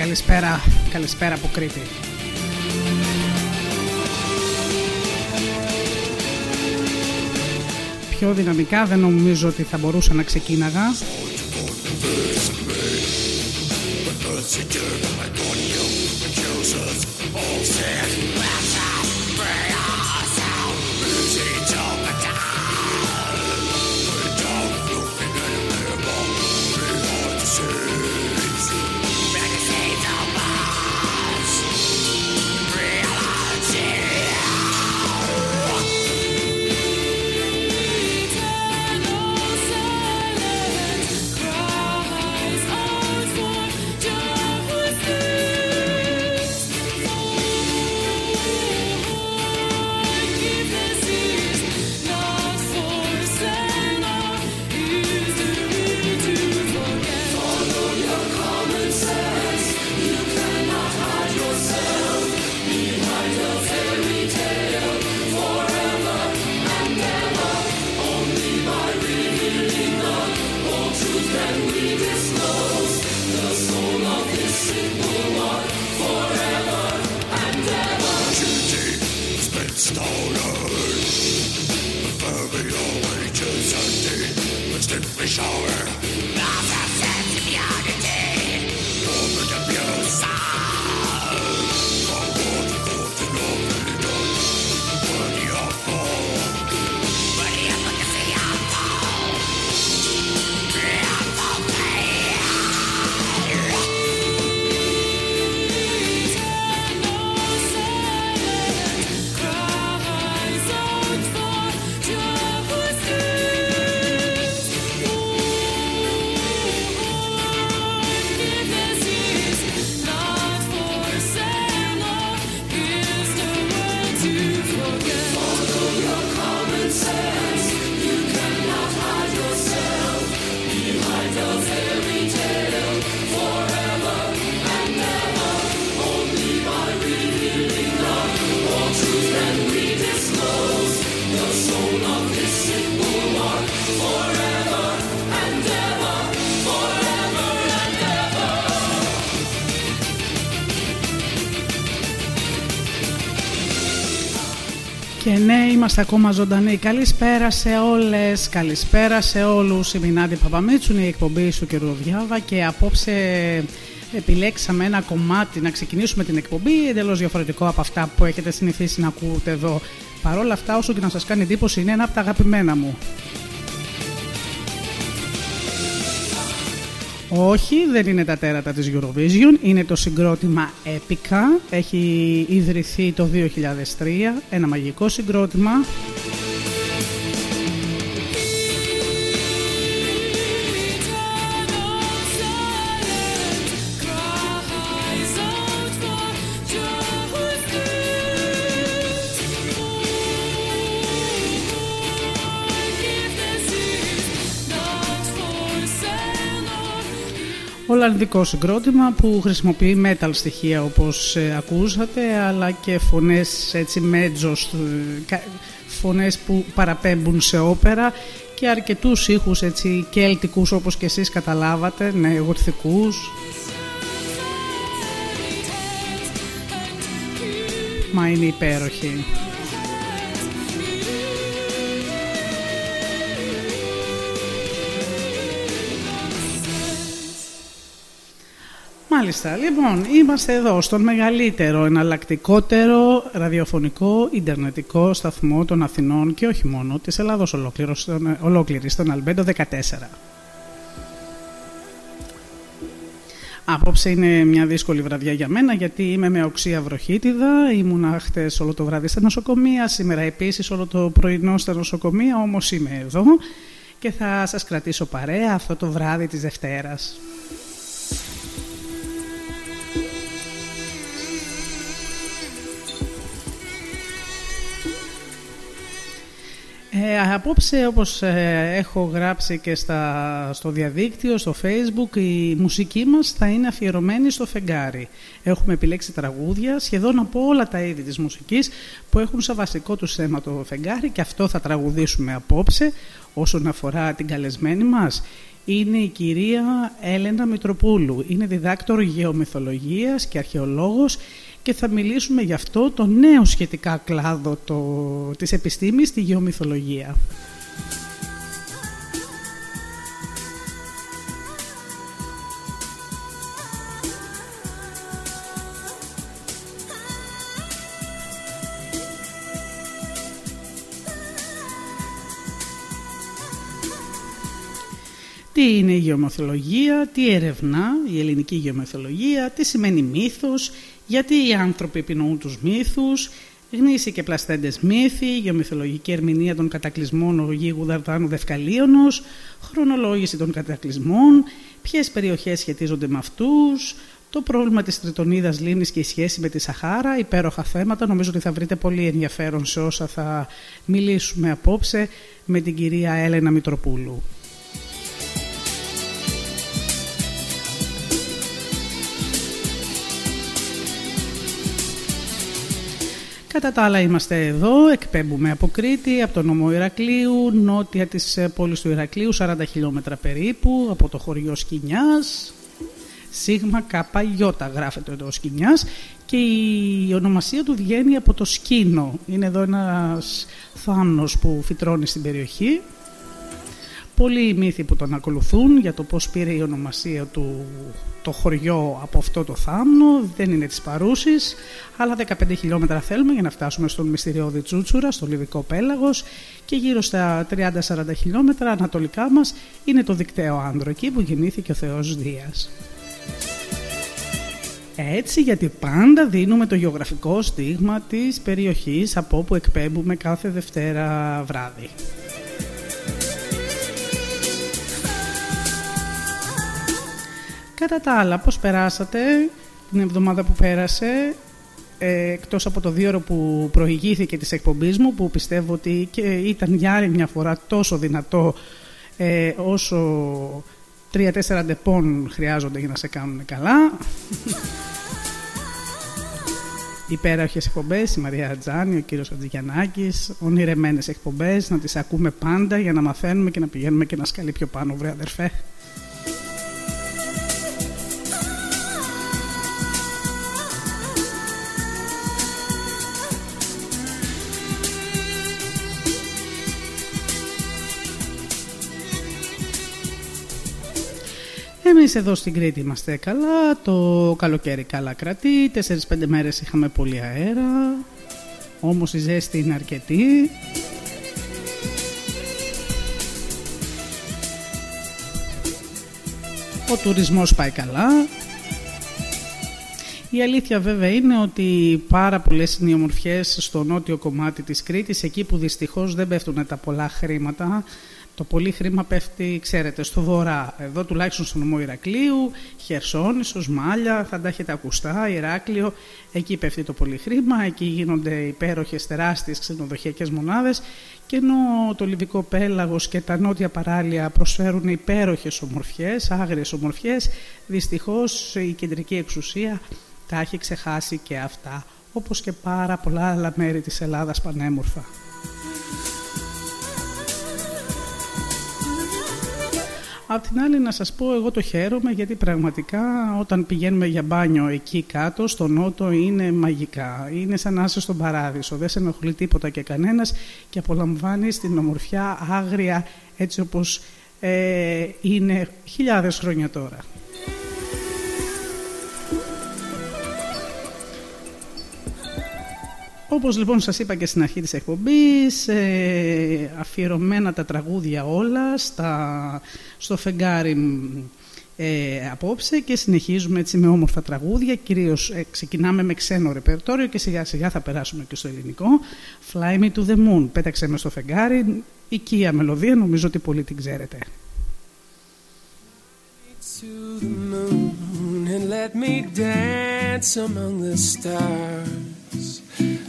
Αυτά είναι. Καλησπέρα, καλησπέρα από Κρήτη. Πιο δυναμικά δεν νομίζω ότι θα μπορούσα να ξεκίναγα. Είμαστε ακόμα ζωντανοί. Καλησπέρα σε όλες, καλησπέρα σε όλους. Η Μινάντη Παπαμίτσου η εκπομπή σου Διάβα και απόψε επιλέξαμε ένα κομμάτι να ξεκινήσουμε την εκπομπή εντελώς διαφορετικό από αυτά που έχετε συνηθίσει να ακούτε εδώ. Παρ' όλα αυτά όσο και να σας κάνει εντύπωση είναι ένα από τα αγαπημένα μου. Όχι, δεν είναι τα τέρατα της Eurovision, είναι το συγκρότημα Epica, έχει ιδρυθεί το 2003, ένα μαγικό συγκρότημα Ολλανδικό συγκρότημα που χρησιμοποιεί metal στοιχεία όπως ε, ακούσατε αλλά και φωνές έτσι μέτζος, ε, φωνές που παραπέμπουν σε όπερα και αρκετούς ήχους έτσι κέλτικους όπως και εσείς καταλάβατε, ναι, γορθικούς. Μα είναι υπέροχοι. Μάλιστα, λοιπόν, είμαστε εδώ στον μεγαλύτερο, εναλλακτικότερο ραδιοφωνικό, ιντερνετικό σταθμό των Αθηνών και όχι μόνο, της Ελλάδος ολόκληρης, στον Αλμπέντο 14. Απόψε είναι μια δύσκολη βραδιά για μένα γιατί είμαι με οξία βροχίτιδα. Ήμουνα χτες όλο το βράδυ στα νοσοκομεία, σήμερα επίσης όλο το πρωινό στα νοσοκομεία, όμως είμαι εδώ και θα σας κρατήσω παρέα αυτό το βράδυ της Δευτέρας. Ε, απόψε όπως ε, έχω γράψει και στα, στο διαδίκτυο, στο facebook η μουσική μας θα είναι αφιερωμένη στο φεγγάρι. Έχουμε επιλέξει τραγούδια σχεδόν από όλα τα είδη της μουσικής που έχουν σαν βασικό τους θέμα το φεγγάρι και αυτό θα τραγουδήσουμε απόψε όσον αφορά την καλεσμένη μας. είναι η κυρία Έλενα Μητροπούλου. Είναι διδάκτορ γεωμυθολογίας και αρχαιολόγος και θα μιλήσουμε γι' αυτό το νέο σχετικά κλάδο το, της επιστήμης στη γεωμυθολογία. τι είναι η γεωμεθολογία, τι ερευνά η ελληνική γεωμεθολογία, τι σημαίνει μύθος, γιατί οι άνθρωποι επινοούν τους μύθους, γνήσιοι και πλαστέντες μύθοι, γεωμηθολογική ερμηνεία των κατακλυσμών ογίγου Δαρδάνου Δευκαλίωνος, χρονολόγηση των κατακλυσμών, ποιες περιοχές σχετίζονται με αυτούς, το πρόβλημα της Τριτονίδας Λίμνης και η σχέση με τη Σαχάρα, υπέροχα θέματα. Νομίζω ότι θα βρείτε πολύ ενδιαφέρον σε όσα θα μιλήσουμε απόψε με την κυρία Έλενα Μητροπούλου. Κατά τα άλλα είμαστε εδώ, εκπέμπουμε από Κρήτη, από το νομό Ηρακλείου, νότια της ε, πόλης του Ηρακλείου, 40 χιλιόμετρα περίπου, από το χωριό Σκινιάς. Σίγμα κάπα γιώτα γράφεται εδώ Σκινιάς και η ονομασία του βγαίνει από το Σκίνο. Είναι εδώ ένας θάμνος που φυτρώνει στην περιοχή πολλοί μύθοι που τον ακολουθούν για το πώς πήρε η ονομασία του το χωριό από αυτό το θάμνο, δεν είναι της παρούσης, αλλά 15 χιλιόμετρα θέλουμε για να φτάσουμε στον μυστηριώδη Τσούτσουρα, στο Λιβικό Πέλαγος και γύρω στα 30-40 χιλιόμετρα ανατολικά μας είναι το δικταίο Άνδρο, εκεί που γεννήθηκε ο Θεός Δίας. Έτσι γιατί πάντα δίνουμε το γεωγραφικό στίγμα της περιοχής από όπου εκπέμπουμε κάθε Δευτέρα βράδυ. Κατά τα άλλα, πώς περάσατε την εβδομάδα που πέρασε, ε, εκτός από το δίωρο που προηγήθηκε της εκπομπής μου, που πιστεύω ότι και ήταν για άλλη μια φορά τόσο δυνατό ε, όσο τρία-τέσσερα Depon χρειάζονται για να σε κάνουν καλά. Υπέροχες εκπομπές, η Μαρία Τζάνη, ο κύριος Χατζηγιαννάκης, ονειρεμένες εκπομπές, να τις ακούμε πάντα για να μαθαίνουμε και να πηγαίνουμε και ένα σκαλί πιο πάνω, βρε αδερφέ. Εμείς εδώ στην Κρήτη είμαστε καλά, το καλοκαίρι καλά κρατεί, 4-5 μέρες είχαμε πολύ αέρα, όμως η ζέστη είναι αρκετή. Ο τουρισμός πάει καλά. Η αλήθεια βέβαια είναι ότι πάρα πολλές είναι οι ομορφιές στο νότιο κομμάτι της Κρήτης, εκεί που δυστυχώς δεν πέφτουν τα πολλά χρήματα, το πολύ χρήμα πέφτει, ξέρετε, στο βορρά. Εδώ τουλάχιστον στο νομό Ηρακλείου, Χερσόνησος, Μάλια, θα τα έχετε ακουστά, Ηράκλειο. Εκεί πέφτει το πολύ χρήμα, εκεί γίνονται υπέροχες τεράστιες ξενοδοχειακές μονάδες και ενώ το Λιβικό Πέλαγος και τα νότια παράλια προσφέρουν υπέροχες ομορφιές, άγριες ομορφιές, δυστυχώς η κεντρική εξουσία τα έχει ξεχάσει και αυτά, όπως και πάρα πολλά άλλα μέρη της Ελλάδας πανέμορφα. Απ' την άλλη να σας πω εγώ το χαίρομαι γιατί πραγματικά όταν πηγαίνουμε για μπάνιο εκεί κάτω στο νότο είναι μαγικά. Είναι σαν να είσαι στον παράδεισο, δεν σε ενοχλεί τίποτα και κανένας και απολαμβάνεις την ομορφιά άγρια έτσι όπως ε, είναι χιλιάδες χρόνια τώρα. Όπως λοιπόν σας είπα και στην αρχή της εκπομπής, ε, αφιερωμένα τα τραγούδια όλα στα, στο φεγγάρι ε, απόψε και συνεχίζουμε έτσι με όμορφα τραγούδια, κυρίως ε, ξεκινάμε με ξένο ρεπερτόριο και σιγά σιγά θα περάσουμε και στο ελληνικό. Fly me to the moon, πέταξε με στο φεγγάρι, οικία μελωδία, νομίζω ότι πολύ την ξέρετε. To the moon and let me dance among the stars.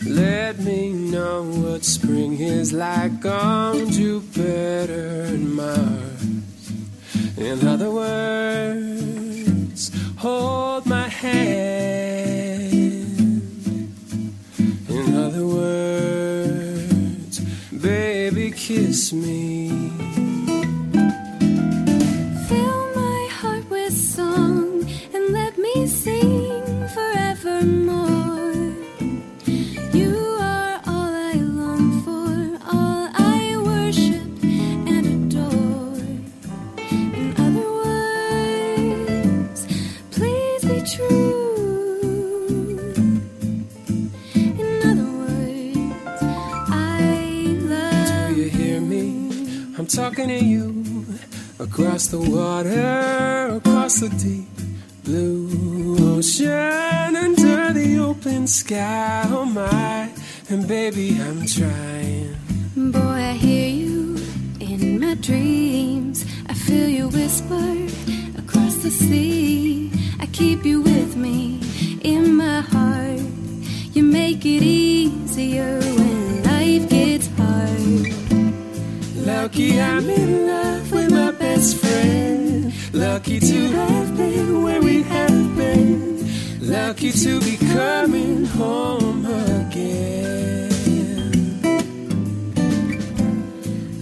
Let me know what spring is like on Jupiter and Mars. In other words, hold my hand. In other words, baby, kiss me. Fill my heart with song and let me sing forevermore. Talking to you across the water, across the deep blue ocean, under the open sky. Oh my, and baby, I'm trying. Boy, I hear you in my dreams. I feel you whisper across the sea. I keep you with me in my heart. You make it easier when life gets hard. Lucky I'm in love with my best friend. Lucky to have been where we have been. Lucky to be coming home again.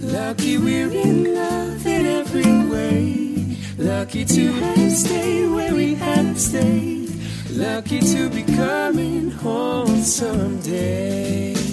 Lucky we're in love in every way. Lucky to have stayed where we have stayed. Lucky to be coming home someday.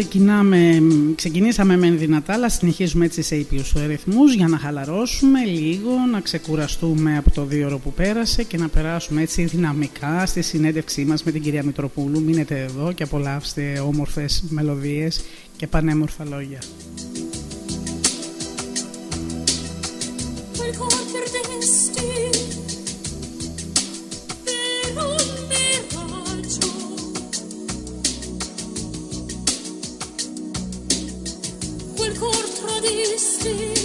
Ξεκινάμε, ξεκινήσαμε με δυνατά, αλλά συνεχίζουμε έτσι σε ήπιους ρυθμούς για να χαλαρώσουμε λίγο, να ξεκουραστούμε από το δύο ώρο που πέρασε και να περάσουμε έτσι δυναμικά στη συνέντευξή μας με την κυρία Μητροπούλου. Μείνετε εδώ και απολαύστε όμορφες μελωδίες και πανέμορφα λόγια. still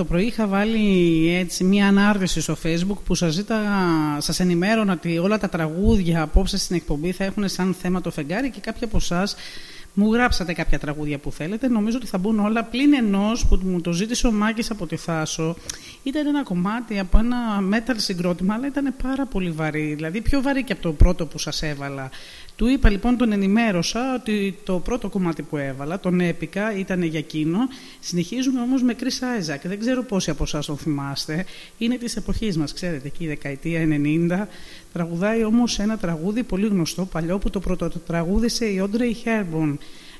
το πρωί είχα βάλει έτσι μια ανάρτηση στο facebook που σας, ζήτα, σας ενημέρωνα ότι όλα τα τραγούδια απόψε στην εκπομπή θα έχουν σαν θέμα το φεγγάρι και κάποιοι από εσάς μου γράψατε κάποια τραγούδια που θέλετε. Νομίζω ότι θα μπουν όλα πλην ενός που μου το ζήτησε ο Μάκης από τη Θάσο. Ήταν ένα κομμάτι από ένα metal συγκρότημα, αλλά ήταν πάρα πολύ βαρύ. Δηλαδή πιο βαρύ και από το πρώτο που σας έβαλα. Του είπα λοιπόν, τον ενημέρωσα ότι το πρώτο κομμάτι που έβαλα, τον έπικα, ήταν για εκείνο. Συνεχίζουμε όμως με Chris Isaac. Δεν ξέρω πόσοι από εσάς τον θυμάστε. Είναι της εποχής μας, ξέρετε, εκεί η δεκαετία 90. Τραγουδάει όμως ένα τραγούδι πολύ γνωστό, παλιό, που το πρώτο τραγούδισε η Audrey Hepburn.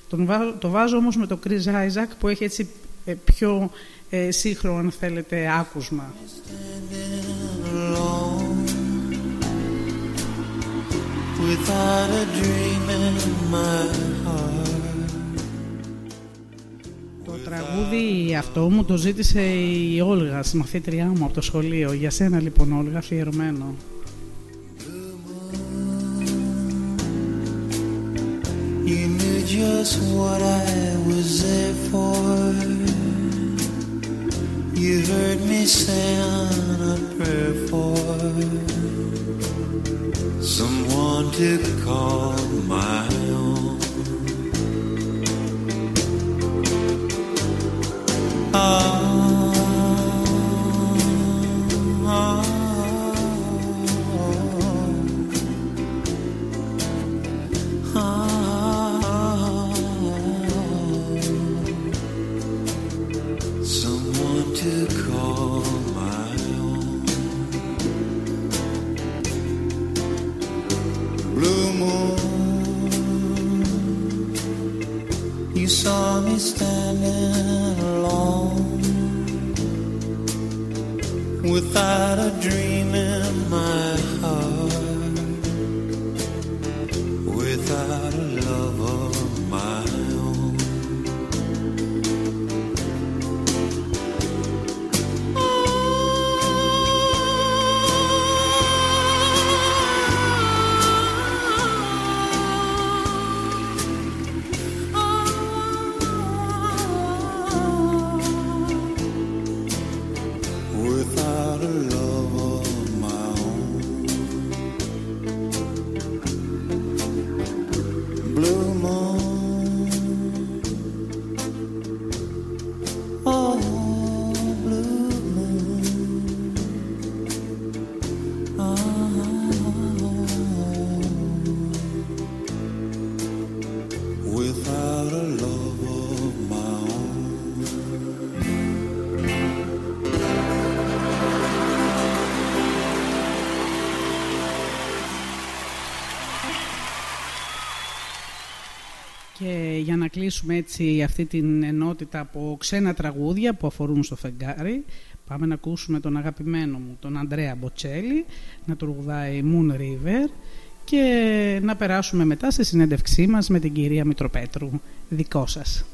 Τον, το βάζω όμως με το Chris Isaac που έχει έτσι ε, πιο ε, σύγχρονο, αν θέλετε, άκουσμα. Without a dream in my heart. Το τραγούδι αυτό μου το ζήτησε η Όλγα, συμμαθήτριά μου από το σχολείο. Για σένα λοιπόν Όλγα, αφιερωμένο. You knew just what I was there for. You heard me say on a prayer for. Someone to call my own. Ah, ah, standing alone without a dream κλείσουμε έτσι αυτή την ενότητα από ξένα τραγούδια που αφορούν στο φεγγάρι, πάμε να ακούσουμε τον αγαπημένο μου, τον Αντρέα Μποτσέλη, να τραγουδάει Moon River και να περάσουμε μετά στη συνέντευξή μας με την κυρία Μητροπέτρου. Δικό σας.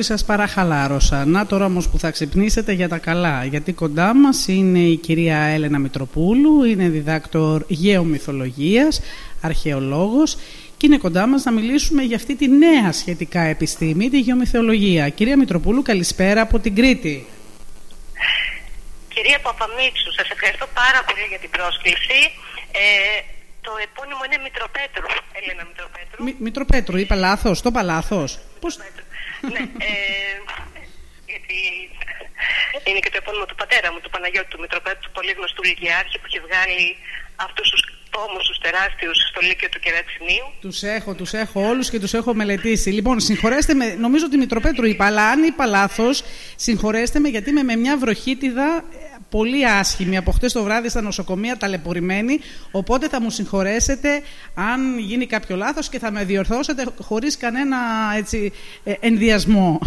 Ότι σας παραχαλάρωσα. Να τώρα όμως που θα ξυπνήσετε για τα καλά, γιατί κοντά μας είναι η κυρία Έλενα Μητροπούλου, είναι διδάκτορ γεωμυθολογίας, αρχαιολόγος και είναι κοντά μας να μιλήσουμε για αυτή τη νέα σχετικά επιστήμη, τη γεωμυθολογία. Κυρία Μητροπούλου, καλησπέρα από την Κρήτη. Κυρία Παπαμίτσου, σας ευχαριστώ πάρα πολύ για την πρόσκληση. Ε, το επώνυμο είναι Μητροπέτρου, Έλενα Μητροπέτρου. Μητροπέτρου, είπα λάθος, το είπα λάθος. Πώς ναι, ε, γιατί είναι και το επώνυμο του πατέρα μου, του Παναγιώτη του Μητροπέτου, του πολύ γνωστού Λυκειάρχη που έχει βγάλει αυτού του τόμου του τεράστιου στο Λύκειο του Κερατσινίου. Τους έχω, τους έχω όλους και τους έχω μελετήσει. Λοιπόν, συγχωρέστε με, νομίζω ότι Μητροπέτρου είπα, αλλά αν είπα λάθος, συγχωρέστε με γιατί είμαι με μια βροχίτιδα πολύ άσχημη από χτες το βράδυ στα νοσοκομεία, ταλαιπωρημένη. Οπότε θα μου συγχωρέσετε αν γίνει κάποιο λάθος και θα με διορθώσετε χωρίς κανένα έτσι, ε, ενδιασμό.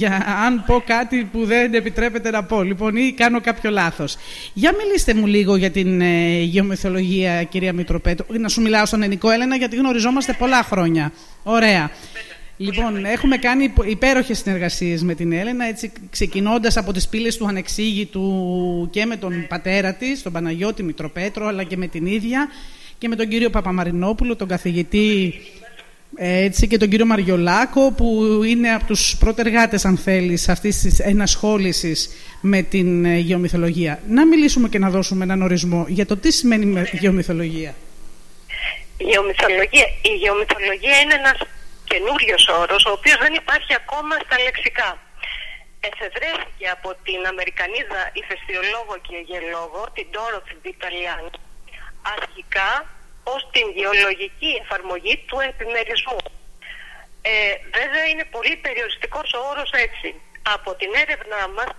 Για αν πω κάτι που δεν επιτρέπεται να πω. Λοιπόν, ή κάνω κάποιο λάθος. Για μιλήστε μου λίγο για την ε, γεωμυθολογία, κυρία Μητροπέτου. Να σου μιλάω στον ελληνικό Έλενα, γιατί γνωριζόμαστε πολλά χρόνια. Ωραία. Λοιπόν, έχουμε κάνει υπέροχες συνεργασίες με την Έλενα, έτσι, ξεκινώντας από τις πύλες του Ανεξήγητου και με τον πατέρα της, τον Παναγιώτη Μητροπέτρο, αλλά και με την ίδια και με τον κύριο Παπαμαρινόπουλο, τον καθηγητή έτσι, και τον κύριο Μαριολάκο, που είναι από τους πρωτεργάτες, αν θέλεις, αυτής της ενασχόλησης με την ε, γεωμυθολογία. Να μιλήσουμε και να δώσουμε έναν ορισμό για το τι σημαίνει γεωμυθολογία. Η γεωμυθολογία, η γεωμυθολογία είναι ένας καινούριος όρος, ο οποίος δεν υπάρχει ακόμα στα λεξικά. Εφευρέθηκε από την Αμερικανίδα ηφαιστειολόγο και γελόγο, την Dorothy Vitaliani, αρχικά ως την γεωλογική εφαρμογή του επιμερισμού. Ε, βέβαια είναι πολύ περιοριστικός ο όρος έτσι. Από την έρευνά μας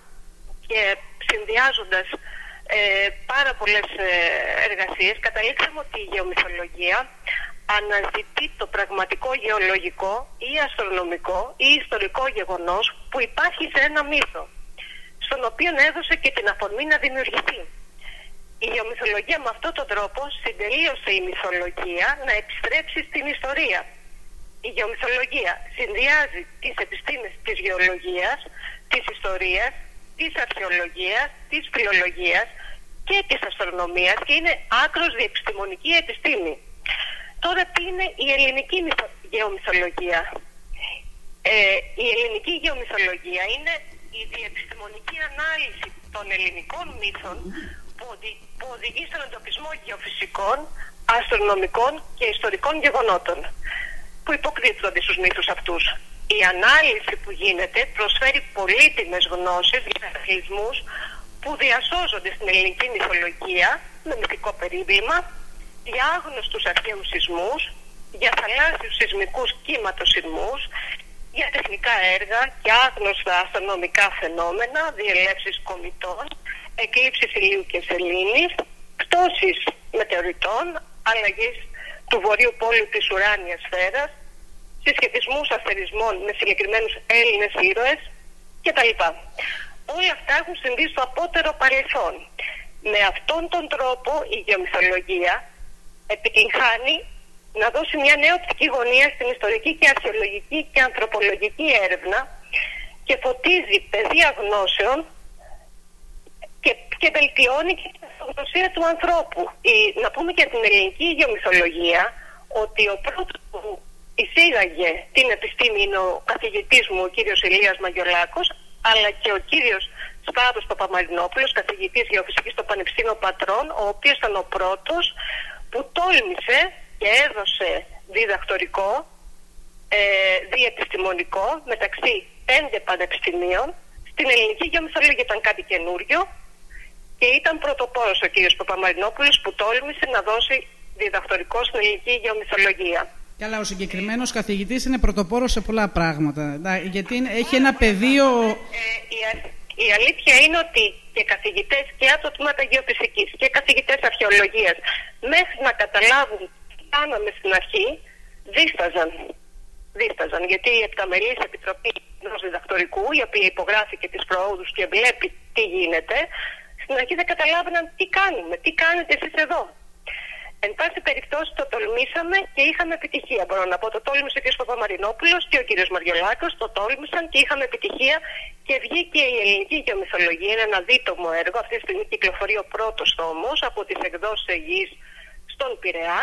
και συνδυάζοντας ε, πάρα πολλές ε, εργασίες καταλήξαμε ότι η γεωμυθολογία αναζητεί το πραγματικό γεωλογικό ή αστρονομικό ή ιστορικό γεγονός που υπάρχει σε ένα μύθο, στον οποίο έδωσε και την αφορμή να δημιουργηθεί. Η γεωμυθολογία με αυτόν τον τρόπο συντελείωσε η μυθολογία να επιστρέψει στην ιστορία. Η γεωμυθολογία συνδυάζει τις επιστήμες της γεωλογίας, της ιστορίας, της αρχαιολογίας, της φιλολογίας και της αστρονομίας και είναι άκρος διεπιστημονική επιστήμη. Τώρα τι είναι η ελληνική γεωμυθολογία; Ε, η ελληνική γεωμυθολογία είναι η διεπιστημονική ανάλυση των ελληνικών μύθων που, που οδηγεί στον εντοπισμό γεωφυσικών, αστρονομικών και ιστορικών γεγονότων που υποκρύπτονται στους μύθους αυτούς. Η ανάλυση που γίνεται προσφέρει πολύτιμες γνώσεις για αθλητισμούς που διασώζονται στην ελληνική μυθολογία με μυθικό περίβλημα για άγνωστους αρχαίους σεισμούς, για θαλάσσιους σεισμικούς κύματος σεισμούς, για τεχνικά έργα και άγνωστα αστρονομικά φαινόμενα, διελεύσεις κομιτών, εκλήψεις ηλίου και σελήνης, πτώσεις μετεωρητών, αλλαγής του βορείου πόλου της ουράνιας σφαίρας, συσχετισμούς αστερισμών με συγκεκριμένους Έλληνες ήρωες κτλ. Όλα αυτά έχουν συμβεί στο απότερο παρελθόν. Με αυτόν τον τρόπο η γεωμυθολογία επιτυγχάνει να δώσει μια νέα οπτική γωνία στην ιστορική και αρχαιολογική και ανθρωπολογική έρευνα και φωτίζει πεδία γνώσεων και, και βελτιώνει και την αυτογνωσία του ανθρώπου. Η, να πούμε και την ελληνική γεωμυθολογία ότι ο πρώτος που εισήγαγε την επιστήμη είναι ο καθηγητής μου, ο κύριος Ηλίας Μαγιολάκος, αλλά και ο κύριος Σπάδος Παπαμαρινόπουλος, καθηγητής γεωφυσικής στο Πανεπιστήμιο Πατρών, ο οποίος ήταν ο πρώτος που τόλμησε και έδωσε διδακτορικό, ε, διεπιστημονικό μεταξύ πέντε πανεπιστημίων στην ελληνική γεωμυθολογία ήταν κάτι καινούριο και ήταν πρωτοπόρος ο κύριος Παπαμαρινόπουλος που τόλμησε να δώσει διδακτορικό στην ελληνική γεωμυθολογία. Καλά, ο συγκεκριμένος καθηγητής είναι πρωτοπόρος σε πολλά πράγματα. Γιατί έχει ένα πεδίο. Ε, η, η αλήθεια είναι ότι και καθηγητές και από το τμήμα γεωφυσικής και καθηγητές αρχαιολογίας μέχρι να καταλάβουν τι κάναμε στην αρχή, δίσταζαν. Δίσταζαν γιατί η Επταμελής Επιτροπή ενός διδακτορικού, η οποία υπογράφει και τις προόδους και βλέπει τι γίνεται, στην αρχή δεν καταλάβαιναν τι κάνουμε, τι κάνετε εσείς εδώ. Εν πάση περιπτώσει το τολμήσαμε και είχαμε επιτυχία. Μπορώ να πω το τόλμησε ο κ. Παπαμαρινόπουλος και ο κ. Μαριολάκος, το τόλμησαν και είχαμε επιτυχία και βγήκε η ελληνική γεωμυθολογία. Είναι ένα δίτομο έργο. Αυτή τη στιγμή κυκλοφορεί ο πρώτος τόμο από τις εκδόσεις Αιγής στον Πειραιά.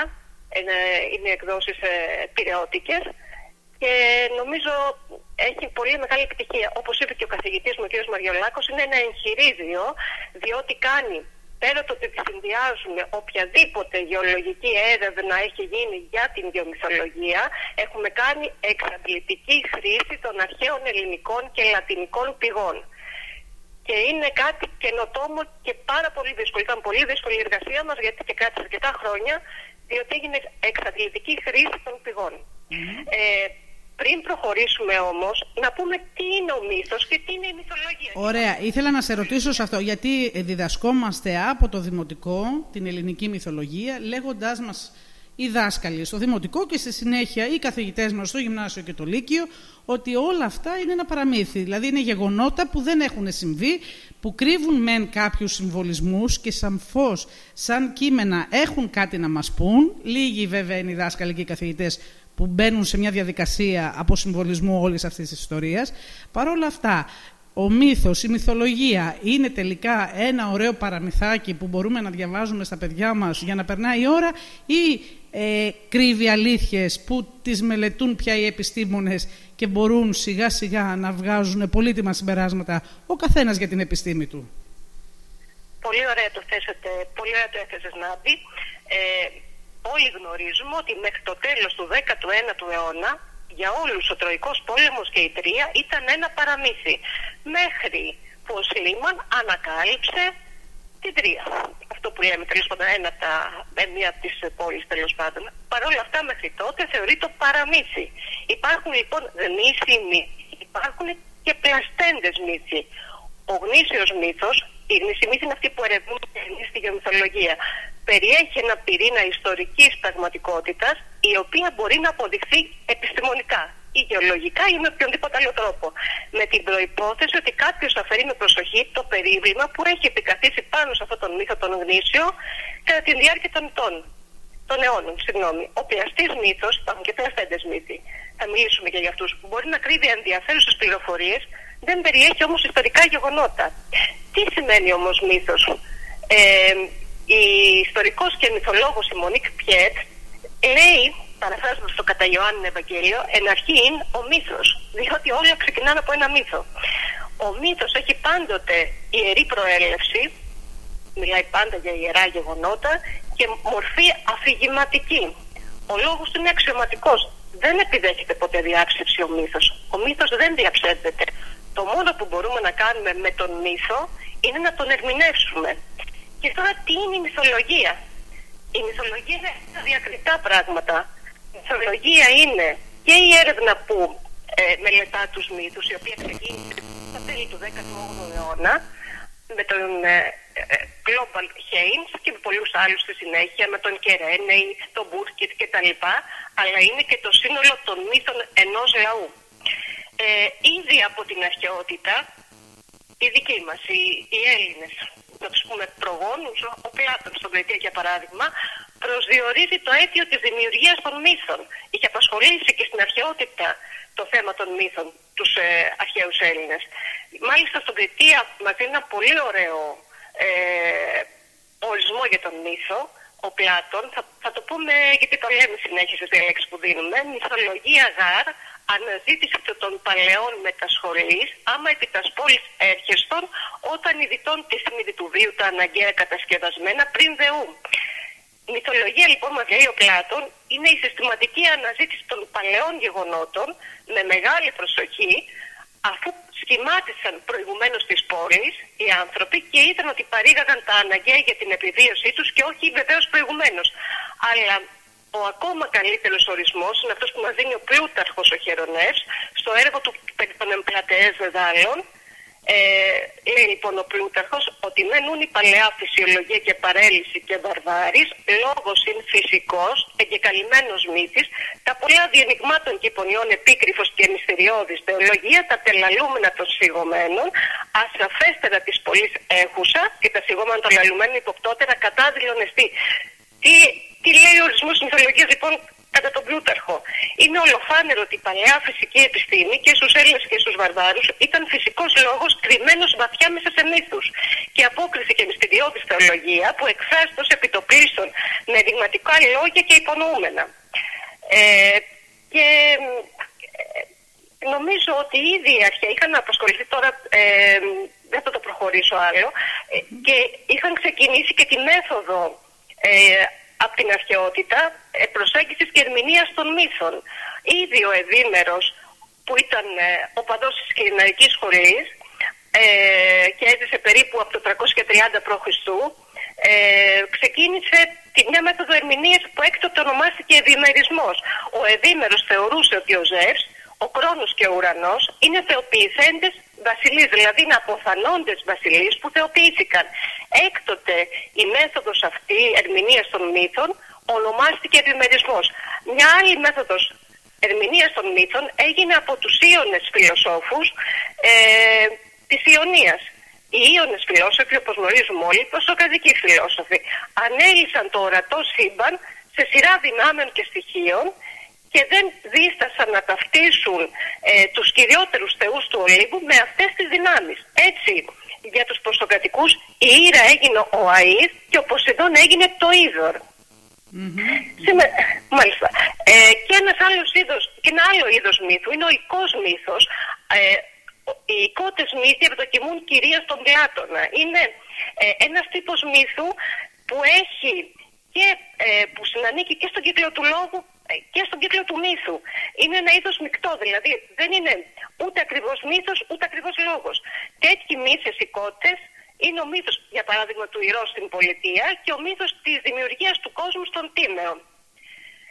Είναι εκδόσεις ε, πυρεώτικε και νομίζω έχει πολύ μεγάλη επιτυχία. Όπως είπε και ο καθηγητής μου, ο κ. Μαριολάκος, είναι ένα εγχειρίδιο διότι κάνει πέρα το ότι συνδυάζουμε οποιαδήποτε γεωλογική έρευνα έχει γίνει για την γεωμυθολογία, έχουμε κάνει εξαντλητική χρήση των αρχαίων ελληνικών και λατινικών πηγών. Και είναι κάτι καινοτόμο και πάρα πολύ δύσκολο. Ήταν πολύ δύσκολη η εργασία μας γιατί και κράτησε αρκετά χρόνια, διότι έγινε εξαντλητική χρήση των πηγων Ε, πριν προχωρήσουμε όμως, να πούμε τι είναι ο μύθος και τι είναι η μυθολογία. Ωραία. Ήθελα να σε ρωτήσω σε αυτό, γιατί διδασκόμαστε από το Δημοτικό την ελληνική μυθολογία, λέγοντάς μας οι δάσκαλοι στο Δημοτικό και στη συνέχεια οι καθηγητές μας στο Γυμνάσιο και το Λύκειο, ότι όλα αυτά είναι ένα παραμύθι. Δηλαδή είναι γεγονότα που δεν έχουν συμβεί, που κρύβουν μεν κάποιους συμβολισμούς και σαν φως, σαν κείμενα έχουν κάτι να μας πούν. Λίγοι βέβαια είναι οι δάσκαλοι και οι καθηγητές που μπαίνουν σε μια διαδικασία αποσυμβολισμού όλης αυτής της ιστορίας. Παρ' όλα αυτά, ο μύθος, η μυθολογία είναι τελικά ένα ωραίο παραμυθάκι που μπορούμε να διαβάζουμε στα παιδιά μας για να περνάει η ώρα ή ε, κρύβει αλήθειες που τις μελετούν πια οι επιστήμονες και μπορούν σιγά σιγά να βγάζουν πολύτιμα συμπεράσματα ο καθένας για την επιστήμη του. Πολύ ωραία το θέσατε, πολύ ωραία το έθεσες Νάμπη. Ε, όλοι γνωρίζουμε ότι μέχρι το τέλος του 19ου αιώνα για όλους ο Τροϊκός πόλεμος και η Τρία ήταν ένα παραμύθι. Μέχρι που ο Σλίμαν ανακάλυψε την Τρία. Αυτό που λέμε τέλος πάντων ένα από τα, μία από τις πόλεις τέλος πάντων. Παρ' όλα αυτά μέχρι τότε θεωρεί το παραμύθι. Υπάρχουν λοιπόν γνήσιοι μύθοι, υπάρχουν και πλαστέντες μύθοι. Ο γνήσιος μύθος, η γνήσιοι μύθοι είναι αυτοί που ερευνούν στη γεωμυθολογία περιέχει ένα πυρήνα ιστορικής πραγματικότητας η οποία μπορεί να αποδειχθεί επιστημονικά ή γεωλογικά ή με οποιονδήποτε άλλο τρόπο. Με την προϋπόθεση ότι κάποιος αφαιρεί με προσοχή το περίβλημα που έχει επικαθίσει πάνω σε αυτόν τον μύθο τον γνήσιο κατά τη διάρκεια των ετών. Των αιώνων, συγγνώμη. Ο πλαστή μύθος, υπάρχουν και πλαστέντε μύθοι, θα μιλήσουμε και για αυτούς, που μπορεί να κρύβει ενδιαφέρουσες πληροφορίες, δεν περιέχει όμως ιστορικά γεγονότα. Τι σημαίνει όμως μύθος, ε, η ιστορικός και μυθολόγος η Μονίκ Πιέτ λέει, παραφράζοντας το κατά Ιωάννη Ευαγγέλιο, εν αρχή είναι ο μύθος, διότι όλα ξεκινάνε από ένα μύθο. Ο μύθος έχει πάντοτε ιερή προέλευση, μιλάει πάντα για ιερά γεγονότα και μορφή αφηγηματική. Ο λόγος του είναι αξιωματικός. Δεν επιδέχεται ποτέ διάψευση ο μύθος. Ο μύθος δεν διαψεύδεται. Το μόνο που μπορούμε να κάνουμε με τον μύθο είναι να τον ερμηνεύσουμε. Και τώρα τι είναι η μυθολογία. Η μυθολογία είναι διακριτά πράγματα. Η μυθολογία είναι και η έρευνα που ε, μελετά τους μύθους, η οποία ξεκίνησε στα τέλη του 18ου αιώνα, με τον ε, ε, Global Haynes και με πολλούς άλλους στη συνέχεια, με τον Κερένεϊ, τον Μπούρκιτ κτλ. Αλλά είναι και το σύνολο των μύθων ενός λαού. Ε, ήδη από την αρχαιότητα, οι δικοί μας, οι, οι Έλληνες, να τους πούμε προγόνους, ο Πλάτων στον Κριτία για παράδειγμα, προσδιορίζει το αίτιο της δημιουργίας των μύθων. Είχε απασχολήσει και στην αρχαιότητα το θέμα των μύθων τους ε, αρχαίους Έλληνες. Μάλιστα στον Κριτία μας δίνει ένα πολύ ωραίο ε, ορισμό για τον μύθο, ο Πλάτων, θα, θα το πούμε γιατί το λέμε συνέχεια στις διαλέξεις που δίνουμε, μυθολογία γάρ, αναζήτηση των παλαιών μετασχολής, άμα επί τας πόλης έρχεστον, όταν οι διτών τη συνειδητού βίου τα αναγκαία κατασκευασμένα πριν δεού. Η μυθολογία λοιπόν μας λέει ο Πλάτων είναι η συστηματική αναζήτηση των παλαιών γεγονότων με μεγάλη προσοχή αφού σχημάτισαν προηγουμένως τις πόλεις οι άνθρωποι και είδαν ότι παρήγαγαν τα αναγκαία για την επιβίωσή τους και όχι βεβαίως προηγουμένως. Αλλά ο ακόμα καλύτερος ορισμός είναι αυτός που μας δίνει ο Πλούταρχος ο Χερονεύς στο έργο του περί των εμπλατεές δεδάλων ε, λέει λοιπόν ο Πλούταρχος ότι μένουν η παλαιά φυσιολογία και παρέλυση και βαρβάρης, λόγος είναι φυσικός, εγκεκαλυμμένος μύθης, τα πολλά διενυγμάτων και υπονιών επίκρυφος και μυστηριώδης θεολογία, τα τελαλούμενα των σιγωμένων, ασαφέστερα της πολλής έχουσα και τα σιγόμενα των λαλουμένων υποπτώτερα κατάδειλον εστί. Τι, τι λέει ο ορισμός μυθολογίας λοιπόν κατά τον Πλούταρχο. Είναι ολοφάνερο ότι η παλαιά φυσική επιστήμη και στους Έλληνες και στους Βαρβάρους ήταν φυσικός λόγος κρυμμένος βαθιά μέσα σε μύθους. Και απόκριση και μυστηριώδη θεολογίας που εκφράζεται ως επιτοπλίστων με ενδειγματικά λόγια και υπονοούμενα. Ε, και ε, νομίζω ότι ήδη οι αρχαίοι είχαν απασχοληθεί τώρα, ε, δεν θα το προχωρήσω άλλο, ε, και είχαν ξεκινήσει και τη μέθοδο ε, από την αρχαιότητα ε, προσέγγισης και ερμηνείας των μύθων. Ήδη ο Εδήμερος που ήταν ε, ο παδός της Κυριναϊκής Σχολής ε, και έζησε περίπου από το 330 π.Χ. Ε, ξεκίνησε μια μέθοδο ερμηνείας που έκτοτε ονομάστηκε Εδημερισμός. Ο Εδήμερος θεωρούσε ότι ο Ζεύς ο Κρόνος και ο Ουρανός είναι θεοποιηθέντες βασιλείς, δηλαδή είναι αποθανόντες βασιλείς που θεοποιήθηκαν. Έκτοτε η μέθοδος αυτή ερμηνείας των μύθων ονομάστηκε επιμερισμός. Μια άλλη μέθοδος ερμηνείας των μύθων έγινε από τους Ιώνες φιλοσόφους ε, της Ιωνίας. Οι Ιώνες φιλόσοφοι, όπως γνωρίζουμε όλοι, προσοκαδικοί φιλόσοφοι, ανέλησαν το ορατό σύμπαν σε σειρά δυνάμεων και στοιχείων και δεν δίστασαν να ταυτίσουν ε, τους κυριότερους θεούς του Ολύμπου με αυτές τις δυνάμεις. Έτσι, για τους προστοκρατικούς η Ήρα έγινε ο Αΐδ και ο Ποσειδών έγινε το Είδωρ. Μάλιστα. Ε, και, ένας άλλος είδος, και ένα άλλο είδος μύθου είναι ο οικός μύθος. Ε, οι οικότες μύθοι ευδοκιμούν κυρίως τον Πλάτωνα. Είναι ε, ένας τύπος μύθου που έχει και ε, που συνανίκει και στον κύκλο του λόγου ε, και στον κύκλο του μύθου. Είναι ένα είδος μεικτό, δηλαδή δεν είναι ούτε ακριβώς μύθος ούτε ακριβώς λόγος. Τέτοιοι μύθες οικότες είναι ο μύθος, για παράδειγμα, του Ηρώ στην πολιτεία και ο μύθος της δημιουργίας του κόσμου στον Τίμεο.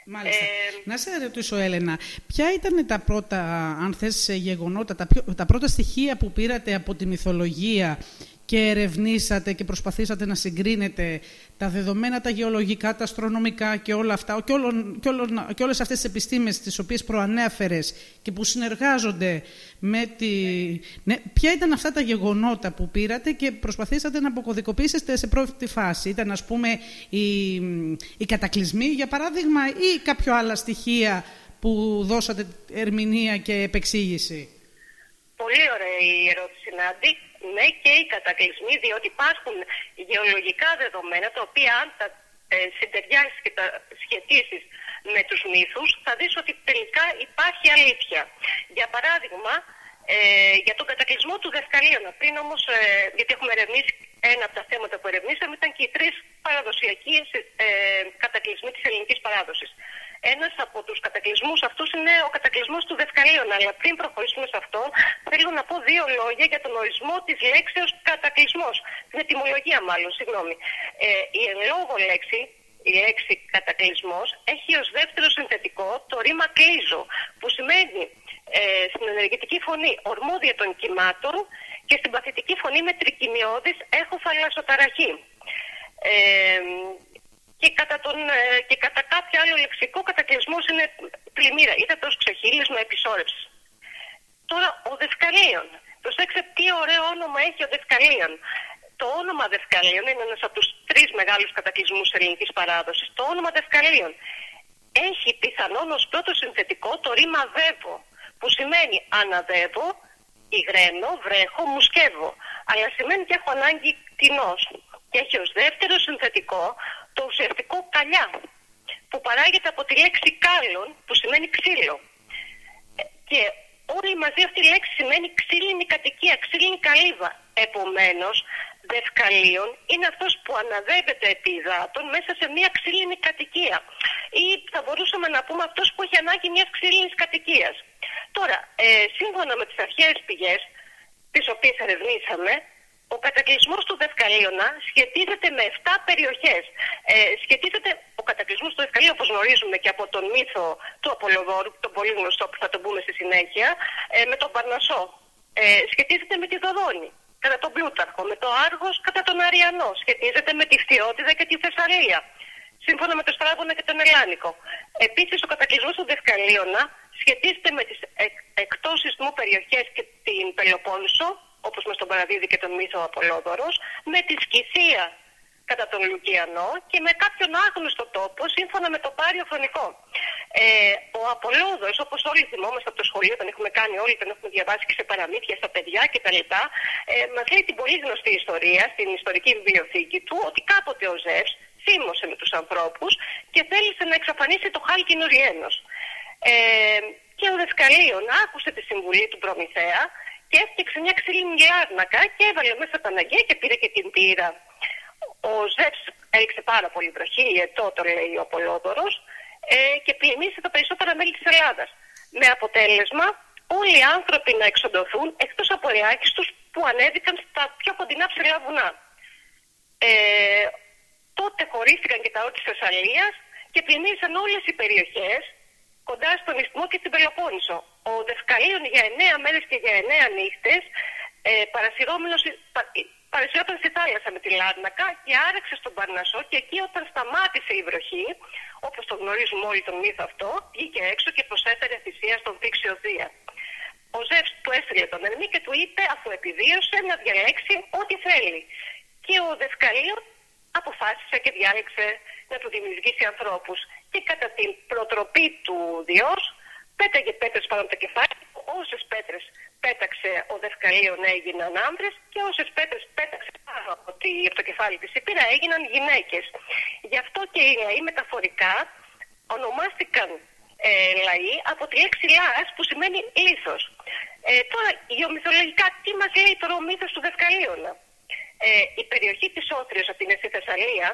Μάλιστα. Ε, να σε ρωτήσω, Έλενα, ποια ήταν τα πρώτα, αν θες, γεγονότα, τα, τα πρώτα στοιχεία που πήρατε από τη μυθολογία και ερευνήσατε και προσπαθήσατε να συγκρίνετε τα δεδομένα, τα γεωλογικά, τα αστρονομικά και όλα αυτά και, όλων, και, όλων, και όλες αυτές τις επιστήμες τις οποίες προανέφερες και που συνεργάζονται με τη... Ναι, ποια ήταν αυτά τα γεγονότα που πήρατε και προσπαθήσατε να αποκωδικοποιήσετε σε πρώτη φάση; Ήταν ας πούμε οι, οι κατακλυσμοί για παράδειγμα ή κάποιο άλλα στοιχεία που δώσατε ερμηνεία και επεξήγηση; Πολύ ωραία η ερώτηση Νάντι ναι και οι κατακλυσμοί, διότι υπάρχουν γεωλογικά δεδομένα τα οποία αν τα ε, συντεριάσεις και τα σχετίσεις με τους μύθους θα δεις ότι τελικά υπάρχει αλήθεια. Για παράδειγμα, ε, για τον κατακλυσμό του Δευκαλίωνα. Πριν όμως, ε, γιατί έχουμε ερευνήσει ένα από τα θέματα που ερευνήσαμε, ήταν και οι τρεις παραδοσιακοί ε, κατακλυσμοί της ελληνικής παράδοσης. Ένας από τους κατακλυσμούς αυτούς είναι ο κατακλυσμός του Δευκαλίων. Αλλά πριν προχωρήσουμε σε αυτό, θέλω να πω δύο λόγια για τον ορισμό της λέξεως κατακλυσμός. Την ετοιμολογία μάλλον, συγγνώμη. Ε, η εν λόγω λέξη, η λέξη κατακλυσμός, έχει ως δεύτερο συνθετικό το ρήμα κλείζω, που σημαίνει ε, στην ενεργητική φωνή ορμόδια των κυμάτων και στην παθητική φωνή με τρικυμιώδης έχω θαλασσοταραχή. Ε, και κατά, τον, ε, και κατά κάποιο άλλο λεξικό κατακλυσμός είναι πλημμύρα. Είδατε ως ξεχύλισμα επισόρευσης. Τώρα ο Δευκαλίων. Προσέξτε τι ωραίο όνομα έχει ο Δευκαλίων. Το όνομα Δευκαλίων είναι ένας από τους τρεις μεγάλους κατακλυσμούς ελληνικής παράδοσης. Το όνομα Δευκαλίων έχει πιθανόν ως πρώτο συνθετικό το ρήμα δεύω, που σημαίνει αναδεύω, υγραίνω, βρέχω, μουσκεύω. Αλλά σημαίνει και έχω ανάγκη κτηνός. Και έχει ως δεύτερο συνθετικό το ουσιαστικό καλιά, που παράγεται από τη λέξη κάλλον, που σημαίνει ξύλο. Ε, Και όλη μαζί αυτή η λέξη σημαίνει ξύλινη κατοικία, ξύλινη καλύβα. Επομένως, δευκαλίων είναι αυτός που αναδεύεται επί υδάτων μέσα σε μια ξύλινη κατοικία. Ή θα μπορούσαμε να πούμε αυτός που έχει ανάγκη μιας ξύλινης κατοικίας. Τώρα, ε, σύμφωνα με τις αρχαίες πηγές, τις οποίες ερευνήσαμε, ο κατακλυσμός του Δευκαλίωνα σχετίζεται με 7 περιοχές. Ε, σχετίζεται ο κατακλυσμός του Δευκαλίου, όπως γνωρίζουμε και από τον μύθο του Απολοδόρου, τον πολύ γνωστό που θα τον πούμε στη συνέχεια, ε, με τον Παρνασό. Ε, σχετίζεται με τη Δοδόνη, κατά τον Πλούταρχο, με το Άργος κατά τον Αριανό. Σχετίζεται με τη Φθιώτιδα και τη Θεσσαλία. Σύμφωνα με το Στράβωνα και τον Ελλάνικο. Επίσης, ο κατακλυσμός του Δευκαλίωνα σχετίζεται με τις εκ, εκτός σεισμού περιοχές και την Πελοπόννησο, όπως μας τον παραδίδει και τον μύθο Απολόδωρος, με τη Σκυσία κατά τον Λουκιανό και με κάποιον άγνωστο τόπο σύμφωνα με το πάριο φωνικό. Ε, ο Απολόδωρος, όπως όλοι θυμόμαστε από το σχολείο, τον έχουμε κάνει όλοι, τον έχουμε διαβάσει και σε παραμύθια στα παιδιά κτλ. Ε, μας λέει την πολύ γνωστή ιστορία στην ιστορική βιβλιοθήκη του ότι κάποτε ο Ζεύς θύμωσε με τους ανθρώπους και θέλησε να εξαφανίσει το χάλκινος ριένος. Ε, και ο Δευκαλίων άκουσε τη συμβουλή του Προμηθέα και έφτιαξε μια ξύλινη λάρνακα και έβαλε μέσα τα αναγκαία και πήρε και την πύρα. Ο Ζεύς έριξε πάρα πολύ βροχή, ετώ το λέει ο Απολόδωρος, ε, και πλημμύρισε τα περισσότερα μέλη της Ελλάδας. Με αποτέλεσμα όλοι οι άνθρωποι να εξοντωθούν εκτός από ελάχιστους που ανέβηκαν στα πιο κοντινά ψηλά βουνά. Ε, τότε χωρίστηκαν και τα όρη της Θεσσαλίας και πλημμύρισαν όλες οι περιοχές κοντά στον Ισθμό και στην Πελοπόννησο. Ο Δευκαλίων για εννέα μέρες και για εννέα νύχτες ε, παρασυρώμενος, πα, παρασυρώταν στη θάλασσα με τη Λάρνακα και άρεξε στον Παρνασσό και εκεί όταν σταμάτησε η βροχή, όπως το γνωρίζουμε όλοι τον μύθο αυτό, βγήκε έξω και προσέφερε θυσία στον Δίξιο Δία. Ο Ζεύς του έστειλε τον Ερμή και του είπε αφού επιβίωσε να διαλέξει ό,τι θέλει. Και ο Δευκαλίων αποφάσισε και διάλεξε να του δημιουργήσει ανθρώπους. Και κατά την προτροπή του Διός πέταγε πέτρες πάνω από το κεφάλι. Όσες πέτρες πέταξε ο Δευκαλίων έγιναν άνδρες και όσες πέτρες πέταξε πάνω από, τη, από το κεφάλι της Υπήρα έγιναν γυναίκες. Γι' αυτό και οι λαοί μεταφορικά ονομάστηκαν ε, λαοί από τη λέξη λάς που σημαίνει λίθος. Ε, τώρα, γεωμυθολογικά, τι μας λέει τώρα ο μύθος του Δευκαλίωνα. Ε, η περιοχή της Όθριος από την Εσύ Θεσσαλία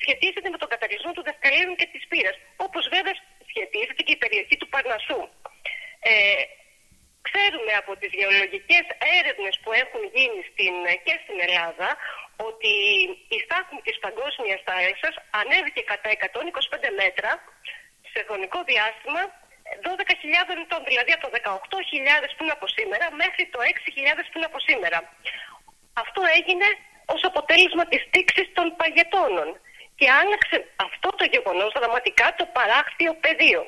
σχετίζεται με τον κατακλυσμό του Δευκαλίων και της Πύρας, όπως βέβαια σχετίζεται και η περιοχή του Παρνασσού. Ε, ξέρουμε από τις γεωλογικές έρευνες που έχουν γίνει στην, και στην Ελλάδα ότι η στάθμη της παγκόσμιας θάλασσας ανέβηκε κατά 125 μέτρα σε χρονικό διάστημα 12.000 ετών, δηλαδή από το 18.000 πριν από σήμερα μέχρι το 6.000 πριν από σήμερα. Αυτό έγινε ως αποτέλεσμα της τήξης των παγετώνων και άλλαξε αυτό το γεγονός δραματικά το παράκτιο πεδίο.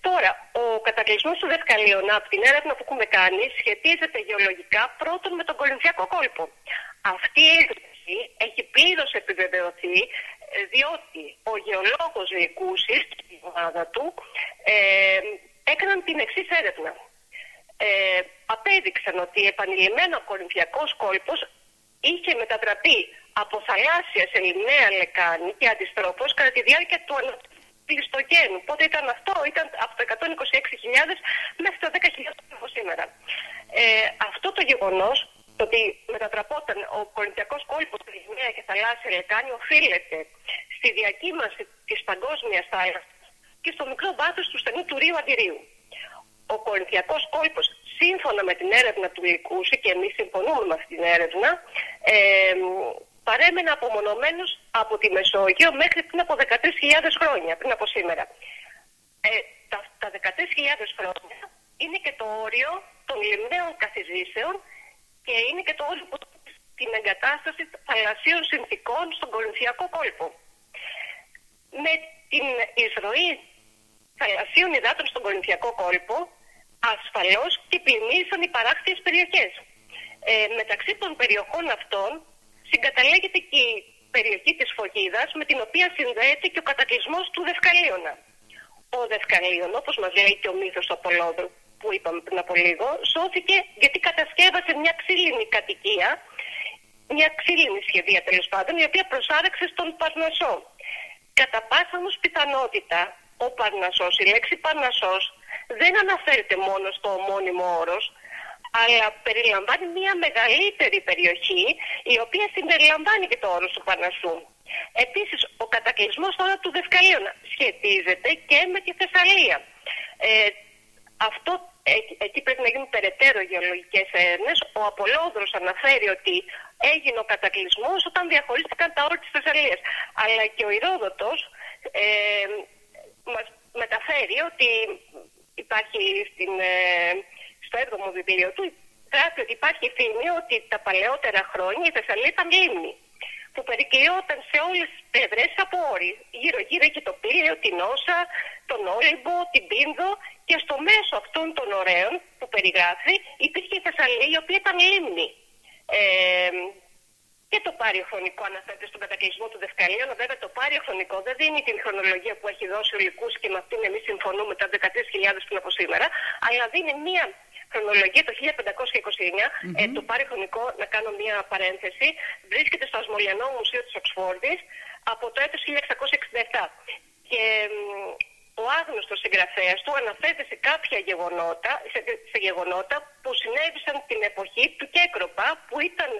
Τώρα, ο κατακλυσμός του Δευκαλίωνα από την έρευνα που έχουμε κάνει σχετίζεται γεωλογικά πρώτον με τον Κορινθιακό κόλπο. Αυτή η έκθεση έχει πλήρως επιβεβαιωθεί ε, διότι ο γεωλόγος Λυκούσης και η ομάδα του ε, έκαναν την εξής έρευνα. Ε, απέδειξαν ότι επανειλημμένο ο Κορινθιακός κόλπος είχε μετατραπεί από θαλάσσια σε λιμναία λεκάνη και αντιστρόφως κατά τη διάρκεια του Πλιστογένου. Πότε ήταν αυτό, ήταν από το 126.000 μέχρι το 10.000 από σήμερα. Ε, αυτό το γεγονός, το ότι μετατραπόταν ο κορινθιακός κόλπος στη λιμναία και θαλάσσια λεκάνη, οφείλεται στη διακύμαση της παγκόσμιας θάλασσας και στο μικρό βάθος του στενού του Ρίου Αντιρίου. Ο κορινθιακός κόλπος σύμφωνα με την έρευνα του Λυκούση και εμείς συμφωνούμε με αυτή την έρευνα, ε, παρέμενε απομονωμένος από τη Μεσόγειο μέχρι πριν από 13.000 χρόνια, πριν από σήμερα. Ε, τα, τα 13.000 χρόνια είναι και το όριο των λιμναίων καθιζήσεων και είναι και το όριο που την εγκατάσταση θαλασσίων συνθήκων στον Κορινθιακό κόλπο. Με την εισρωή θαλασσίων υδάτων στον Κορινθιακό κόλπο, ασφαλώς και πλημμύρισαν οι παράκτιες περιοχές. Ε, μεταξύ των περιοχών αυτών συγκαταλέγεται και η περιοχή της Φωγίδας με την οποία συνδέεται και ο κατακλυσμός του Δευκαλίωνα. Ο Δευκαλίων, όπως μας λέει και ο μύθος του Απολόδρου που είπαμε πριν από λίγο, σώθηκε γιατί κατασκεύασε μια ξύλινη κατοικία, μια ξύλινη σχεδία τέλος πάντων, η οποία προσάρεξε στον Παρνασό. Κατά πάσα όμως πιθανότητα, ο Παρνασός, η λέξη Παρνασός, δεν αναφέρεται μόνο στο ομώνυμο όρος, αλλά περιλαμβάνει μια μεγαλύτερη περιοχή η οποία συμπεριλαμβάνει και το όρος του Πανασού. Επίσης, ο κατακλυσμός τώρα του Δευκαλίωνα σχετίζεται και με τη Θεσσαλία. Ε, αυτό εκεί πρέπει να γίνουν περαιτέρω γεωλογικές έρευνες. Ο Απολόδρος αναφέρει ότι έγινε ο κατακλυσμός όταν διαχωρίστηκαν τα όρια της Θεσσαλίας. Αλλά και ο Ηρόδοτος ε, μας μεταφέρει ότι υπάρχει στην, ε, στο 7ο βιβλίο του γράφει ότι υπάρχει φήμη ότι τα παλαιότερα χρόνια η Θεσσαλία ήταν λίμνη που περικλειόταν σε όλες τις πλευρές από όρη. Γύρω-γύρω είχε το Πύλαιο, την Όσα, τον Όλυμπο, την Πίνδο και στο μέσο αυτών των ωραίων που περιγράφει υπήρχε η Θεσσαλία η οποία ήταν λίμνη. Ε, και το πάριο χρονικό αναφέρεται στον κατακλυσμό του Δευκαλίων. Βέβαια, το πάριο χρονικό δεν δίνει την χρονολογία που έχει δώσει ο Λυκού και με αυτήν εμείς συμφωνούμε τα 13.000 πριν από σήμερα, αλλά δίνει μία χρονολογία το 1529. Mm-hmm. Ε, το πάριο χρονικό, να κάνω μία παρένθεση, βρίσκεται στο Ασμολιανό Μουσείο της Οξφόρδης από το έτος 1667. Και ο άγνωστος συγγραφέας του αναφέρεται σε κάποια γεγονότα, σε, σε γεγονότα που συνέβησαν την εποχή του Κέκροπα που ήταν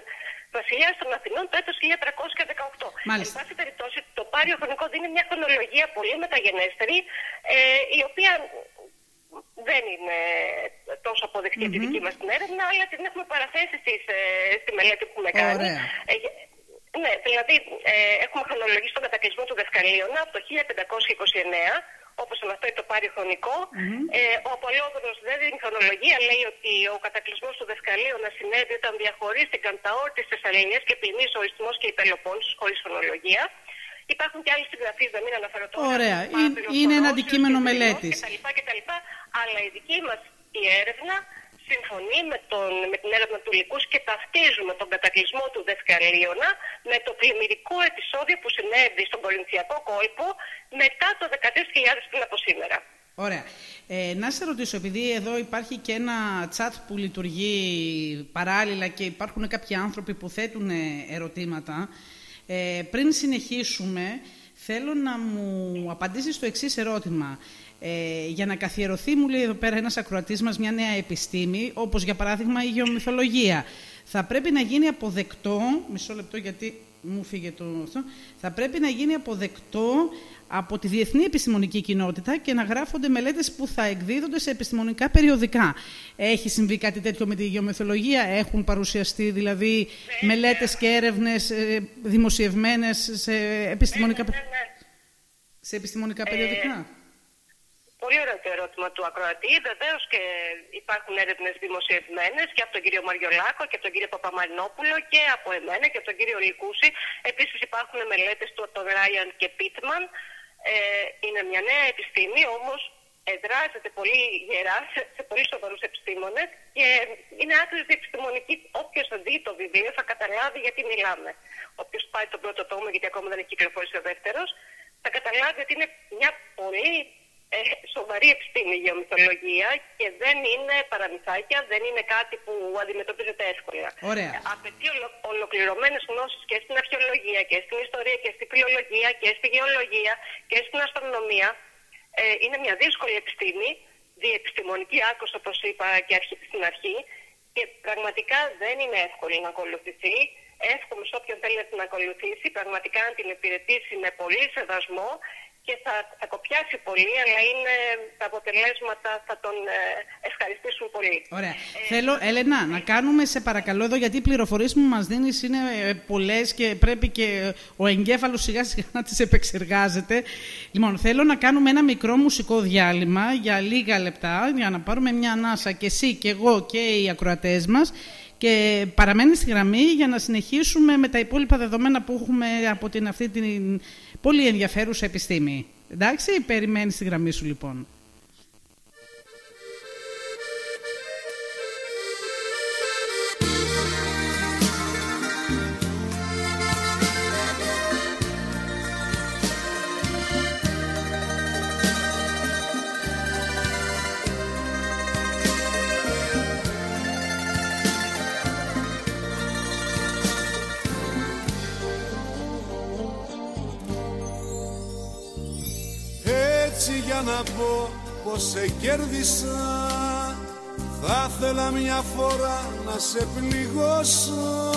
βασιλιά των Αθηνών το έτος 1318. Μάλιστα. Εν πάση περιπτώσει, το πάριο χρονικό δίνει μια χρονολογία πολύ μεταγενέστερη, ε, η οποία δεν είναι τόσο αποδεκτή mm-hmm. τη δική μας την έρευνα, αλλά την έχουμε παραθέσει στις, ε, στη μελέτη που έχουμε κάνει. Ε, ναι, δηλαδή ε, έχουμε χρονολογήσει τον κατακλυσμό του Δευκαλίωνα από το 1529 όπως αναφέρει το πάρει χρονικό. Mm-hmm. Ε, ο Απολόγωνος δεν δίνει χρονολογία, λέει ότι ο κατακλυσμός του Δευκαλίου να συνέβη όταν διαχωρίστηκαν τα όρια της Θεσσαλονίας και ποινής ο Ιστιμός και η Πελοπόννησος χωρίς χρονολογία. Υπάρχουν και άλλες συγγραφείς, δεν μην αναφέρω τώρα. Ωραία, είναι, είναι ένα αντικείμενο μελέτης. Αλλά η δική μας η έρευνα συμφωνεί με, τον, με την έρευνα του Λυκούς και ταυτίζουμε τον κατακλυσμό του Δευκαλίωνα με το πλημμυρικό επεισόδιο που συνέβη στον Κορινθιακό κόλπο μετά το 13.000 πριν από σήμερα. Ωραία. Ε, να σε ρωτήσω, επειδή εδώ υπάρχει και ένα chat που λειτουργεί παράλληλα και υπάρχουν κάποιοι άνθρωποι που θέτουν ερωτήματα, ε, πριν συνεχίσουμε, θέλω να μου απαντήσεις το εξής ερώτημα. Ε, για να καθιερωθεί, μου λέει εδώ πέρα ένας ακροατής μας, μια νέα επιστήμη, όπως για παράδειγμα η γεωμυθολογία. Θα πρέπει να γίνει αποδεκτό, μισό λεπτό γιατί μου φύγε το αυτό, θα πρέπει να γίνει αποδεκτό από τη διεθνή επιστημονική κοινότητα και να γράφονται μελέτες που θα εκδίδονται σε επιστημονικά περιοδικά. Έχει συμβεί κάτι τέτοιο με τη γεωμεθολογία, έχουν παρουσιαστεί δηλαδή μελέτες και έρευνες ε, δημοσιευμένες σε επιστημονικά, σε επιστημονικά περιοδικά; Πολύ ωραίο το ερώτημα του ακροατή. Βεβαίως και υπάρχουν έρευνες δημοσιευμένες και από τον κύριο Μαριολάκο και από τον κύριο Παπαμαρινόπουλο και από εμένα και από τον κύριο Λικούση. Επίσης υπάρχουν μελέτες του από τον Ράιαν και Πίτμαν. Ε, είναι μια νέα επιστήμη, όμως εδράζεται πολύ γερά σε, σε πολύ σοβαρούς επιστήμονες και είναι άκρη επιστημονική. Όποιος δει το βιβλίο θα καταλάβει γιατί μιλάμε. Όποιος πάει τον πρώτο τόμο, γιατί ακόμα δεν έχει κυκλοφορήσει ο δεύτερος, θα καταλάβει ότι είναι μια πολύ ε, σοβαρή επιστήμη η γεωμυθολογία και δεν είναι παραμυθάκια, δεν είναι κάτι που αντιμετωπίζεται εύκολα. Ωραία. Ε, απαιτεί ολο, ολοκληρωμένες γνώσεις και στην αρχαιολογία και στην ιστορία και στην φιλολογία και στη γεωλογία και στην αστρονομία. Ε, είναι μια δύσκολη επιστήμη, διεπιστημονική άκρος όπως είπα και αρχή, στην αρχή και πραγματικά δεν είναι εύκολη να ακολουθηθεί. Εύχομαι σε όποιον θέλει να την ακολουθήσει, πραγματικά να την υπηρετήσει με πολύ σεβασμό και θα, θα κοπιάσει πολύ, αλλά είναι, τα αποτελέσματα θα τον ε, ευχαριστήσουν πολύ. Ωραία. Ε, Θέλω, Έλενα, να κάνουμε σε παρακαλώ εδώ, γιατί οι πληροφορίες που μας δίνεις είναι ε, πολλές και πρέπει και ο εγκέφαλος σιγά σιγά να τις επεξεργάζεται. Λοιπόν, θέλω να κάνουμε ένα μικρό μουσικό διάλειμμα για λίγα λεπτά, για να πάρουμε μια ανάσα και εσύ και εγώ και οι ακροατές μας και παραμένει στη γραμμή για να συνεχίσουμε με τα υπόλοιπα δεδομένα που έχουμε από την, αυτή την πολύ ενδιαφέρουσα επιστήμη. Εντάξει, περιμένεις στη γραμμή σου λοιπόν. Να πω πως σε κέρδισα. Θα ήθελα μια φορά να σε πληγώσω.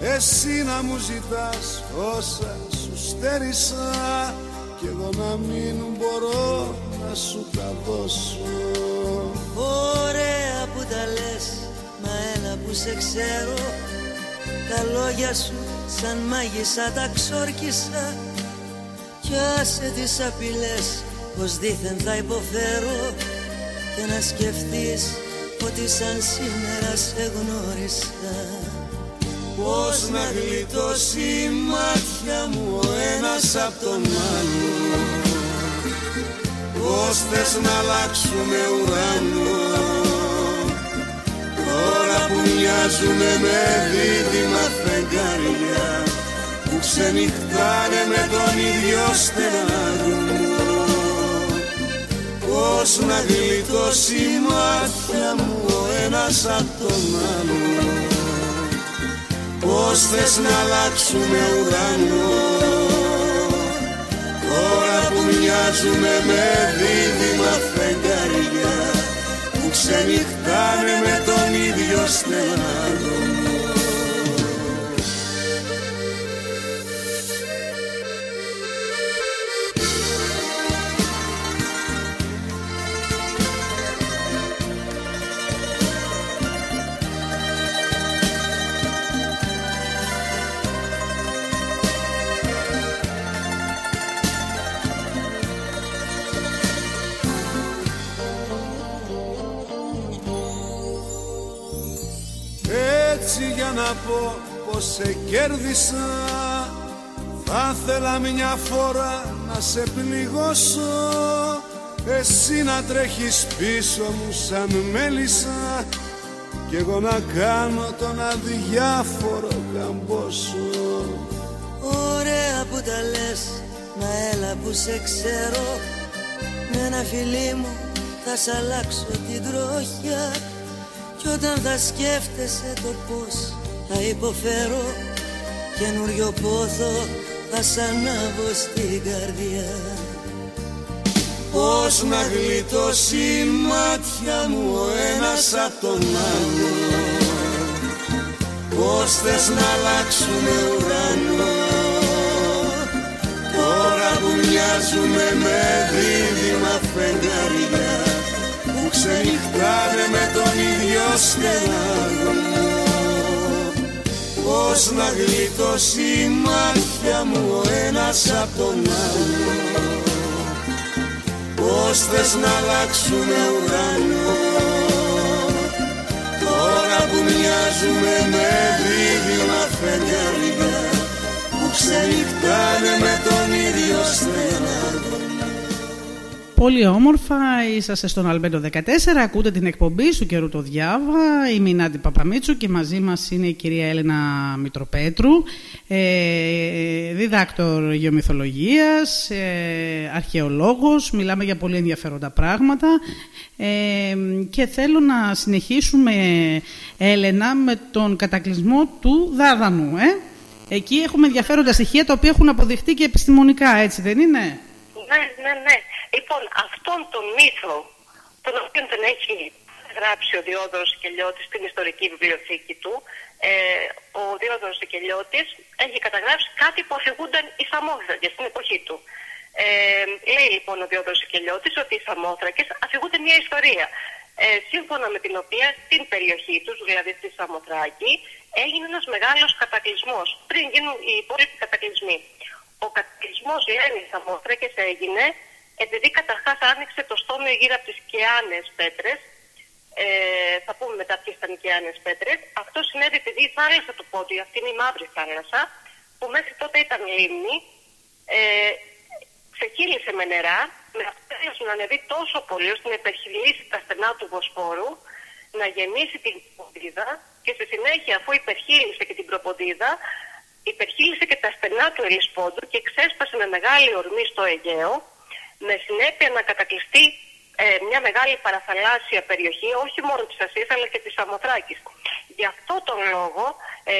Εσύ να μου ζητάς όσα σου στέρισα. Κι εγώ να μην μπορώ να σου τα δώσω. Ωραία που τα λες, μα έλα που σε ξέρω. Τα λόγια σου σαν μάγισσα τα ξόρκισα. Κι άσε τις απειλές πως δήθεν θα υποφέρω Και να σκεφτείς ότι σαν σήμερα σε γνώρισα. Πώς να γλιτώσει η μάτια μου ο ένας απ' τον άλλο Πώς θες να αλλάξουμε ουρανό Τώρα που μοιάζουμε με δίδυμα φεγγάρια Που ξενυχτάνε με τον ίδιο στεναγμό Πώς να γλιτώσει η μάτια μου ο ένας απ' τον άλλο Πώς θες να αλλάξουμε ουρανό; Τώρα που μοιάζουμε με δίδυμα φεγγάρια Που ξενυχτάνε με τον ίδιο στεναγμό να πω πως σε κέρδισα. Θα ήθελα μια φορά να σε πληγώσω. Εσύ να τρέχεις πίσω μου σαν μέλισσα. Κι εγώ να κάνω τον αδιάφορο καμπόσο. Ωραία που τα λες, μα έλα που σε ξέρω. Με ένα φιλί μου θα σ' αλλάξω την τροχιά. Κι όταν θα σκέφτεσαι το πως θα υποφέρω Καινούριο πόθο θα σ' ανάβω στην καρδιά. Πώς να γλιτώσει η μάτια μου ο ένας απ' τον άλλο. Πώς θες να αλλάξουμε ουρανό. Τώρα που μοιάζουμε με δίδυμα φεγγάρια Που ξενυχτάνε με τον ίδιο στεναγμό Πώς να γλιτώσει η μάτια μου ο ένας απ' τον άλλο. Πώς θες να αλλάξουμε ουρανό. Τώρα που μοιάζουμε με δίδυμα φεγγάρια Που ξενυχτάνε με τον ίδιο στεναγμό Πολύ όμορφα, είσαστε στον Αλμπέντο 14, ακούτε την εκπομπή σου καιρού το διάβα, η Μινάτη Παπαμίτσου και μαζί μας είναι η κυρία Έλενα Μητροπέτρου, ε, διδάκτορ γεωμυθολογίας, ε, αρχαιολόγος, μιλάμε για πολύ ενδιαφέροντα πράγματα. Ε, και θέλω να συνεχίσουμε, Έλενα, με τον κατακλυσμό του Δάδανου. Ε; Εκεί έχουμε ενδιαφέροντα στοιχεία τα οποία έχουν αποδειχτεί και επιστημονικά, έτσι δεν είναι; Ναι, ναι, ναι. Λοιπόν, αυτόν τον μύθο, τον οποίο τον έχει γράψει ο Διόδωρος Σικελιώτης στην ιστορική βιβλιοθήκη του, ε, ο Διόδωρος Σικελιώτης έχει καταγράψει κάτι που αφηγούνταν οι Σαμόθρακες στην εποχή του. Ε, λέει λοιπόν ο Διόδωρος Σικελιώτης ότι οι Σαμόθρακες αφηγούνται μια ιστορία. Ε, σύμφωνα με την οποία στην περιοχή τους, δηλαδή στη Σαμοθράκη, έγινε ένας μεγάλος κατακλυσμός πριν γίνουν οι υπόλοιποι κατακλυσμοί. Ο κατακλυσμός λένε οι Σαμόθρακες έγινε επειδή καταρχάς άνοιξε το στόμιο γύρω από τις Κεάνες πέτρες, ε, θα πούμε μετά ποιες ήταν οι Κεάνες πέτρες, αυτό συνέβη επειδή η θάλασσα του Πόντιου, αυτή είναι η μαύρη θάλασσα, που μέχρι τότε ήταν λίμνη, ε, ξεχύλισε με νερά, με αποτέλεσμα να ανεβεί τόσο πολύ ώστε να υπερχειλήσει τα στενά του Βοσπόρου, να γεμίσει την Προποντίδα και στη συνέχεια αφού υπερχείλησε και την Προποντίδα, υπερχείλησε και τα στενά του Ελισπόντου και ξέσπασε με μεγάλη ορμή στο Αιγαίο, με συνέπεια να κατακλειστεί ε, μια μεγάλη παραθαλάσσια περιοχή, όχι μόνο της Ασίας αλλά και της Σαμοθράκης. Γι' αυτό τον λόγο ε,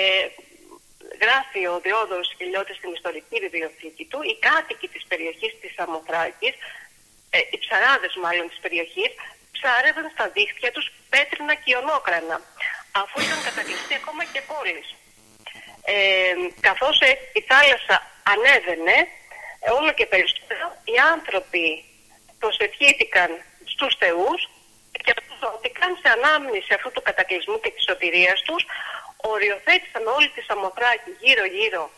γράφει ο Διόδωρος Κιλιώτης στην ιστορική βιβλιοθήκη του, οι κάτοικοι της περιοχής της Σαμοθράκης ε, οι ψαράδες μάλλον της περιοχής, ψάρευαν στα δίχτυα τους πέτρινα και ιονόκρανα, αφού είχαν κατακλειστεί ακόμα και πόλεις. Ε, καθώς ε, η θάλασσα ανέβαινε, ε, όλο και περισσότερο, οι άνθρωποι προσευχήθηκαν στους θεούς και αυτοθήκαν σε ανάμνηση αυτού του κατακλυσμού και της σωτηρίας τους, οριοθέτησαν όλη τη Σαμοθράκη γύρω-γύρω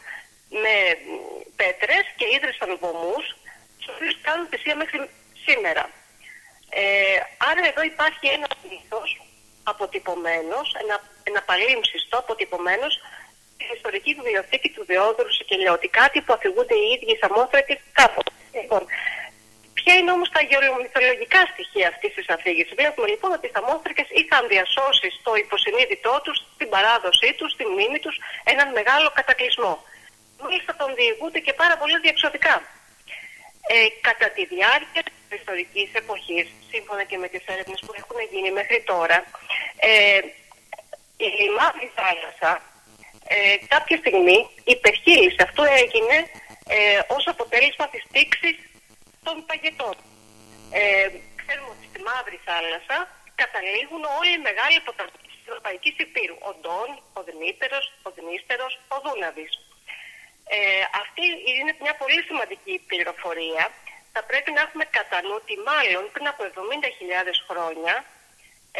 με πέτρες και ίδρυσαν βομούς, στους οποίους κάνουν θυσία μέχρι σήμερα. Ε, άρα εδώ υπάρχει ένα μύθος αποτυπωμένος, ένα, ένα παλίμψιστο αποτυπωμένος στην ιστορική βιβλιοθήκη του Διόδρου Σικελιώτη, κάτι που αφηγούνται οι ίδιοι οι Σαμόθρακες κάποτε. Λοιπόν, Ποια είναι όμως τα γεωμυθολογικά στοιχεία αυτής της αφήγησης; Βλέπουμε λοιπόν ότι οι Σαμόθρακε είχαν διασώσει στο υποσυνείδητό τους, στην παράδοσή τους, στη μνήμη τους, έναν μεγάλο κατακλυσμό. Μάλιστα τον διηγούνται και πάρα πολύ διεξοδικά. Ε, κατά τη διάρκεια της ιστορικής εποχής, σύμφωνα και με τις έρευνες που έχουν γίνει μέχρι τώρα, ε, η Μαύρη Θάλασσα ε, κάποια στιγμή υπερχείλησε. Αυτό έγινε ε, ως αποτέλεσμα της τήξης των παγετών. Ε, ξέρουμε ότι στη Μαύρη Θάλασσα καταλήγουν όλοι οι μεγάλοι ποταμοί της Ευρωπαϊκής Υπήρου. Ο Ντόν, ο Δνήπερος, ο Δνήστερος, ο Δούναβης. Ε, αυτή είναι μια πολύ σημαντική πληροφορία. Θα πρέπει να έχουμε κατά νου ότι μάλλον πριν από 70.000 χρόνια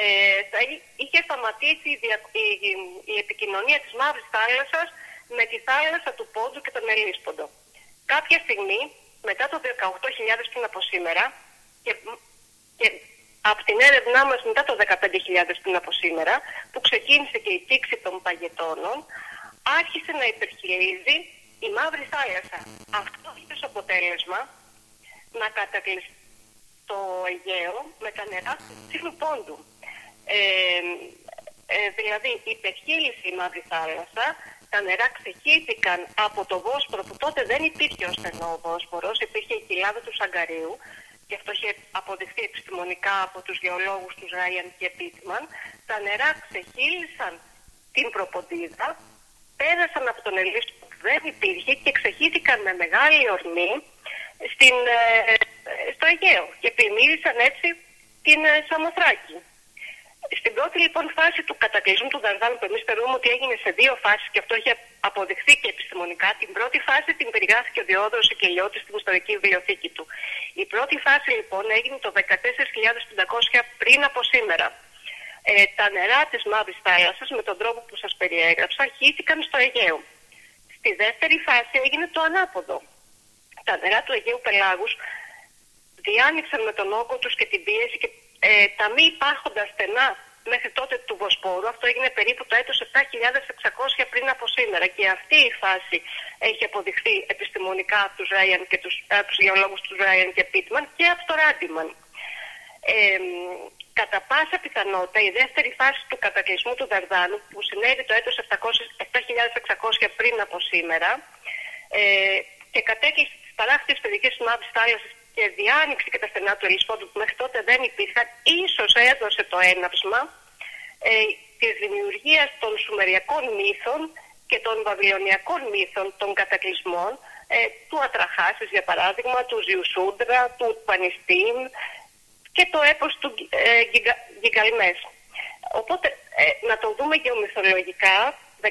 ε, θα είχε σταματήσει η, η, η, επικοινωνία της Μαύρης Θάλασσας με τη θάλασσα του Πόντου και τον Ελίσποντο. Κάποια στιγμή μετά το 18.000 πριν από σήμερα και, και από την έρευνά μας μετά το 15.000 πριν από σήμερα που ξεκίνησε και η τήξη των παγετώνων άρχισε να υπερχειλίζει η Μαύρη Θάλασσα. Αυτό είχε ως αποτέλεσμα να κατακλειστεί το Αιγαίο με τα νερά του Τσίλου Πόντου. Ε, ε, δηλαδή υπερχείλησε η Μαύρη Θάλασσα τα νερά ξεχύθηκαν από το Βόσπορο που τότε δεν υπήρχε ο στενό Βόσπορος, υπήρχε η κοιλάδα του Σαγκαρίου και αυτό είχε αποδειχθεί επιστημονικά από τους γεωλόγους του Ράιαν και Πίτμαν. Τα νερά ξεχύλισαν την προποντίδα, πέρασαν από τον Ελίσσο που δεν υπήρχε και ξεχύθηκαν με μεγάλη ορμή στην, ε, στο Αιγαίο και πλημμύρισαν έτσι την ε, Σαμοθράκη. Στην πρώτη λοιπόν φάση του κατακλυσμού του Δαρδάνου, που εμείς θεωρούμε ότι έγινε σε δύο φάσεις και αυτό έχει αποδειχθεί και επιστημονικά, την πρώτη φάση την περιγράφει και ο Διόδρο Σικελιώτης στην ιστορική βιβλιοθήκη του. Η πρώτη φάση λοιπόν έγινε το 14.500 πριν από σήμερα. Ε, τα νερά της Μαύρης Θάλασσας, με τον τρόπο που σας περιέγραψα, χύθηκαν στο Αιγαίο. Στη δεύτερη φάση έγινε το ανάποδο. Τα νερά του Αιγαίου Πελάγους διάνοιξαν με τον όγκο τους και την πίεση και ε, τα μη υπάρχοντα στενά μέχρι τότε του Βοσπόρου, αυτό έγινε περίπου το έτος 7.600 πριν από σήμερα και αυτή η φάση έχει αποδειχθεί επιστημονικά από τους, Ράιαν και τους, από τους γεωλόγους τους Ράιαν και Πίτμαν και από το Ράντιμαν. Ε, κατά πάσα πιθανότητα η δεύτερη φάση του κατακλυσμού του Δαρδάνου που συνέβη το έτος 7.600 πριν από σήμερα ε, και κατέκλυσε τις παράκτητες παιδικές μαύρης θάλασσας και διάνοιξε και τα στενά του Ελισπόντου που μέχρι τότε δεν υπήρχαν, ίσως έδωσε το έναυσμα ε, της δημιουργίας των Σουμεριακών μύθων και των Βαβυλωνιακών μύθων των κατακλυσμών ε, του Ατραχάσης για παράδειγμα, του Ζιουσούντρα, του Πανιστίν και το έπος του ε, Γιγαλμές. Οπότε ε, να το δούμε γεωμυθολογικά, 14.500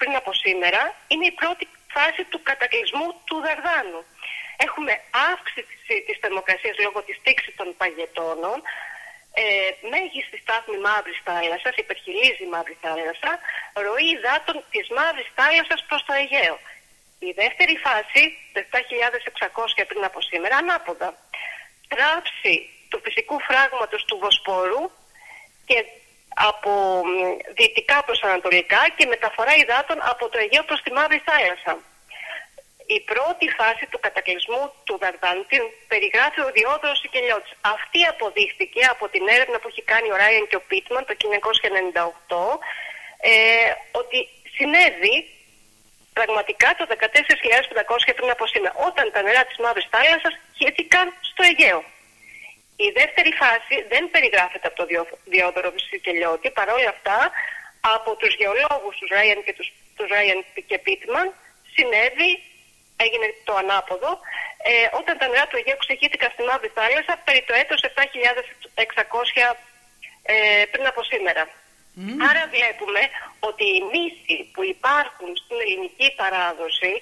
πριν από σήμερα είναι η πρώτη φάση του κατακλυσμού του Δαρδάνου έχουμε αύξηση της θερμοκρασίας λόγω της τήξης των παγετώνων, ε, μέγιστη στάθμη μαύρης θάλασσας, υπερχιλίζει η μαύρη θάλασσα, ροή υδάτων της μαύρης θάλασσας προς το Αιγαίο. Η δεύτερη φάση, 7.600 πριν από σήμερα, ανάποδα. Τράψη του φυσικού φράγματος του Βοσπόρου και από δυτικά προς ανατολικά και μεταφορά υδάτων από το Αιγαίο προς τη Μαύρη Θάλασσα η πρώτη φάση του κατακλυσμού του Δαρδάνου την περιγράφει ο Διόδωρος Σικελιώτης. Αυτή αποδείχθηκε από την έρευνα που έχει κάνει ο Ράιαν και ο Πίτμαν το 1998 ε, ότι συνέβη πραγματικά το 14.500 πριν από σήμερα όταν τα νερά της Μαύρης Θάλασσας χύθηκαν στο Αιγαίο. Η δεύτερη φάση δεν περιγράφεται από τον Διόδωρο Σικελιώτη, παρόλα αυτά από τους γεωλόγους τους Ράιαν και τους, τους Ράιαν και Πίτμαν συνέβη έγινε το ανάποδο ε, όταν τα νερά του Αιγαίου ξεχύθηκαν στη Μαύρη Θάλασσα περί το έτος 7.600 ε, πριν από σήμερα. Άρα βλέπουμε ότι οι μύθοι που υπάρχουν στην ελληνική παράδοση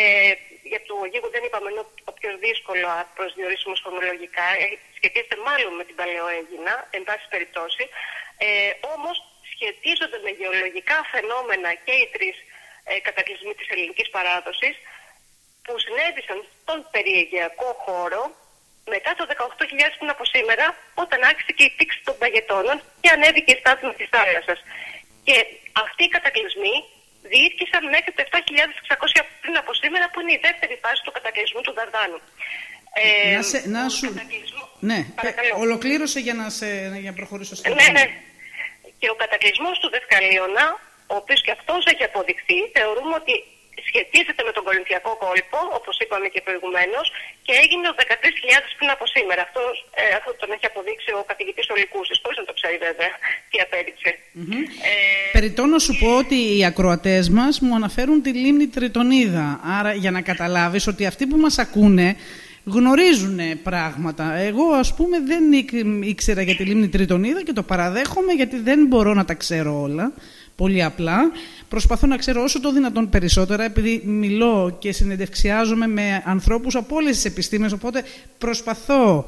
ε, για το Αιγαίο δεν είπαμε είναι το πιο δύσκολο προσδιορίσιμο χρονολογικά, ε, σχετίζεται μάλλον με την Παλαιοέγινα, εν πάση περιπτώσει, ε, όμως σχετίζονται με γεωλογικά φαινόμενα και οι τρεις ε, κατακλυσμοί της ελληνικής παράδοσης που συνέβησαν στον περιεγειακό χώρο μετά το 18.000 πριν από σήμερα, όταν άρχισε και η τήξη των παγετώνων και ανέβηκε η στάθμη της θάλασσας. Και αυτοί οι κατακλυσμοί διήρκησαν μέχρι το 7.600 πριν από σήμερα, που είναι η δεύτερη φάση του κατακλυσμού του Δαρδάνου. Ε, να, σε, να σου... Ναι, Παρακαλώ. ολοκλήρωσε για να, σε, για να προχωρήσω στο Ναι, ναι. Και ο κατακλυσμός του Δευκαλίωνα, ο οποίος και αυτός έχει αποδειχθεί, θεωρούμε ότι σχετίζεται με τον Κορινθιακό κόλπο, όπως είπαμε και προηγουμένως, και έγινε ο 13.000 πριν από σήμερα. Αυτό, ε, αυτό τον έχει αποδείξει ο καθηγητής Ολικούσης, χωρίς να το ξέρει βέβαια τι απέδειξε. Ε, Περιτώ να σου πω ότι οι ακροατές μας μου αναφέρουν τη λίμνη Τριτονίδα. Άρα για να καταλάβεις ότι αυτοί που μας ακούνε γνωρίζουν πράγματα. Εγώ ας πούμε δεν ήξ- ήξερα για τη λίμνη Τριτονίδα και το παραδέχομαι γιατί δεν μπορώ να τα ξέρω όλα. Πολύ απλά. Προσπαθώ να ξέρω όσο το δυνατόν περισσότερα επειδή μιλώ και συνεντευξιάζομαι με ανθρώπους από όλες τις επιστήμες οπότε προσπαθώ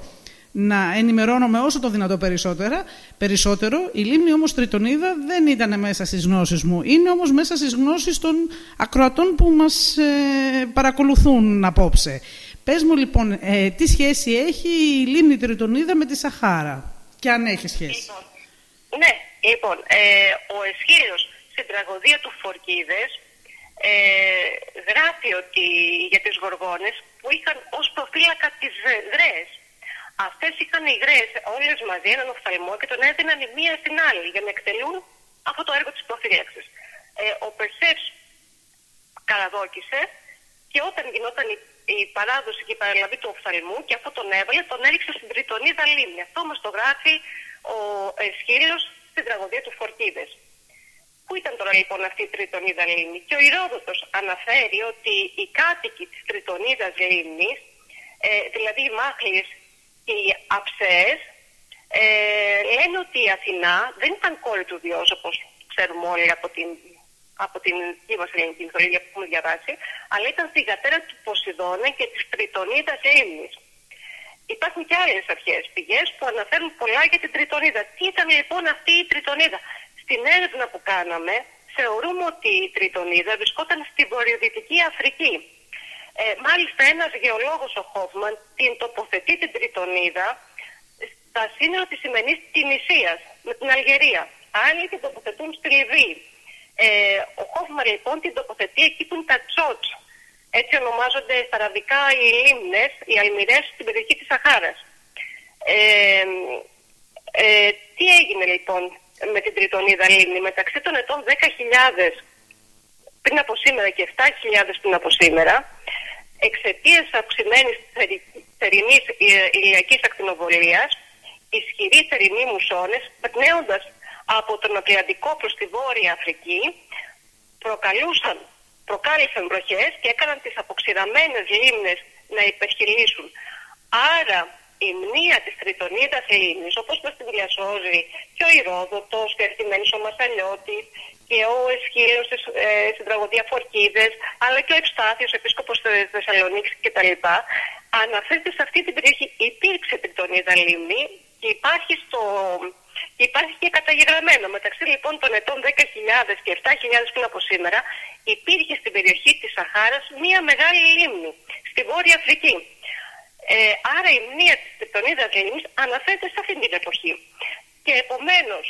να ενημερώνομαι όσο το δυνατό περισσότερα, περισσότερο. Η λίμνη όμως Τριτονίδα δεν ήταν μέσα στις γνώσεις μου. Είναι όμως μέσα στις γνώσεις των ακροατών που μας ε, παρακολουθούν απόψε. Πες μου λοιπόν, ε, τι σχέση έχει η λίμνη Τριτονίδα με τη Σαχάρα; Και αν έχει σχέση. Λοιπόν, ναι, λοιπόν, ε, ο Εσχύριος στην τραγωδία του Φορκίδες ε, γράφει ότι για τις γοργόνες που είχαν ως προφύλακα τις ε, γραίες. Αυτές είχαν οι γραίες όλες μαζί έναν οφθαλμό και τον έδιναν η μία στην άλλη για να εκτελούν αυτό το έργο της προφύλαξης. Ε, ο Περσεύς καραδόκησε και όταν γινόταν η, η παράδοση και η παραλαβή του οφθαλμού και αυτό τον έβαλε, τον έριξε στην Τριτονίδα λίμνη. Αυτό μας το γράφει ο Εσχύριος στην τραγωδία τους Φορκίδες. Πού ήταν τώρα λοιπόν αυτή η Τριτονίδα λίμνη; Και ο Ηρόδοτος αναφέρει ότι οι κάτοικοι της Τριτονίδας λίμνης, ε, δηλαδή οι Μάχλιες και οι Αψέες, ε, λένε ότι η Αθηνά δεν ήταν κόρη του Διός, όπως ξέρουμε όλοι από την, από την δική μας ελληνική μυθολογία που έχουμε διαβάσει, αλλά ήταν θυγατέρα του Ποσειδώνα και της Τριτονίδας λίμνης. Υπάρχουν και άλλες αρχές πηγές που αναφέρουν πολλά για την Τριτονίδα. Τι ήταν λοιπόν αυτή η Τριτονίδα; Στην έρευνα που κάναμε, θεωρούμε ότι η Τριτονίδα βρισκόταν στην βορειοδυτική Αφρική. Ε, μάλιστα, ένας γεωλόγος, ο Χόφμαν, την τοποθετεί την Τριτονίδα στα σύνορα της σημερινή Τινησίας με την Αλγερία. Άλλοι την τοποθετούν στη Λιβύη. Ε, ο Χόφμαν λοιπόν την τοποθετεί εκεί που είναι τα Τσότς. Έτσι ονομάζονται στα αραβικά οι λίμνες, οι αλμυρές στην περιοχή της Σαχάρας. Ε, ε, τι έγινε λοιπόν με την Τριτονίδα λίμνη; Μεταξύ των ετών 10.000 πριν από σήμερα και 7.000 πριν από σήμερα εξαιτίας αυξημένης θερινής ηλιακής ακτινοβολίας, ισχυροί θερινοί μουσώνες, περνέοντας από τον Ατλαντικό προς τη Βόρεια Αφρική, προκαλούσαν, προκάλεσαν βροχές και έκαναν τις αποξηραμένες λίμνες να υπερχιλήσουν. Άρα η μνήα της Τριτονίδας λίμνης, όπως μας την διασώζει και ο Ηρόδοτος και ο ο Μασαλιώτης και ο Εσχύλος ε, στην τραγωδία Φορκίδες, αλλά και ο Ευστάθιος, ο επίσκοπος της Θεσσαλονίκης κτλ. Αναφέρεται σε αυτή την περιοχή. Υπήρξε Τριτονίδα λίμνη και υπάρχει, στο, και υπάρχει και καταγεγραμμένο. Μεταξύ λοιπόν των ετών 10.000 και 7.000 πριν από σήμερα υπήρχε στην περιοχή της Σαχάρας μία μεγάλη λίμνη στη Βόρεια Αφρική. Ε, άρα η μνήμα της Τριτονίδας λίμνης αναφέρεται σε αυτήν την εποχή. Και επομένως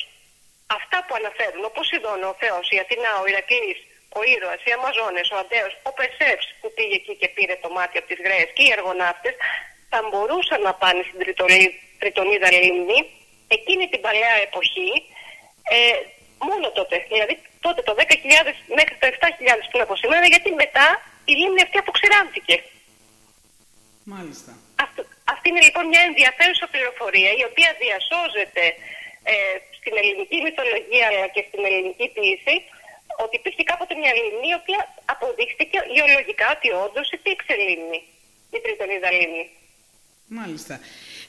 αυτά που αναφέρουν, ο Ποσειδώνα, ο Θεός, η Αθηνά, ο Ηρακλής, ο Ήρωας, οι Αμαζόνες, ο Αντέος, ο Πεσεύς που πήγε εκεί και πήρε το μάτι από τις γραίες και οι εργοναύτες θα μπορούσαν να πάνε στην Τριτολή- Τριτονίδα λίμνη εκείνη την παλαιά εποχή ε, μόνο τότε. Δηλαδή τότε το 10.000 μέχρι το 7.000 πριν από σήμερα γιατί μετά η λίμνη αυτή αποξηράνθηκε. Μάλιστα. Αυτό, αυτή είναι λοιπόν μια ενδιαφέρουσα πληροφορία η οποία διασώζεται ε, στην ελληνική μυθολογία αλλά και στην ελληνική ποιήση ότι υπήρχε κάποτε μια λίμνη η οποία αποδείχθηκε γεωλογικά ότι όντως υπήρξε λίμνη. η Τριτονίδα Λίμνη. Μάλιστα.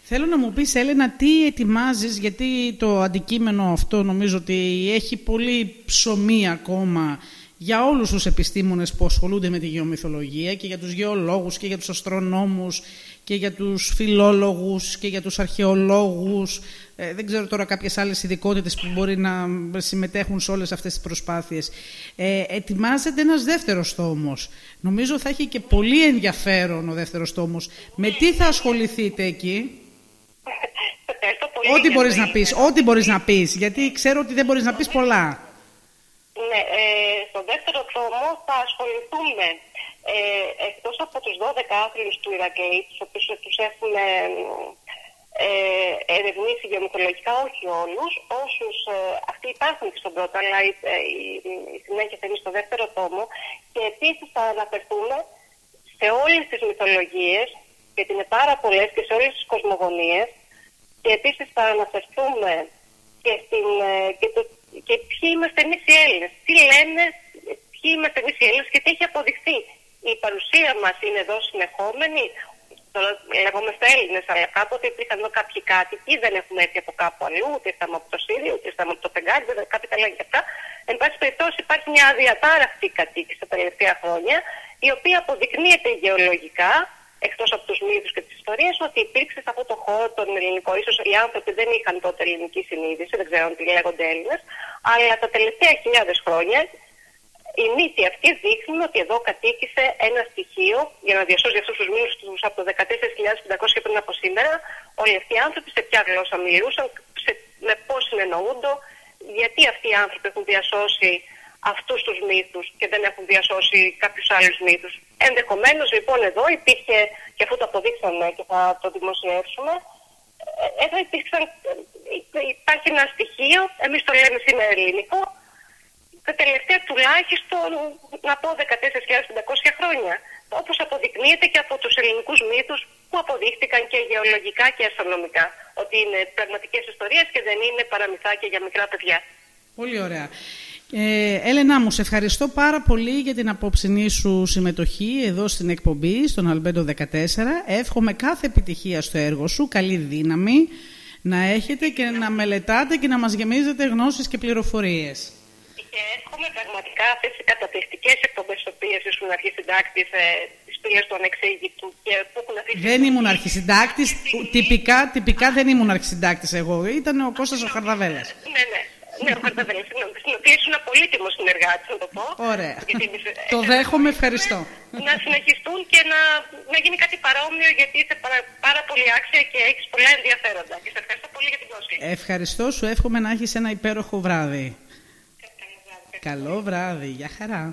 Θέλω να μου πεις, Έλενα, τι ετοιμάζεις, γιατί το αντικείμενο αυτό νομίζω ότι έχει πολύ ψωμί ακόμα για όλους τους επιστήμονες που ασχολούνται με τη γεωμυθολογία και για τους γεωλόγους και για τους αστρονόμους και για τους φιλόλογους και για τους αρχαιολόγους. Ε, δεν ξέρω τώρα κάποιες άλλες ειδικότητες που μπορεί να συμμετέχουν σε όλες αυτές τις προσπάθειες. Ε, ετοιμάζεται ένας δεύτερος τόμος. Νομίζω θα έχει και πολύ ενδιαφέρον ο δεύτερος τόμος. Με τι θα ασχοληθείτε εκεί; Ό,τι μπορείς να πεις, ό,τι μπορείς να πεις, γιατί ξέρω ότι δεν μπορείς να πεις πολλά. Ναι, ε, στο δεύτερο τόμο θα ασχοληθούμε ε, εκτός από τους 12 άθλους του Ηρακλή, τους οποίους τους έχουν ε, ε, ερευνήσει γεωμηθολογικά, όχι όλους, όσους ε, αυτοί υπάρχουν και στον πρώτο, αλλά η, ε, η, η συνέχεια θα είναι στο δεύτερο τόμο και επίσης θα αναφερθούμε σε όλες τις μυθολογίες, γιατί είναι πάρα πολλές και σε όλες τις κοσμογονίες και επίσης θα αναφερθούμε και, στην, ε, και το και ποιοι είμαστε εμείς οι Έλληνες. Τι λένε, ποιοι είμαστε εμείς οι Έλληνες και τι έχει αποδειχθεί. Η παρουσία μας είναι εδώ συνεχόμενη. Τώρα λεγόμαστε Έλληνες, αλλά κάποτε υπήρχαν εδώ κάποιοι κάτοικοι, δεν έχουμε έρθει από κάπου αλλού, ούτε ήρθαμε από το Σύριο, ούτε ήρθαμε από το Φεγγάρι, βέβαια κάποιοι τα λένε και αυτά. Εν πάση περιπτώσει, υπάρχει μια αδιατάραχτη κατοίκηση τα τελευταία χρόνια, η οποία αποδεικνύεται γεωλογικά εκτός από τους μύθους και τις ιστορίες, ότι υπήρξε σε αυτό το χώρο τον ελληνικό. Ίσως οι άνθρωποι δεν είχαν τότε ελληνική συνείδηση, δεν ξέρω αν τι λέγονται Έλληνες, αλλά τα τελευταία χιλιάδες χρόνια οι μύθοι αυτοί δείχνουν ότι εδώ κατοίκησε ένα στοιχείο για να διασώσει αυτούς τους μύθους τους από το 14.500 πριν από σήμερα. Όλοι αυτοί οι άνθρωποι σε ποια γλώσσα μιλούσαν, σε, με πώς συνεννοούνται, γιατί αυτοί οι άνθρωποι έχουν διασώσει αυτούς τους μύθους και δεν έχουν διασώσει κάποιους άλλους μύθους. Ενδεχομένως λοιπόν εδώ υπήρχε, και αφού το αποδείξαμε και θα το δημοσιεύσουμε, ε, εδώ υπήρξαν, ε, υπάρχει ένα στοιχείο, εμείς το λέμε σήμερα ελληνικό, τα τελευταία τουλάχιστον, να πω 14.500 χρόνια, όπως αποδεικνύεται και από τους ελληνικούς μύθους που αποδείχτηκαν και γεωλογικά και αστρονομικά, ότι είναι πραγματικές ιστορίες και δεν είναι παραμυθάκια για μικρά παιδιά. Πολύ ωραία. Ε, Έλενα μου, σε ευχαριστώ πάρα πολύ για την απόψινή σου συμμετοχή εδώ στην εκπομπή, στον Αλμπέντο 14. Εύχομαι κάθε επιτυχία στο έργο σου, καλή δύναμη να έχετε και να μελετάτε και να μας γεμίζετε γνώσεις και πληροφορίες. Και εύχομαι πραγματικά αυτές οι καταπληκτικές εκπομπές τις οποίες ήσουν αρχισυντάκτης ε, της πύλης του ανεξήγητου και που έχουν αφήσει... Δεν ήμουν αρχισυντάκτης, τυπικά, τυπικά δεν ήμουν αρχισυντάκτης εγώ, ήταν ο Κώστας ο Χαρδαβέλας. Ναι, ναι. Ναι, ο Καρταβέλη, συγγνώμη. Στην οποία ήσουν πολύτιμος συνεργάτης, να το πω. Ωραία. το δέχομαι, ευχαριστώ. Να συνεχιστούν και να, να γίνει κάτι παρόμοιο, γιατί είσαι πάρα, πάρα πολύ άξια και έχεις πολλά ενδιαφέροντα. Και σε ευχαριστώ πολύ για την πρόσκληση. Ευχαριστώ, σου εύχομαι να έχεις ένα υπέροχο βράδυ. Καλό βράδυ, για χαρά.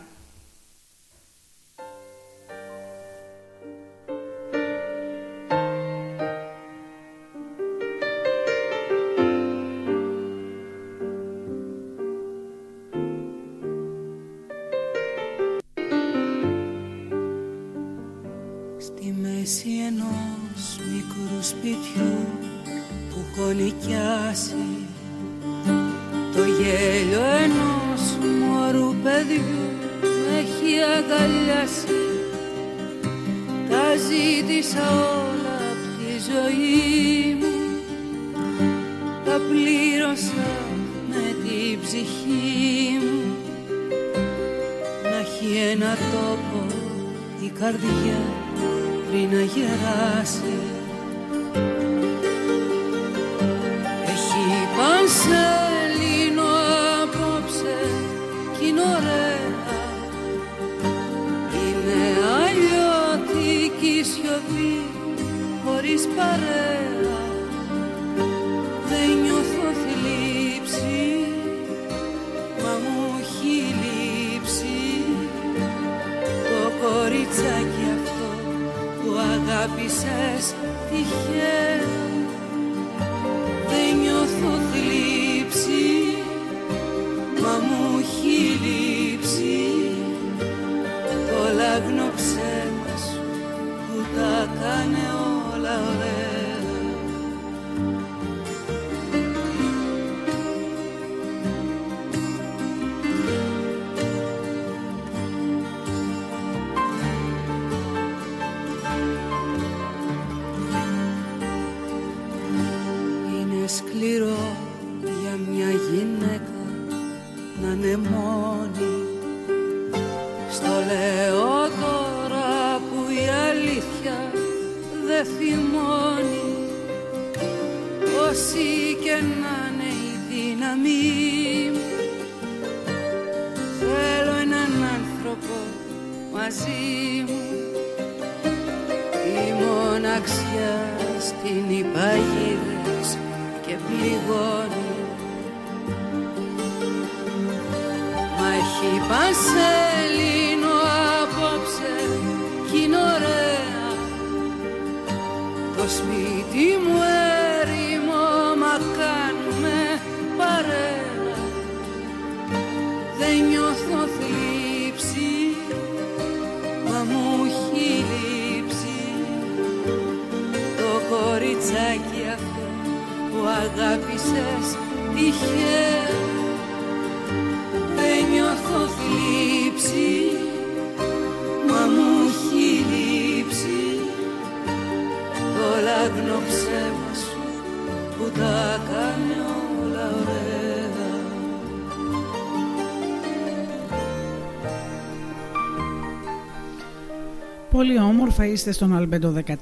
Όμορφα είστε στον Αλμπέντο 14.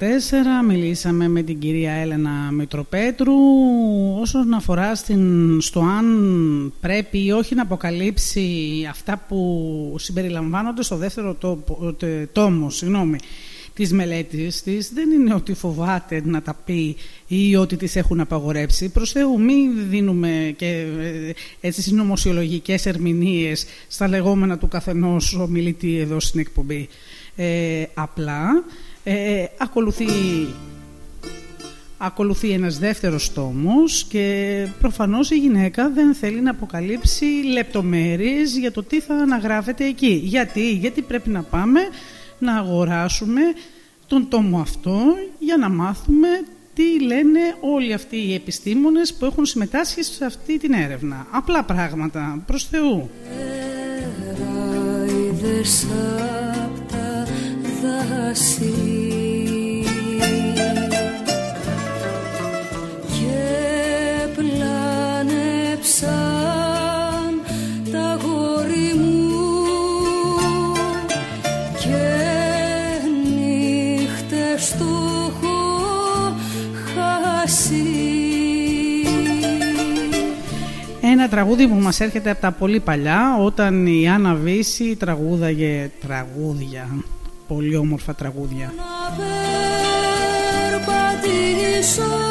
Μιλήσαμε με την κυρία Έλενα Μητροπέτρου όσον αφορά στην, στο αν πρέπει ή όχι να αποκαλύψει αυτά που συμπεριλαμβάνονται στο δεύτερο τόπο, τόμο συγγνώμη, της μελέτης της. Δεν είναι ότι φοβάται να τα πει ή ότι τις έχουν απαγορέψει. Προς Θεού μην δίνουμε και ε, έτσι συνωμοσιολογικές ερμηνείες στα λεγόμενα του καθενός ομιλητή εδώ στην εκπομπή. Ε, απλά ε, ακολουθεί, ακολουθεί ένας δεύτερος τόμος και προφανώς η γυναίκα δεν θέλει να αποκαλύψει λεπτομέρειες για το τι θα αναγράφεται εκεί. Γιατί, Γιατί πρέπει να πάμε να αγοράσουμε τον τόμο αυτό για να μάθουμε τι λένε όλοι αυτοί οι επιστήμονες που έχουν συμμετάσχει σε αυτή την έρευνα. Απλά πράγματα, προς Θεού δάση και πλάνεψαν τα γόρι μου και νύχτες του έχω χάσει. Ένα τραγούδι που μας έρχεται από τα πολύ παλιά όταν η Άννα Βύση τραγούδαγε τραγούδια πολύ όμορφα τραγούδια. Να περπατήσω,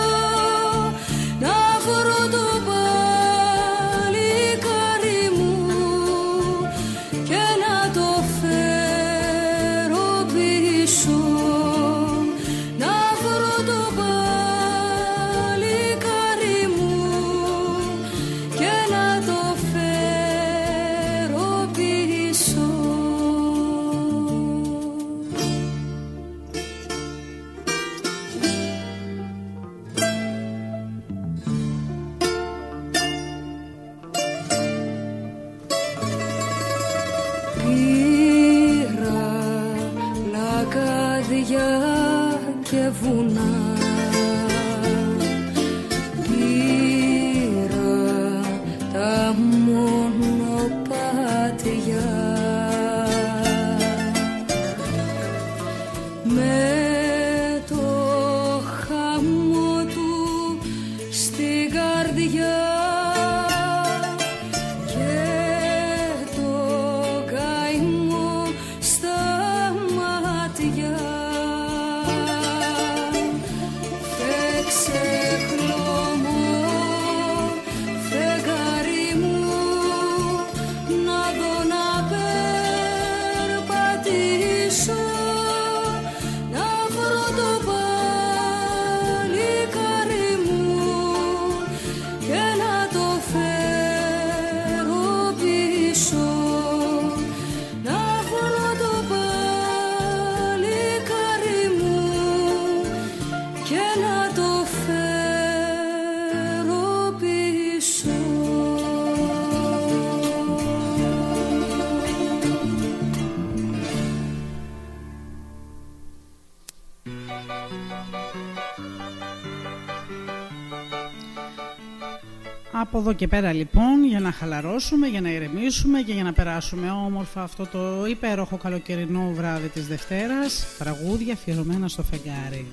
και πέρα λοιπόν για να χαλαρώσουμε, για να ηρεμήσουμε και για να περάσουμε όμορφα αυτό το υπέροχο καλοκαιρινό βράδυ της Δευτέρας. Τραγούδια αφιερωμένα στο φεγγάρι.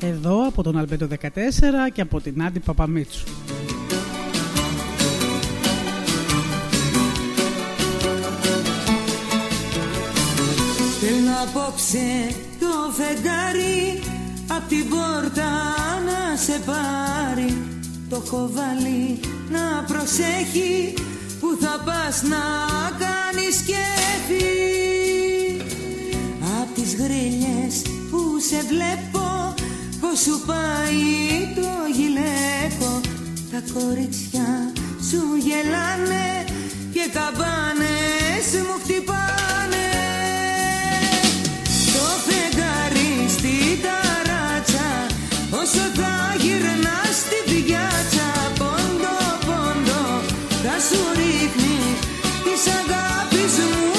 Εδώ από τον Αλμπέντο 14 και από την Άντι Παπαμίτσου. Θέλω απόψε το φεγγάρι απ' την πόρτα να σε πάρει το έχω βάλει να προσέχει που θα πας να κάνεις κέφι Απ' τις γρίλιες που σε βλέπω πως σου πάει το γυλαίκο. Τα κορίτσια σου γελάνε και καμπάνες μου χτυπάνε αγάπης μου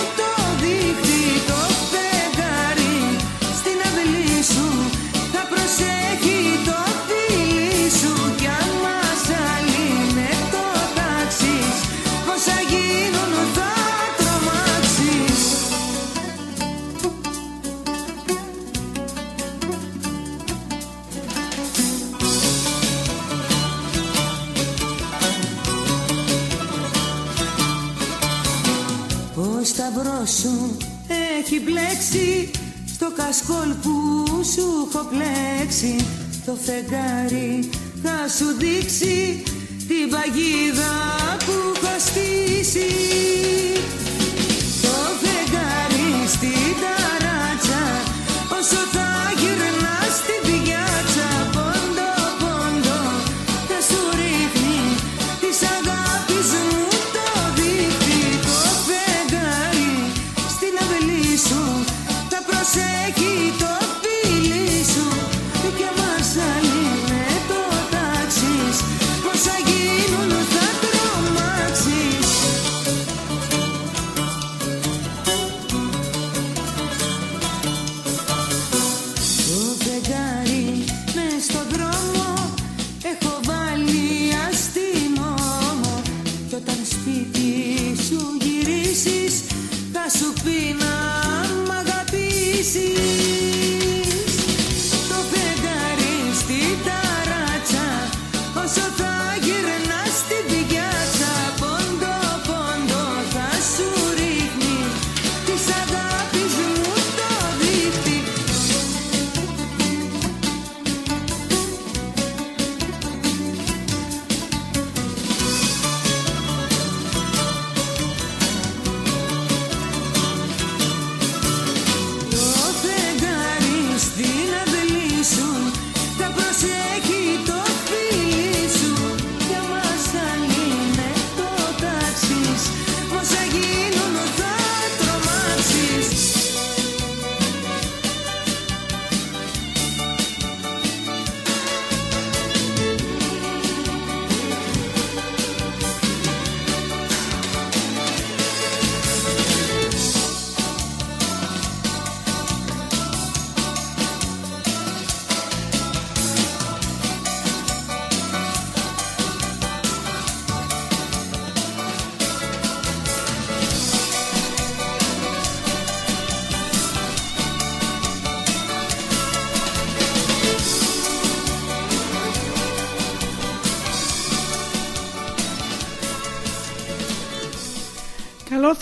σου έχει μπλέξει στο κασκόλ που σου έχω πλέξει. Το φεγγάρι θα σου δείξει την παγίδα που έχω στήσει. Το φεγγάρι στην ταράτσα όσο θα γυρνάς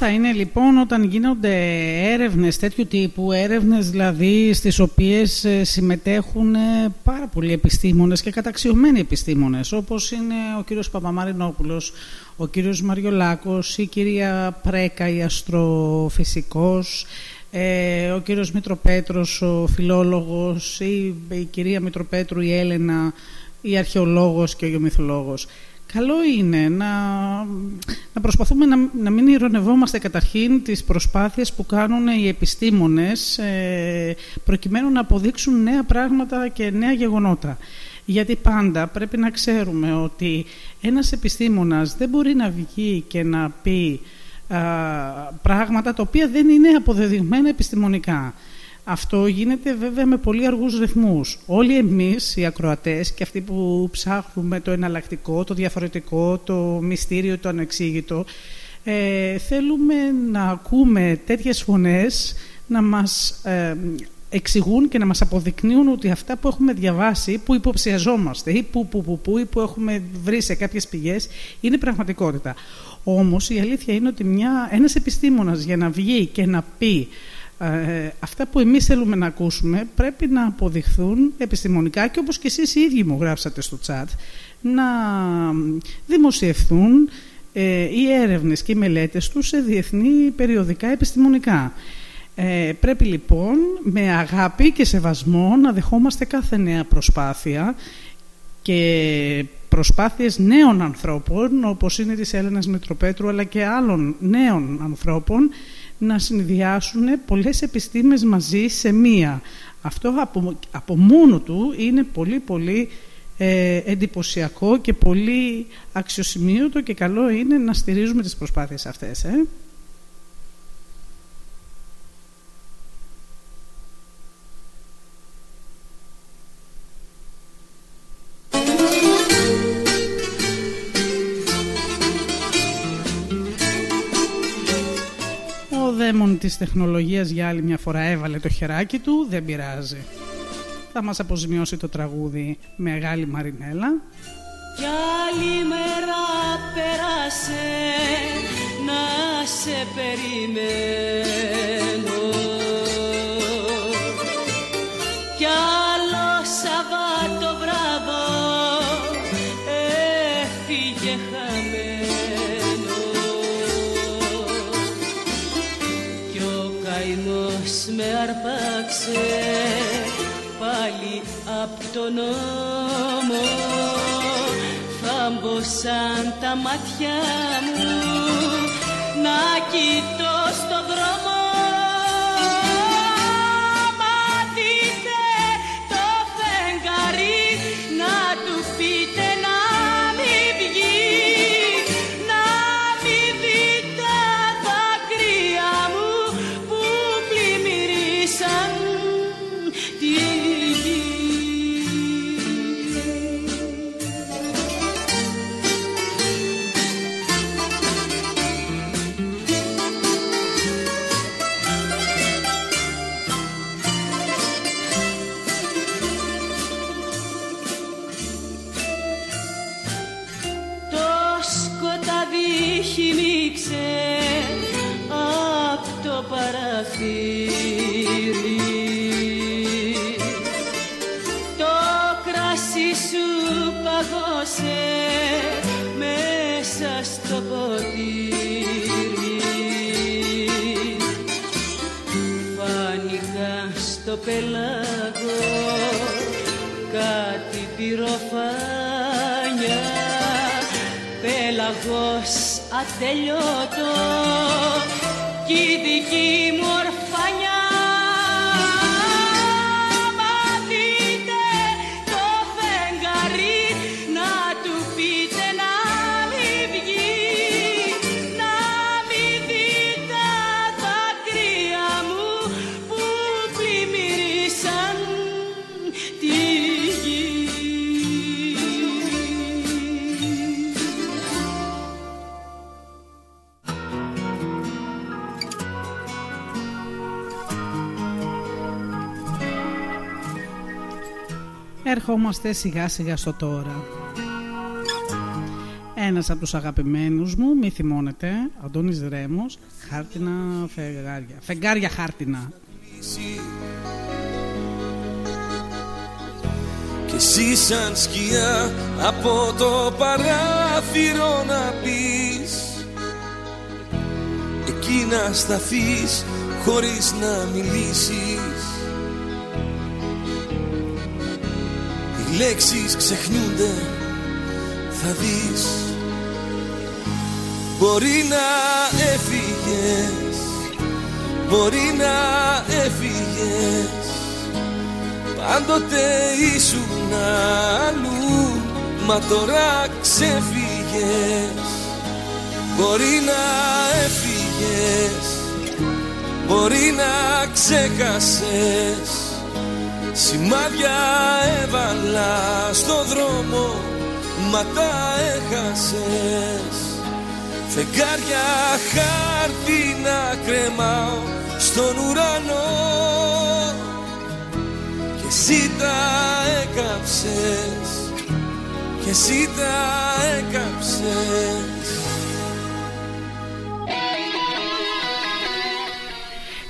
θα είναι λοιπόν όταν γίνονται έρευνες τέτοιου τύπου, έρευνες δηλαδή στις οποίες ε, συμμετέχουν ε, πάρα πολλοί επιστήμονες και καταξιωμένοι επιστήμονες όπως είναι ο κύριος Παπαμαρινόπουλος, ο κύριος Μαριολάκος, η κυρία Πρέκα, η αστροφυσικός, ε, ο κύριος Μητροπέτρος, ο φιλόλογος, η, η κυρία Μητροπέτρου, η Έλενα, η αρχαιολόγος και ο γεωμυθολόγος. Καλό είναι να, να προσπαθούμε να, να μην ηρωνευόμαστε καταρχήν τις προσπάθειες που κάνουν οι επιστήμονες ε, προκειμένου να αποδείξουν νέα πράγματα και νέα γεγονότα. Γιατί πάντα πρέπει να ξέρουμε ότι ένας επιστήμονας δεν μπορεί να βγει και να πει α, πράγματα τα οποία δεν είναι αποδεδειγμένα επιστημονικά. Αυτό γίνεται βέβαια με πολύ αργούς ρυθμούς. Όλοι εμείς οι ακροατές και αυτοί που ψάχνουμε το εναλλακτικό, το διαφορετικό, το μυστήριο, το ανεξήγητο, ε, θέλουμε να ακούμε τέτοιες φωνές να μας ε, εξηγούν και να μας αποδεικνύουν ότι αυτά που έχουμε διαβάσει, που υποψιαζόμαστε ή που, που, που, που, ή που έχουμε βρει σε κάποιες πηγές, είναι πραγματικότητα. Όμως η αλήθεια είναι ότι μια, ένας επιστήμονας για να βγει και να πει ε, αυτά που εμείς θέλουμε να ακούσουμε πρέπει να αποδειχθούν επιστημονικά και όπως και εσείς οι ίδιοι μου γράψατε στο chat να δημοσιευθούν ε, οι έρευνες και οι μελέτες τους σε διεθνή περιοδικά επιστημονικά. Ε, πρέπει λοιπόν με αγάπη και σεβασμό να δεχόμαστε κάθε νέα προσπάθεια και προσπάθειες νέων ανθρώπων όπως είναι της Έλενας Μητροπέτρου αλλά και άλλων νέων ανθρώπων να συνδυάσουν πολλές επιστήμες μαζί σε μία. Αυτό από, από μόνο του είναι πολύ πολύ ε, εντυπωσιακό και πολύ αξιοσημείωτο και καλό είναι να στηρίζουμε τις προσπάθειες αυτές. Ε. δαίμον της τεχνολογίας για άλλη μια φορά έβαλε το χεράκι του, δεν πειράζει. Θα μας αποζημιώσει το τραγούδι Μεγάλη Μαρινέλα. Κι άλλη μέρα πέρασε να σε περιμένω πάλι απ' τον νόμο. Θάμποσαν τα μάτια μου να κοιτώ ατελειώτο κι η δική μου Ερχόμαστε σιγά σιγά στο τώρα. Ένας από τους αγαπημένους μου, μη θυμώνετε, Αντώνης Ρέμος, χάρτινα φεγγάρια. Φεγγάρια χάρτινα. Και εσύ σαν σκιά από το παράθυρο να πεις Εκεί να σταθείς χωρίς να μιλήσεις λέξεις ξεχνιούνται. Θα δεις. Μπορεί να έφυγες. Μπορεί να έφυγες. Πάντοτε ήσουν αλλού. Μα τώρα ξεφύγες. Μπορεί να έφυγες. Μπορεί να ξέχασες Σημάδια έβαλα στο δρόμο Μα τα έχασες. Φεγγάρια χάρτη να κρεμάω στον ουρανό. Και εσύ τα έκαψες. Και εσύ τα έκαψες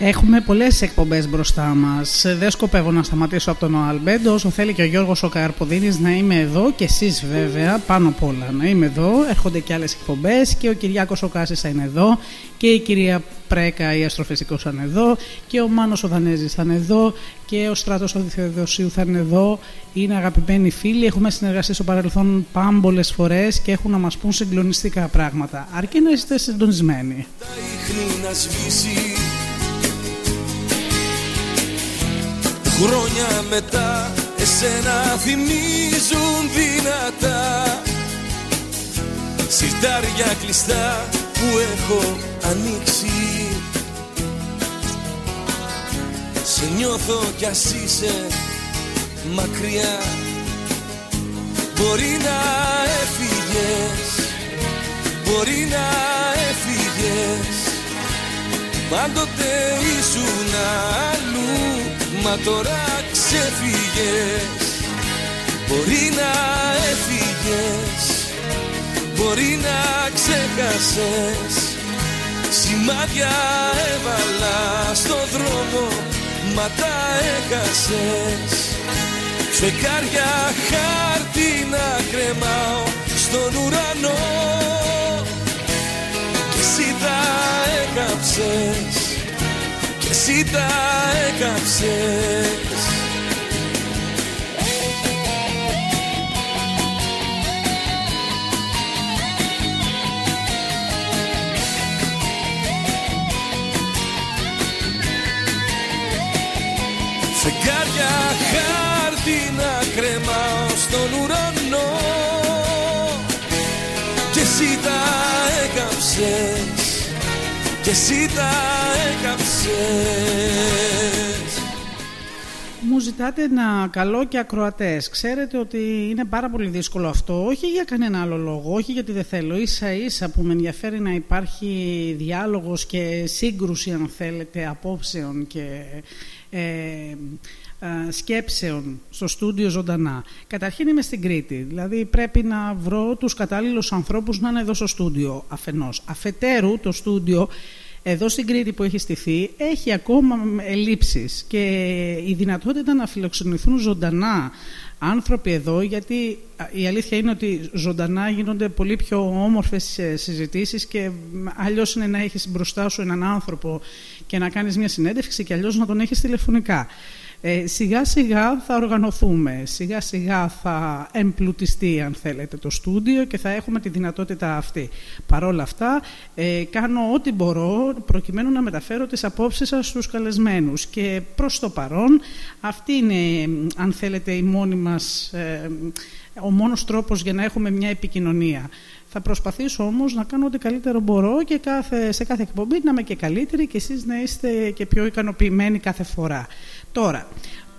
Έχουμε πολλές εκπομπές μπροστά μας. Δεν σκοπεύω να σταματήσω από τον Αλμπέντο όσο θέλει και ο Γιώργος ο Καρποδίνης να είμαι εδώ και εσείς βέβαια πάνω απ' όλα να είμαι εδώ. Έρχονται και άλλες εκπομπές και ο Κυριάκος ο Κάσης θα είναι εδώ και η κυρία Πρέκα η αστροφυσικός θα είναι εδώ και ο Μάνος ο Δανέζης θα είναι εδώ και ο Στράτος ο Θεοδοσίου θα είναι εδώ. Είναι αγαπημένοι φίλοι, έχουμε συνεργαστεί στο παρελθόν πάμπολλες φορές και έχουν να μας πουν συγκλονιστικά πράγματα. Αρκεί να είστε συντονισμένοι. τα ίχνη να σβήσει Χρόνια μετά εσένα θυμίζουν δυνατά. Σιρτάρια κλειστά που έχω ανοίξει. Σε νιώθω κι ας είσαι μακριά. Μπορεί να έφυγες Μπορεί να έφυγες. Πάντοτε ήσουν αλλού Μα τώρα ξεφύγες. Μπορεί να έφυγες. Μπορεί να ξέχασες Σημάδια έβαλα στο δρόμο Μα τα έχασες. Φεκάρια χάρτη να κρεμάω στον ουρανό. Και εσύ τα έκαψες. Και εσύ τα έκαψες. Φεγγάρια χάρτη να κρεμάω στον ουρανό. Και εσύ τα έκαψες Και εσύ τα έκαψες Μου ζητάτε ένα καλό και ακροατές. Ξέρετε ότι είναι πάρα πολύ δύσκολο αυτό, όχι για κανένα άλλο λόγο, όχι γιατί δεν θέλω. Ίσα ίσα που με ενδιαφέρει να υπάρχει διάλογος και σύγκρουση, αν θέλετε, απόψεων και ε, ε, σκέψεων στο στούντιο ζωντανά. Καταρχήν είμαι στην Κρήτη, δηλαδή πρέπει να βρω τους κατάλληλους ανθρώπους να είναι εδώ στο στούντιο αφενός. Αφετέρου το στούντιο εδώ στην Κρήτη που έχει στηθεί έχει ακόμα ελλείψεις και η δυνατότητα να φιλοξενηθούν ζωντανά άνθρωποι εδώ γιατί α, η αλήθεια είναι ότι ζωντανά γίνονται πολύ πιο όμορφες ε, συζητήσεις και μ, αλλιώς είναι να έχεις μπροστά σου έναν άνθρωπο και να κάνεις μια συνέντευξη και αλλιώς να τον έχεις τηλεφωνικά. Ε, σιγά σιγά θα οργανωθούμε, σιγά σιγά θα εμπλουτιστεί αν θέλετε το στούντιο και θα έχουμε τη δυνατότητα αυτή. Παρόλα αυτά ε, κάνω ό,τι μπορώ προκειμένου να μεταφέρω τις απόψεις σας στους καλεσμένους και προς το παρόν αυτή είναι αν θέλετε η μόνη μας, ε, ο μόνος τρόπος για να έχουμε μια επικοινωνία. Θα προσπαθήσω όμως να κάνω ό,τι καλύτερο μπορώ και κάθε, σε κάθε εκπομπή να είμαι και καλύτερη και εσείς να είστε και πιο ικανοποιημένοι κάθε φορά. Τώρα,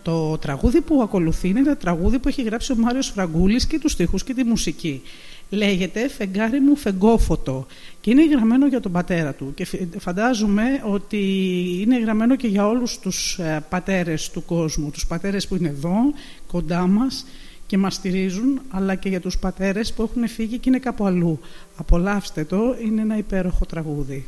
το τραγούδι που ακολουθεί είναι ένα τραγούδι που έχει γράψει ο Μάριος Φραγκούλης και τους στίχους και τη μουσική. Λέγεται «Φεγγάρι μου φεγγόφωτο» και είναι γραμμένο για τον πατέρα του και φαντάζομαι ότι είναι γραμμένο και για όλους τους ε, πατέρες του κόσμου, τους πατέρες που είναι εδώ, κοντά μας και μας στηρίζουν, αλλά και για τους πατέρες που έχουν φύγει και είναι κάπου αλλού. Απολαύστε το, είναι ένα υπέροχο τραγούδι.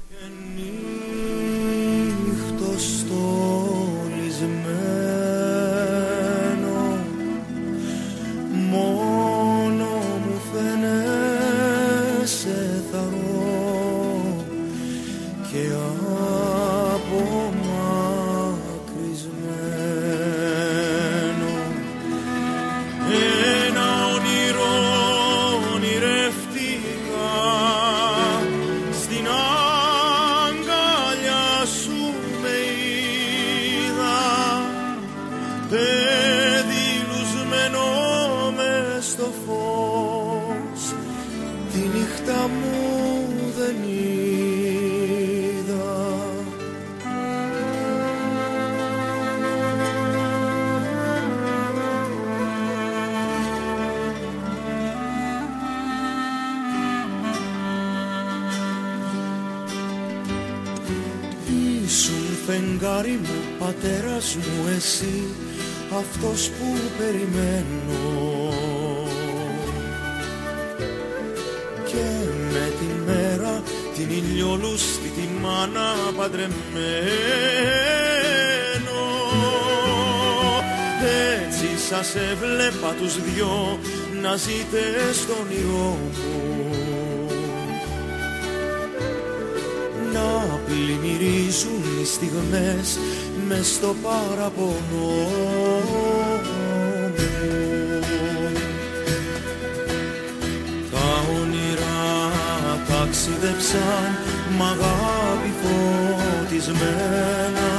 Πατέρας μου εσύ Αυτός που περιμένω. Και με τη μέρα την ηλιόλουστη τη μάνα παντρεμένο. Έτσι σας έβλεπα τους δυο να ζείτε στον όνειρό μου να πλημμυρίζουν οι στιγμές μες στο παραπονό μου. Τα όνειρα ταξίδεψαν μ' αγάπη φωτισμένα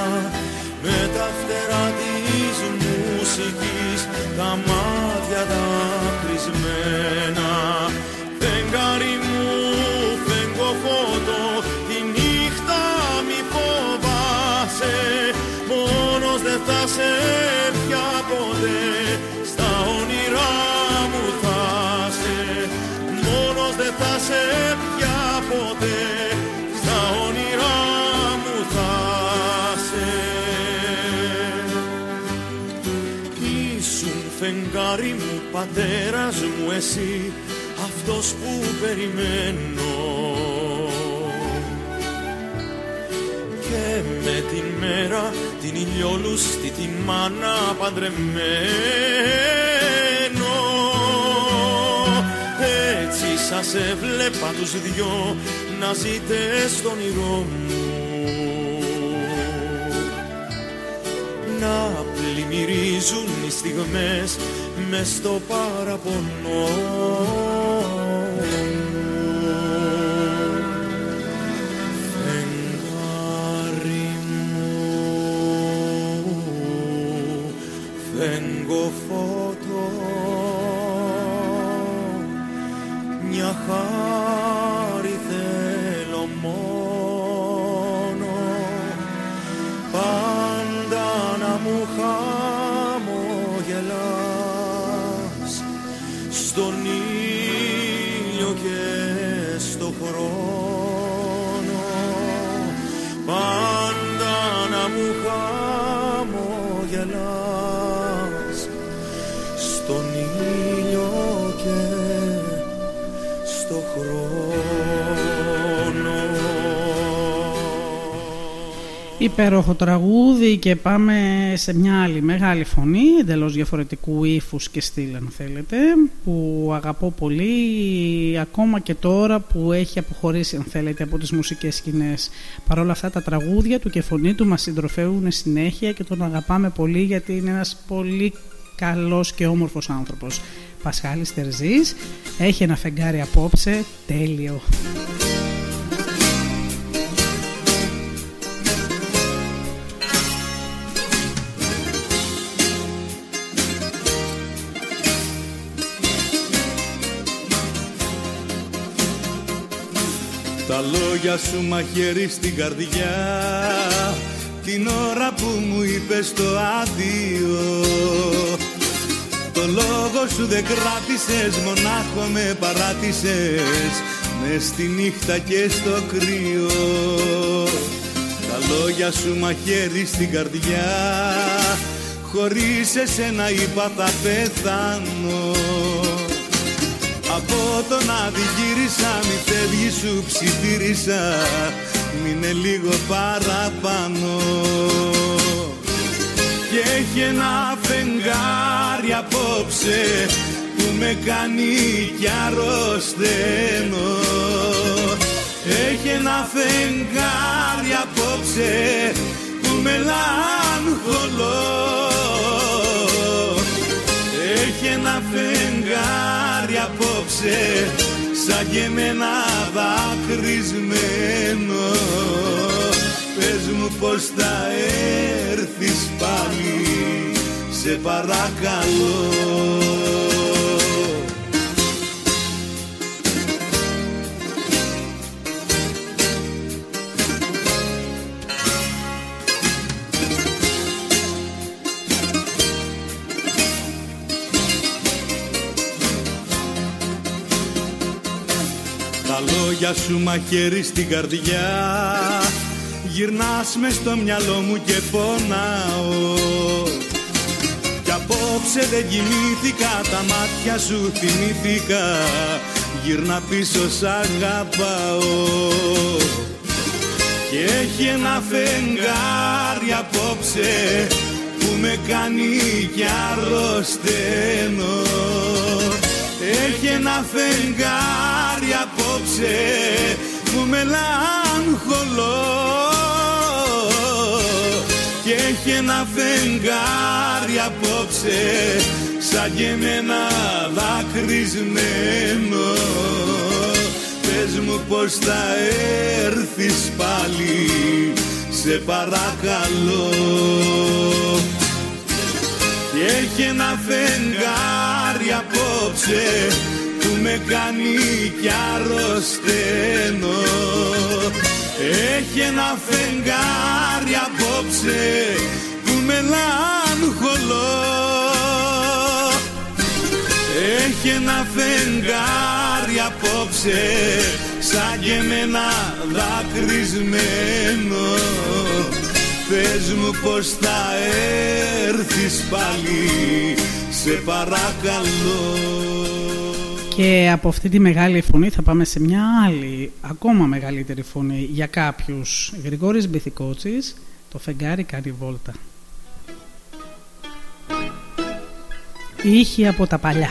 με τα φτερά της μουσικής τα μάτια δακρυσμένα Φεγγάρι μου, σε πια ποτέ στα όνειρά μου θα σε. Μόνος δεν θα σε πια ποτέ στα όνειρά μου θα σε. Ήσουν φεγγάρι μου, πατέρας μου εσύ αυτός που περιμένω με την μέρα την ηλιόλουστη τη μάνα παντρεμένο. Έτσι σας έβλεπα τους δυο να ζείτε στον όνειρό μου. Να πλημμυρίζουν οι στιγμές μες στο παραπονό Υπέροχο τραγούδι και πάμε σε μια άλλη μεγάλη φωνή, εντελώς διαφορετικού ύφους και στυλ αν θέλετε, που αγαπώ πολύ ακόμα και τώρα που έχει αποχωρήσει αν θέλετε από τις μουσικές σκηνές. Παρ' όλα αυτά τα τραγούδια του και φωνή του μας συντροφεύουν συνέχεια και τον αγαπάμε πολύ γιατί είναι ένας πολύ καλός και όμορφος άνθρωπος. Πασχάλης Τερζής, έχει ένα φεγγάρι απόψε, τέλειο. Τα λόγια σου μαχαίρι στην καρδιά. Την ώρα που μου είπες το άδειο Το λόγο σου δεν κράτησες Μονάχο με παράτησες. Μες στη νύχτα και στο κρύο. Τα λόγια σου μαχαίρι στην καρδιά. Χωρίς εσένα είπα θα πεθάνω από τον άδει γύρισα, μη φεύγει σου ψιθύρισα. Μείνε λίγο παραπάνω. Και έχει ένα φεγγάρι απόψε Που με κάνει κι αρρωσταίνω. Έχει ένα φεγγάρι απόψε Που με λαγχολώ. Έχει ένα φεγγάρι απόψε σαν και εμένα δακρυσμένο. Πες μου πως θα έρθεις πάλι σε παρακαλώ Τα λόγια σου μαχαίρι στην καρδιά. Γυρνάς μες στο μυαλό μου και πονάω. Κι απόψε δεν κοιμήθηκα Τα μάτια σου θυμήθηκα. Γυρνά πίσω σ' αγαπάω. Και έχει ένα φεγγάρι απόψε Που με κάνει κι αρρωσταίνω Έχει ένα φεγγάρι απόψε Που με μελαγχολώ και έχει ένα φεγγάρι απόψε σαν και εμένα δακρυσμένο. Πες μου πως θα έρθεις πάλι σε παρακαλώ. Και έχει ένα φεγγάρι απόψε που με κάνει κι αρρωσταίνω έχει ένα φεγγάρι απόψε που μελαγχολώ Έχει ένα φεγγάρι απόψε σαν και εμένα δακρυσμένο. Πες μου πως θα έρθεις πάλι σε παρακαλώ και από αυτή τη μεγάλη φωνή θα πάμε σε μια άλλη, ακόμα μεγαλύτερη φωνή για κάποιους. Γρηγόρης Μπιθικότσης, το φεγγάρι κάνει βόλτα. Ήχη από τα παλιά.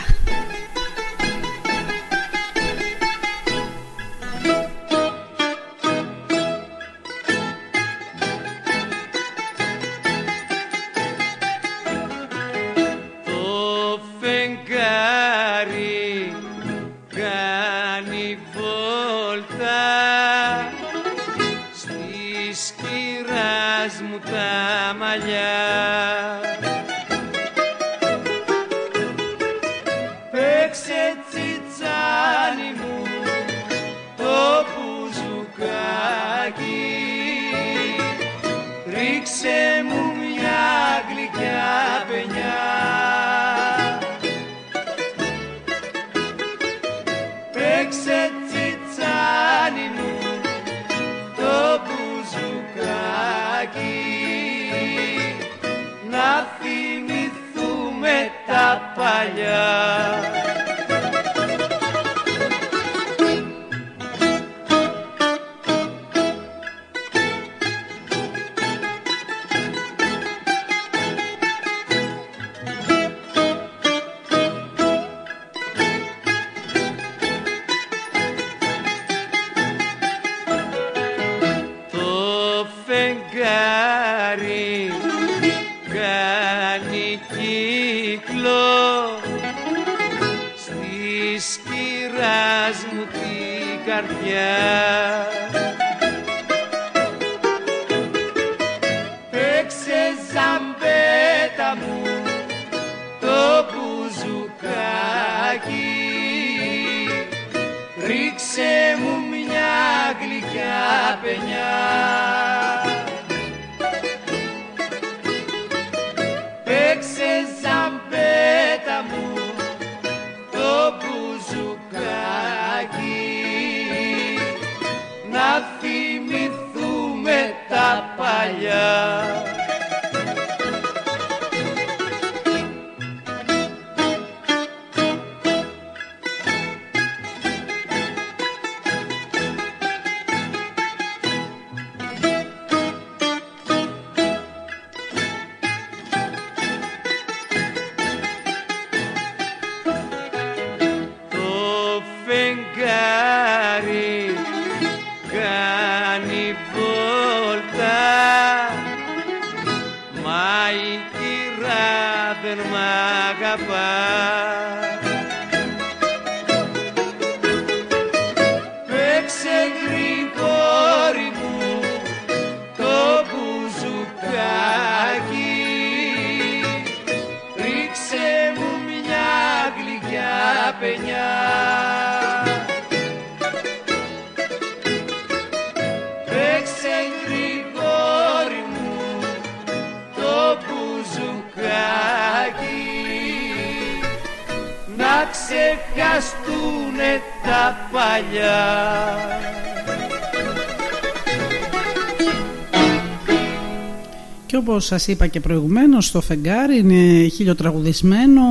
Όπως σας είπα και προηγουμένως το φεγγάρι είναι χιλιοτραγουδισμένο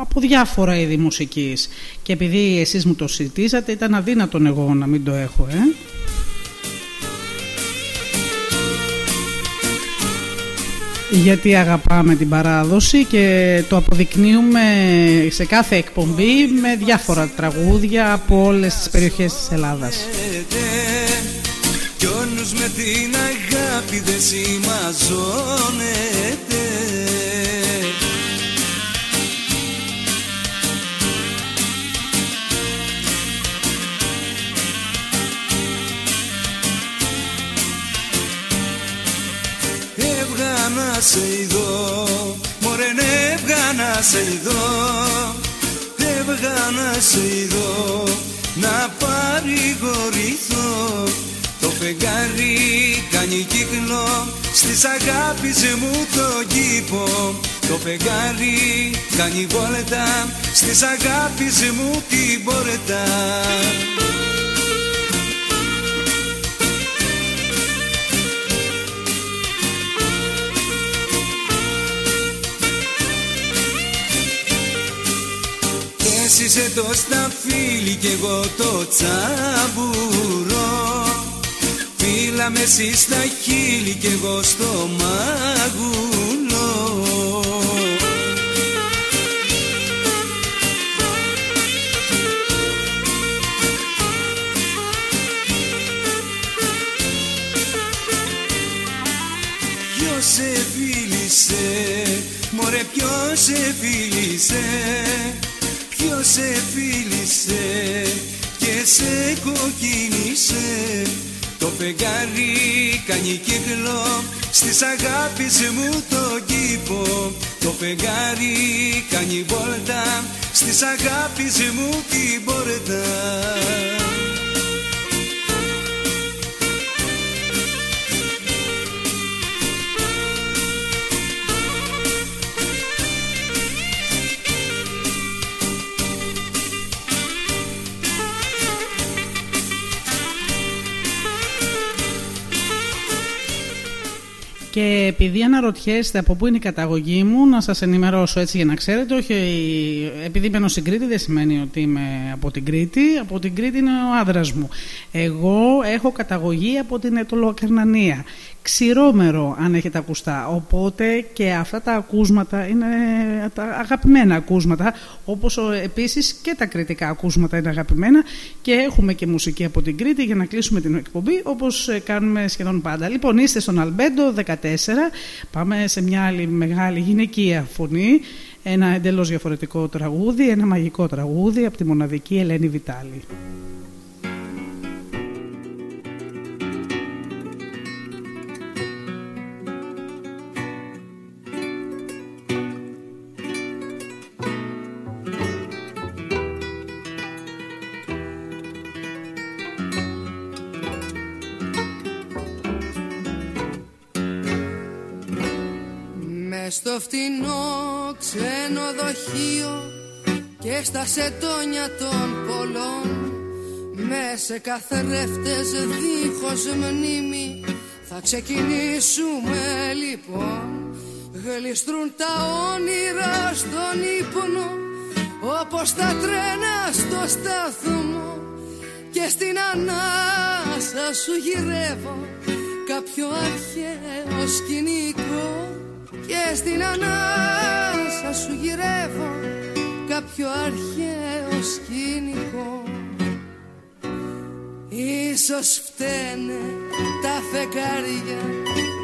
από διάφορα είδη μουσικής και επειδή εσείς μου το συζητήσατε ήταν αδύνατον εγώ να μην το έχω ε. γιατί αγαπάμε την παράδοση και το αποδεικνύουμε σε κάθε εκπομπή με διάφορα τραγούδια από όλες τις περιοχές της Ελλάδας. Κι με την αγάπη δεν συμμαζώνεται να σε ειδώ Μωρέ έβγα να σε ειδώ Έβγα να σε ειδώ Να παρηγορηθώ Το φεγγάρι κάνει κύκλο Στις αγάπης μου το κήπο. Το φεγγάρι κάνει βόλετα Στις αγάπης μου την πόρετα. Εσύ είσαι το σταφύλι και εγώ το τσαμπουρό Φύλα με εσύ στα χείλη και εγώ στο μαγουλό. Ποιος σε φίλησε, μωρέ ποιος σε φίλησε Ποιος σε φίλησε και σε κοκκίνησε Το φεγγάρι κάνει κύκλο στις αγάπης μου το κήπο. Το φεγγάρι κάνει βόλτα στις αγάπης μου την πόρτα Και επειδή αναρωτιέστε από πού είναι η καταγωγή μου, να σας ενημερώσω έτσι για να ξέρετε, όχι επειδή μένω στην Κρήτη δεν σημαίνει ότι είμαι από την Κρήτη, από την Κρήτη είναι ο άντρας μου. Εγώ έχω καταγωγή από την Ετωλοκαρνανία ξηρόμερο αν έχετε ακουστά. Οπότε και αυτά τα ακούσματα είναι τα αγαπημένα ακούσματα, όπως επίσης και τα κριτικά ακούσματα είναι αγαπημένα και έχουμε και μουσική από την Κρήτη για να κλείσουμε την εκπομπή όπως κάνουμε σχεδόν πάντα. Λοιπόν, είστε στον Αλμπέντο 14, πάμε σε μια άλλη μεγάλη γυναικεία φωνή, ένα εντελώς διαφορετικό τραγούδι, ένα μαγικό τραγούδι από τη μοναδική Ελένη Βιτάλη. Στο φτηνό ξενοδοχείο και στα σετόνια των πολλών. Με σε καθρέφτες δίχως μνήμη θα ξεκινήσουμε λοιπόν. Γλιστρούν τα όνειρα στον ύπνο όπως τα τρένα στο σταθμό. Και στην ανάσα σου γυρεύω κάποιο αρχαίο σκηνικό και στην ανάσα σου γυρεύω κάποιο αρχαίο σκηνικό. Ίσως φταίνε τα φεκάρια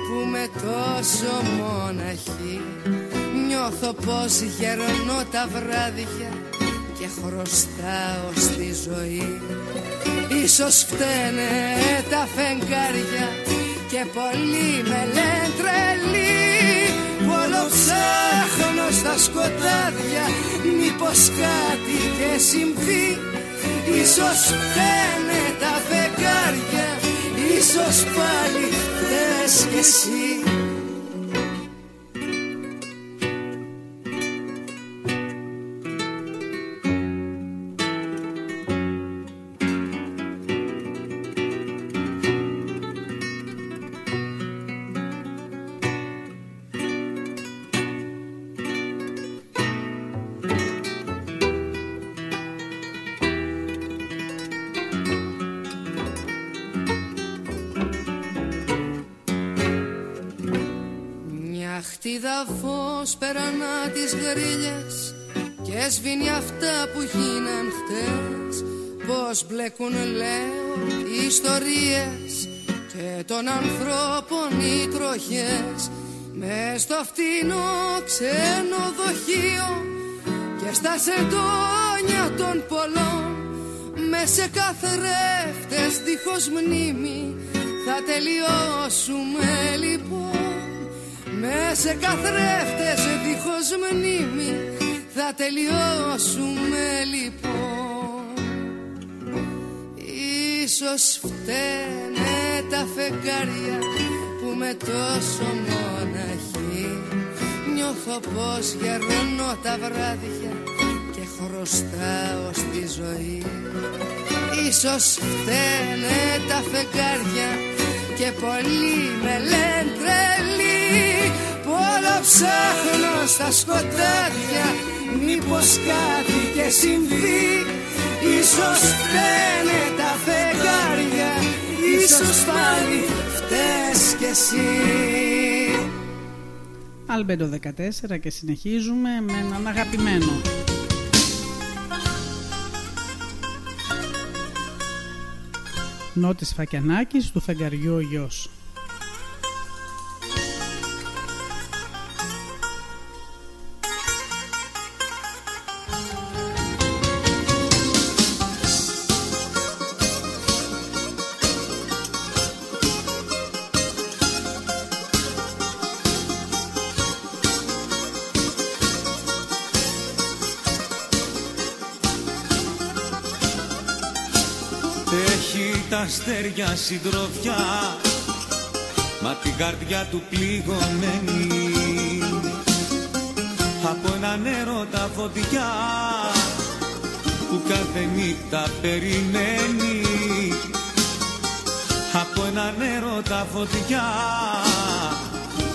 που με τόσο μοναχή. Νιώθω πως γερνώ τα βράδια και χρωστάω στη ζωή. Ίσως φταίνε τα φεγγάρια και πολλοί με λένε τρελή. Όλο ψάχνω στα σκοτάδια Μήπως κάτι και συμβεί. Ίσως φταίνε τα φεγγάρια Ίσως πάλι θες κι εσύ φως περανά τις γρίλες και σβήνει αυτά που γίναν χτες. Πως μπλέκουν λέω οι ιστορίες και των ανθρώπων οι τροχές μες στο φτηνό ξενοδοχείο και στα σεντόνια των πολλών. Μες σε καθρέφτες δίχως μνήμη θα τελειώσουμε λοιπόν με σε καθρέφτες δίχως μνήμη θα τελειώσουμε λοιπόν. Ίσως φταίνε τα φεγγάρια που με τόσο μοναχή Νιώθω πως γερνώ τα βράδια και χρωστάω στη ζωή. Ίσως φταίνε τα φεγγάρια και πολλοί με λένε τρελή. Πολλά ψάχνω στα σκοτάδια μήπως κάτι και συμβεί. Ίσως φταίνε τα φεγγάρια Ίσως πάλι φταίς κι εσύ. Αλμπέντο 14 και συνεχίζουμε με έναν αγαπημένο Νότης Φακιανάκης του φεγγαριού ο γιος αστέρια συντροφιά Μα την καρδιά του πληγωμένη. Από έναν έρωτα φωτιά Που κάθε νύχτα περιμένει. Από έναν έρωτα φωτιά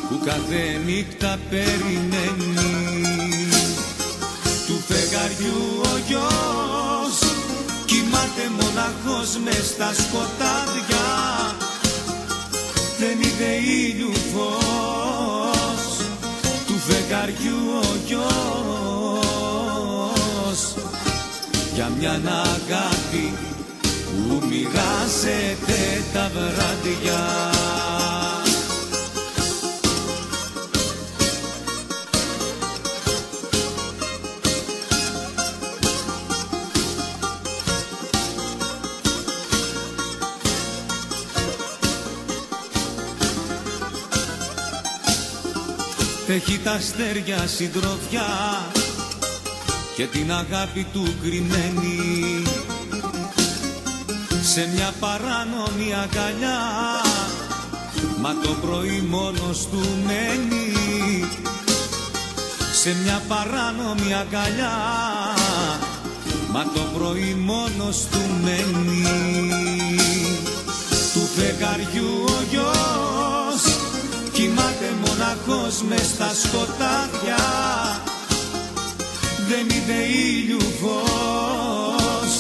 Που κάθε νύχτα περιμένει. Του φεγγαριού ο γιος Κοιμάται μοναχός μες στα σκοτάδια. Δεν είδε ήλιου φως Του φεγγαριού ο γιος. Για μια αγάπη που μοιράζεται τα βράδια Έχει τα αστέρια συντροφιά και την αγάπη του κρυμμένη σε μια παράνομη αγκαλιά μα το πρωί μόνος του μένει. Σε μια παράνομη αγκαλιά μα το πρωί μόνος του μένει. Του φεγγαριού ο γιος Κοιμάται μοναχός μες στα σκοτάδια. Δεν είδε ήλιου φως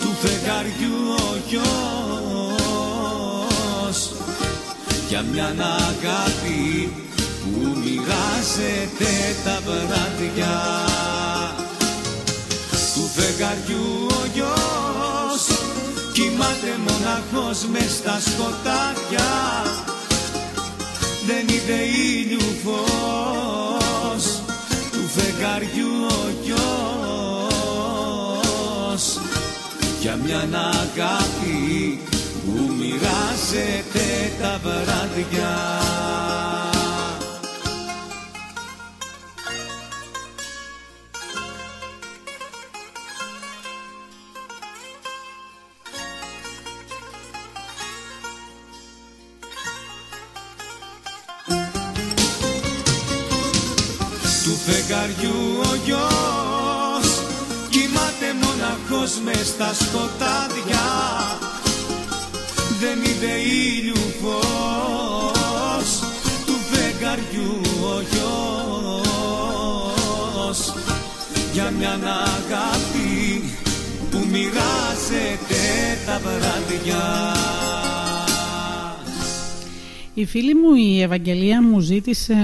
Του φεγγαριού ο γιος. Για μια αγάπη που μοιράζεται τα βράδια. Του φεγγαριού ο γιος Κοιμάται μοναχός μες στα σκοτάδια δεν είδε ήλιου φως του φεγγαριού ο γιος. Για μια αγάπη που μοιράζεται τα βράδια μοναχός μες στα σκοτάδια Δεν είδε ήλιου φως Του φεγγαριού ο γιος. Για μια αγάπη που μοιράζεται τα βράδια Η φίλη μου η Ευαγγελία μου ζήτησε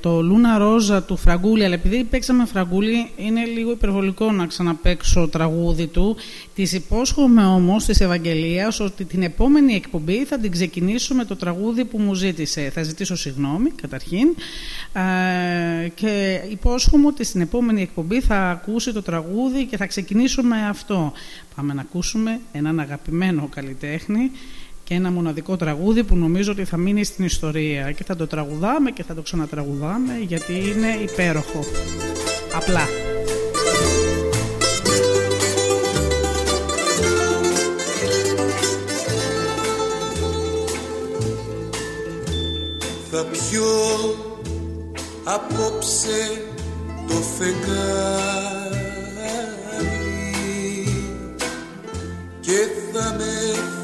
το Λούνα Ρόζα του Φραγκούλη, αλλά επειδή παίξαμε Φραγκούλη, είναι λίγο υπερβολικό να ξαναπαίξω τραγούδι του. Της υπόσχομαι όμως της Ευαγγελίας ότι την επόμενη εκπομπή θα την ξεκινήσω με το τραγούδι που μου ζήτησε. Θα ζητήσω συγγνώμη καταρχήν και υπόσχομαι ότι στην επόμενη εκπομπή θα ακούσει το τραγούδι και θα ξεκινήσω με αυτό. Πάμε να ακούσουμε έναν αγαπημένο καλλιτέχνη και ένα μοναδικό τραγούδι που νομίζω ότι θα μείνει στην ιστορία και θα το τραγουδάμε και θα το ξανατραγουδάμε γιατί είναι υπέροχο. Απλά. Θα πιω απόψε το φεγγάρι και θα με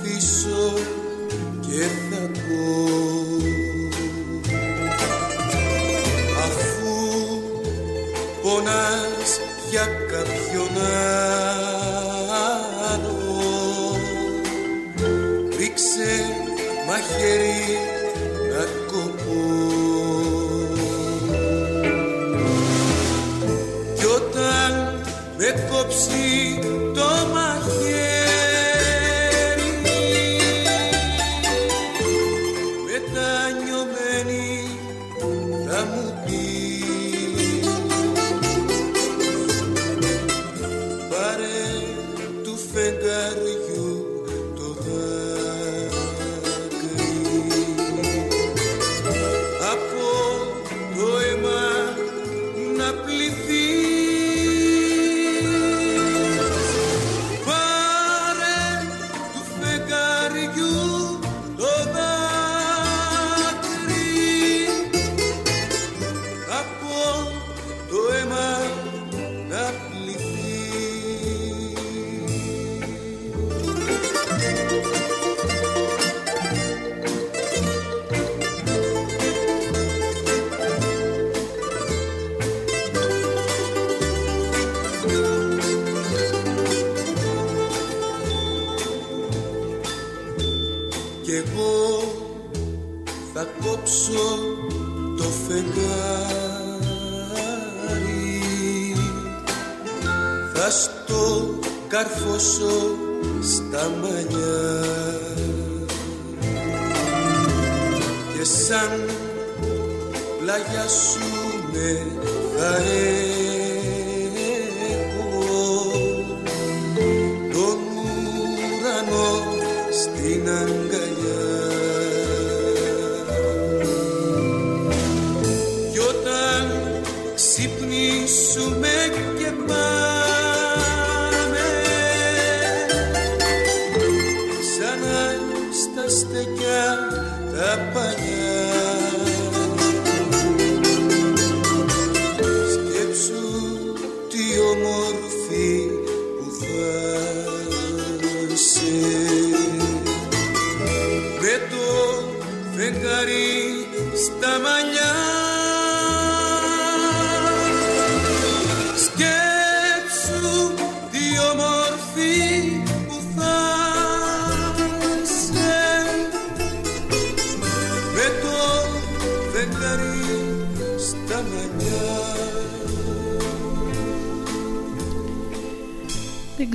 θύσω και θα πω. Αφού πονάς για κάποιον άλλο ρίξε μαχαίρι να κοπώ. Κι όταν με κόψει το μαχαίρι καρφώσω στα μαλλιά. Και σαν πλάγια σου με θα έχω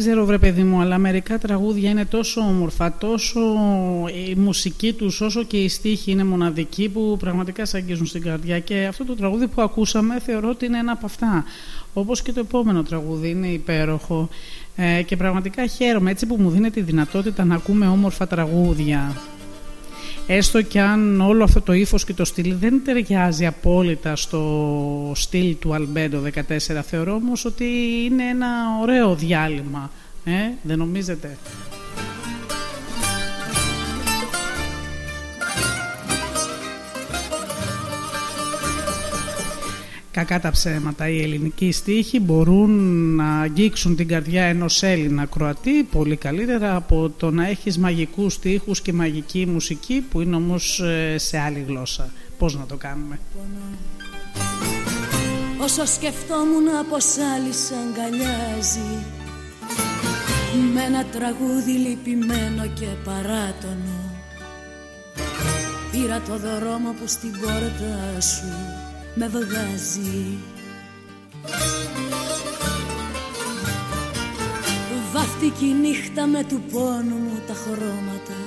ξέρω βρε παιδί μου, αλλά μερικά τραγούδια είναι τόσο όμορφα, τόσο η μουσική τους, όσο και η στίχη είναι μοναδική που πραγματικά σε αγγίζουν στην καρδιά και αυτό το τραγούδι που ακούσαμε θεωρώ ότι είναι ένα από αυτά. Όπως και το επόμενο τραγούδι είναι υπέροχο ε, και πραγματικά χαίρομαι έτσι που μου δίνεται η δυνατότητα να ακούμε όμορφα τραγούδια. Έστω και αν όλο αυτό το ύφος και το στυλ δεν ταιριάζει απόλυτα στο στυλ του Αλμπέντο 14, θεωρώ όμως ότι είναι ένα ωραίο διάλειμμα. Ε, δεν νομίζετε; Κακά τα ψέματα. Οι ελληνικοί στίχοι μπορούν να αγγίξουν την καρδιά ενός Έλληνα Κροατή πολύ καλύτερα από το να έχεις μαγικούς στίχους και μαγική μουσική που είναι όμως ε, σε άλλη γλώσσα. Πώς να το κάνουμε; Όσο σκεφτόμουν πως άλλη σ' αγκαλιάζει Με ένα τραγούδι λυπημένο και παράτονο Πήρα το δρόμο που στην πόρτα σου με βγάζει. Βάφτηκε η νύχτα με του πόνου μου τα χρώματα.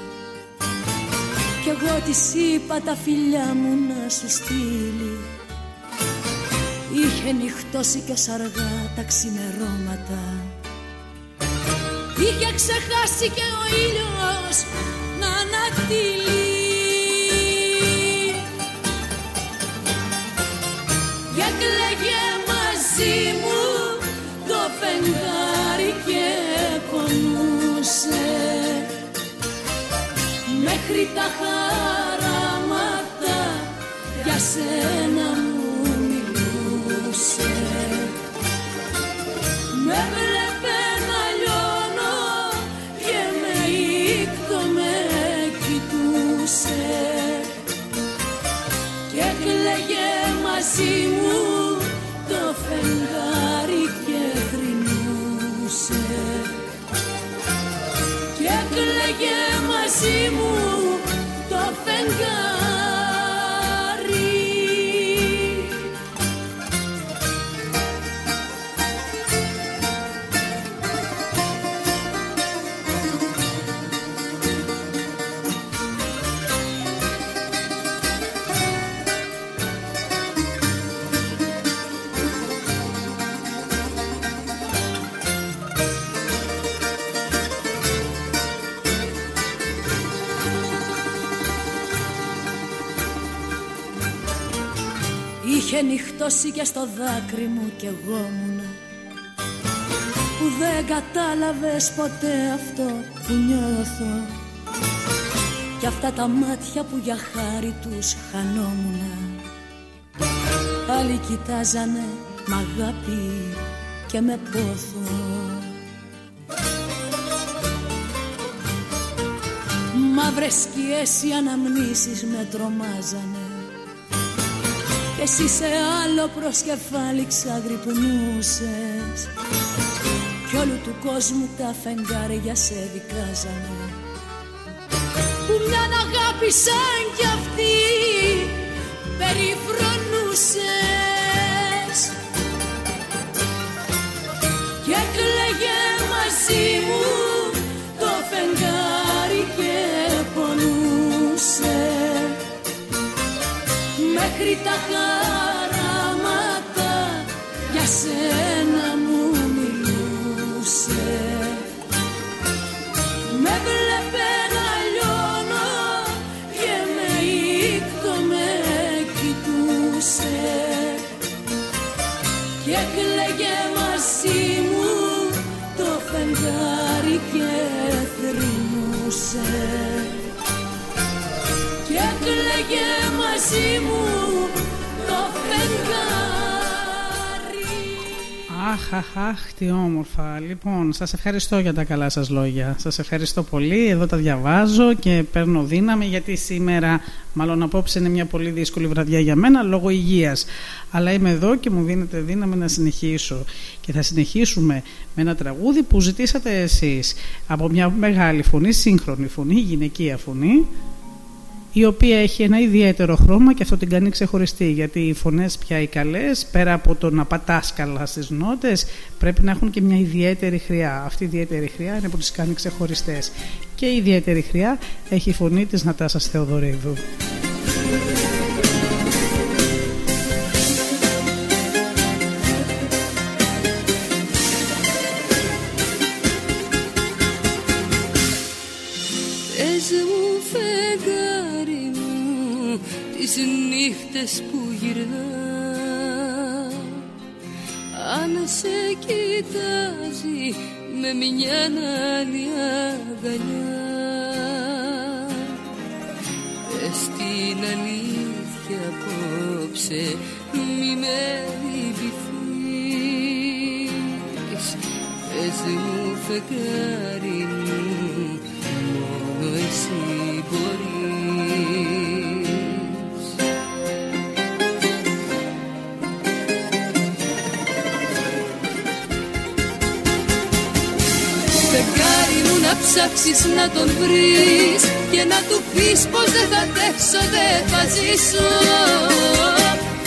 Κι εγώ της είπα τα φιλιά μου να σου στείλει. Είχε νυχτώσει κι ως αργά τα ξημερώματα. Είχε ξεχάσει και ο ήλιος να ανατείλει Και έκλαιγε μαζί μου το φεγγάρι και πονούσε. Μέχρι τα χαράματα για σένα μου μιλούσε. Με βλέπε να λιώνω και με ήκτο με κοιτούσε. Και έκλαιγε μαζί μου μαζί μου Είχε νυχτώσει και στο δάκρυ μου κι εγώ μουνα Που δεν κατάλαβες ποτέ αυτό που νιώθω. Κι αυτά τα μάτια που για χάρη τους χανόμουνα. Άλλοι κοιτάζανε μ' αγάπη και με πόθο. Μαύρες σκιές οι αναμνήσεις με τρομάζανε. κι εσύ σε άλλο προσκεφάλι ξαγρυπνούσες. Κι όλου του κόσμου τα φεγγάρια σε δικάζανε. Που μιαν αγάπησαν κι αυτοί περιφρονούσες. Και έκλαιγε μαζί μου το φεγγάρι μέχρι τα χαράματα. Για σένα μου μιλούσε. Με βλέπε να λιώνω και με ήκτο με κοιτούσε. Και έκλαιγε μαζί μου το φεγγάρι και θρυνούσε. Και έκλαιγε μαζί μου Αχ, αχ, αχ, τι όμορφα. Λοιπόν, σας ευχαριστώ για τα καλά σας λόγια. Σας ευχαριστώ πολύ. Εδώ τα διαβάζω και παίρνω δύναμη γιατί σήμερα, μάλλον απόψε είναι μια πολύ δύσκολη βραδιά για μένα λόγω υγείας. Αλλά είμαι εδώ και μου δίνετε δύναμη να συνεχίσω. Και θα συνεχίσουμε με ένα τραγούδι που ζητήσατε εσείς από μια μεγάλη φωνή, σύγχρονη φωνή, γυναικεία φωνή, η οποία έχει ένα ιδιαίτερο χρώμα και αυτό την κάνει ξεχωριστή γιατί οι φωνές πια οι καλές πέρα από το να πατάς καλά στις νότες πρέπει να έχουν και μια ιδιαίτερη χρειά. Αυτή η ιδιαίτερη χρειά είναι που τις κάνει ξεχωριστές. Και η ιδιαίτερη χρειά έχει η φωνή της Νατάσας Θεοδωρίδου. Πες μου φεγγάρι μου τις νύχτες που γυρνά. Αν σε κοιτάζει με μια άλλη αγκαλιά Πες την αλήθεια απόψε μη με λυπηθείς. Πες μου φεγγάρι μου μόνο εσύ μπορείς να ψάξεις να τον βρεις Και να του πεις πως δεν θα αντέξω, δεν θα ζήσω.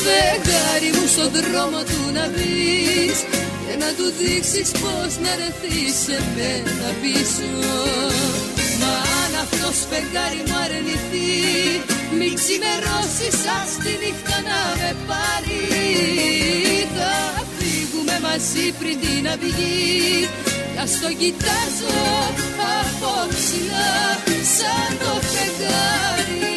Φεγγάρι μου στον δρόμο του να μπεις Και να του δείξεις πως να ρεθείς σε μένα πίσω. Μα αν αυτός φεγγάρι μου αρνηθεί Μην ξημερώσεις ας τη νύχτα να με πάρει. Θα φύγουμε μαζί πριν την αυγή Κι ας το κοιτάζω από ψηλά σαν το φεγγάρι.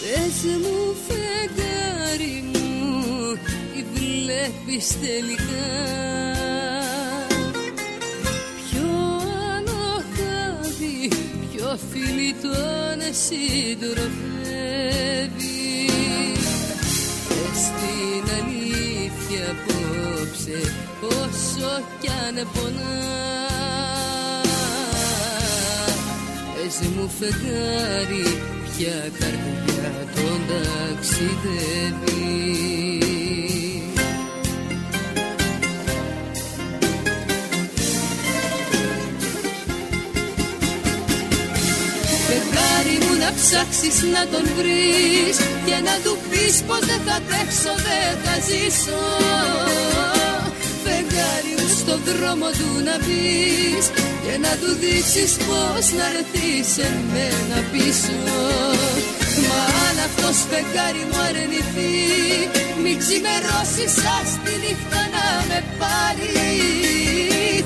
Πες μου φεγγάρι μου Τι βλέπεις τελικά; Φιλιτό να συντροφεύει. Πες την αλήθεια απόψε Όσο κι αν πονά. Πες μου φεγγάρι Ποια καρδιά τον ταξιδεύει να ψάξεις να τον βρεις Και να του πεις πως δεν θα τρέξω, δεν θα ζήσω. Φεγγάρι μου στον δρόμο του να πεις Και να του δείξεις πως να ρεθεί σε μένα πίσω. Μα αν αυτός φεγγάρι μου αρνηθεί Μην ξημερώσεις ας τη νύχτα να με πάρει.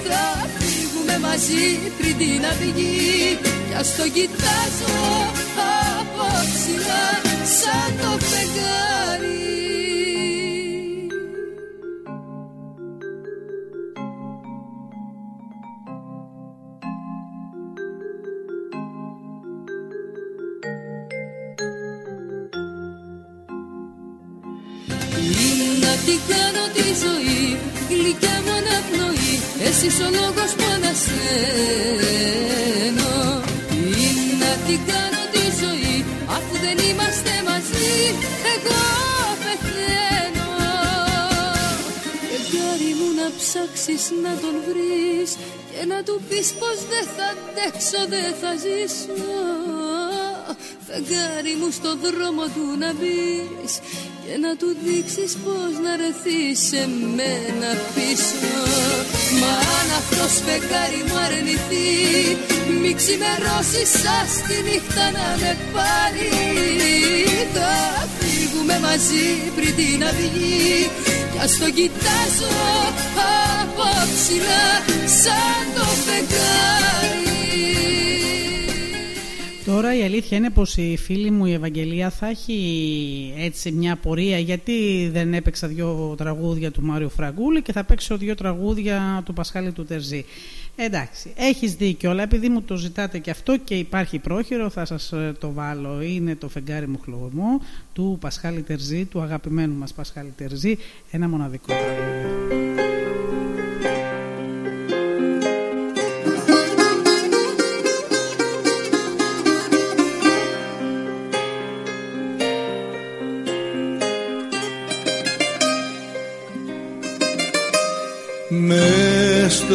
Θα φύγουμε μαζί πριν την αυγή Κι ας το κοιτάζω. από ψηλά σαν το φεγγάρι. Να την κάνω τη ζωή Γλυκιά μου αναπνοή Εσύ ο λόγος που ανασένω ψάξεις να τον βρεις Και να του πεις πως δεν θα αντέξω Δεν θα ζήσω. Φεγγάρι μου στο δρόμο του να μπεις Και να του δείξεις πως να ρεθείς σε μένα πίσω. Μα αν αυτός φεγγάρι μου αρνηθεί Μην ξημερώσεις σας τη νύχτα να με πάρει. Θα φύγουμε μαζί πριν την αυγή Κι ας το κοιτάζω από ψηλά σαν το φεγγάρι Τώρα η αλήθεια είναι πως η φίλη μου η Ευαγγελία θα έχει έτσι μια πορεία γιατί δεν έπαιξα δύο τραγούδια του Μάριο Φραγκούλη και θα παίξω δύο τραγούδια του Πασχάλη του Τερζή. Εντάξει, έχεις δίκιο, αλλά επειδή μου το ζητάτε και αυτό και υπάρχει πρόχειρο θα σας ε, το βάλω. Είναι το φεγγάρι μου χλωμό του Πασχάλη Τερζή, του αγαπημένου μας Πασχάλη Τερζή, ένα μοναδικό τραγούδι. Με στο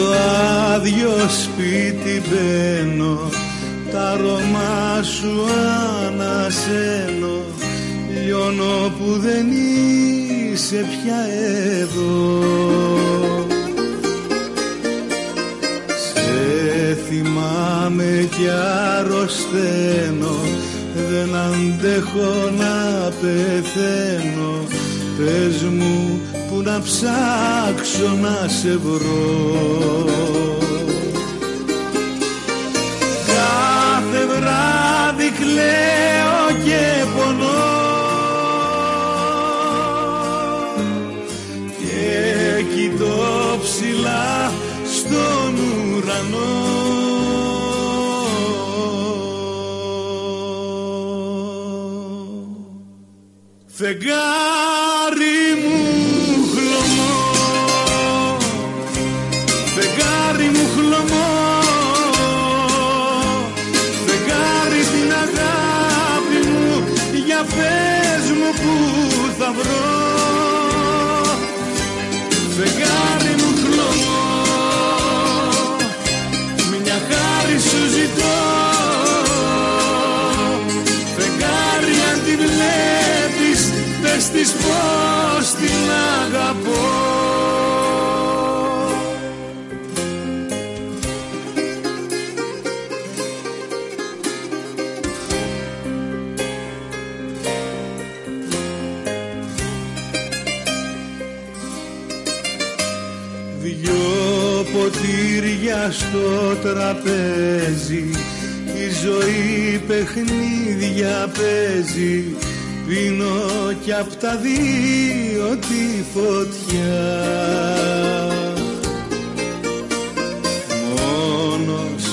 άδειο σπίτι μπαίνω Τα αρώμα σου ανασένω. Λιώνω που δεν είσαι πια εδώ. Σε θυμάμαι κι αρρωσταίνω Δεν αντέχω να πεθαίνω. Πες μου που να ψάξω να σε βρω. Κάθε βράδυ κλαίω και πονώ. Και κοιτώ ψηλά στον ουρανό. Φεγγάρι ποτήρια στο τραπέζι Η ζωή παιχνίδια παίζει. Πίνω κι απ' τα δύο τη φωτιά. Μόνος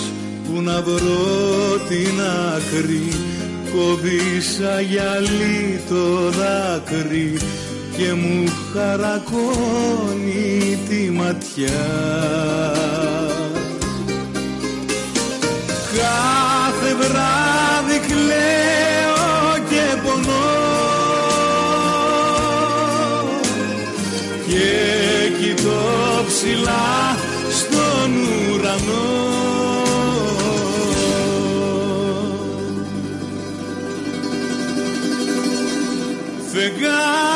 που να βρω την άκρη Κόβησα γυαλί το δάκρυ και μου χαρακώνει τη ματιά Φεγγάρι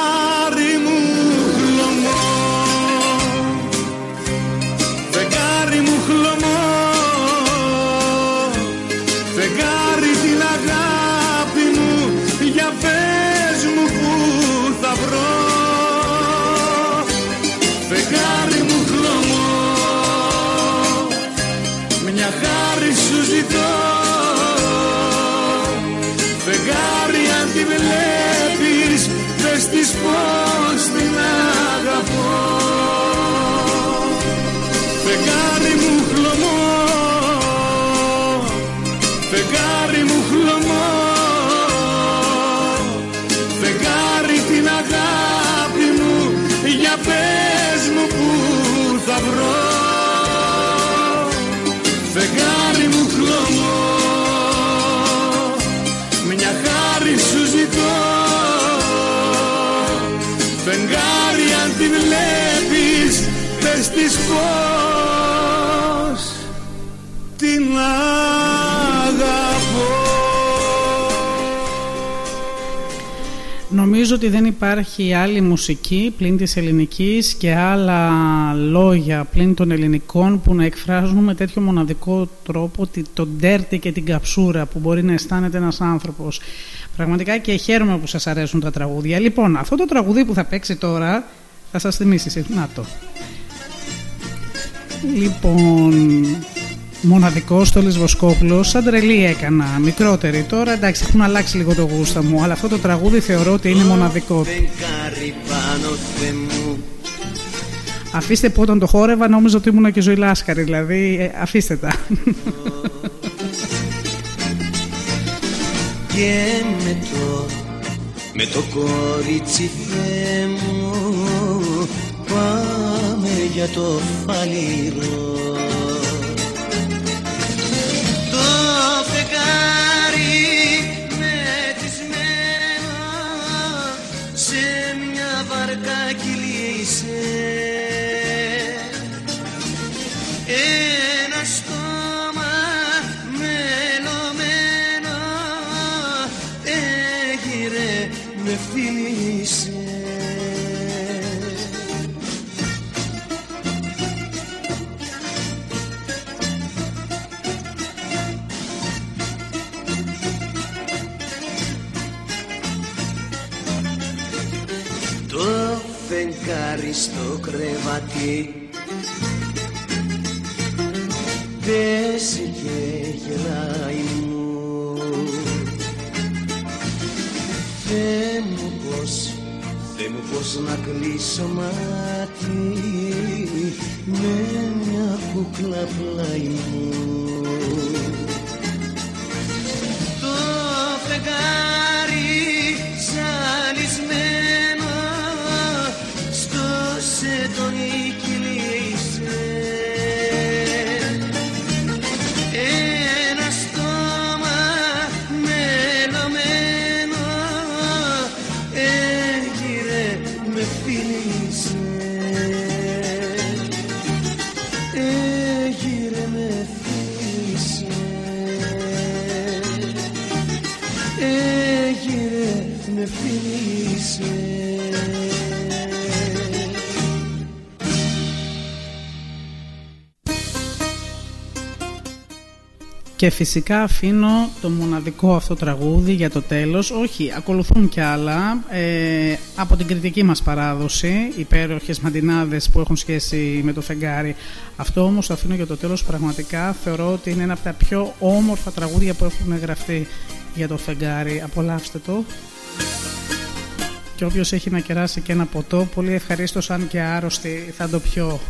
Νομίζω ότι δεν υπάρχει άλλη μουσική πλην της ελληνικής και άλλα λόγια πλην των ελληνικών που να εκφράζουν με τέτοιο μοναδικό τρόπο τον τέρτη και την καψούρα που μπορεί να αισθάνεται ένας άνθρωπος. Πραγματικά και χαίρομαι που σας αρέσουν τα τραγούδια. Λοιπόν, αυτό το τραγούδι που θα παίξει τώρα θα σας θυμίσει. Να το. Λοιπόν, μοναδικό στο Βοσκόπουλος, σαν τρελή έκανα. Μικρότερη τώρα, εντάξει, έχουν αλλάξει λίγο το γούστα μου, αλλά αυτό το τραγούδι θεωρώ ότι είναι μοναδικό. Αφήστε που όταν το χόρευα νόμιζα ότι ήμουν και ζωή Λάσκαρη, δηλαδή ε, αφήστε τα. Και με το, με το κορίτσι Θεέ μου πάμε για το φαλήρο το φεγγάρι μεθυσμένο σε μια βαρκά κυλήσε φεγγάρι στο κρεβάτι. Πέσει και γελάει μου. Θεέ μου πως, Θεέ μου πως να κλείσω μάτι. Με μια κούκλα πλάι μου. Το φεγγάρι ζαλισμένο Και φυσικά αφήνω το μοναδικό αυτό τραγούδι για το τέλος. Όχι, ακολουθούν κι άλλα ε, από την κριτική μας παράδοση, υπέροχες μαντινάδες που έχουν σχέση με το φεγγάρι. Αυτό όμως το αφήνω για το τέλος πραγματικά θεωρώ ότι είναι ένα από τα πιο όμορφα τραγούδια που έχουν γραφτεί για το φεγγάρι. Απολαύστε το. Και όποιος έχει να κεράσει και ένα ποτό, πολύ ευχαρίστως αν και άρρωστη θα το πιω.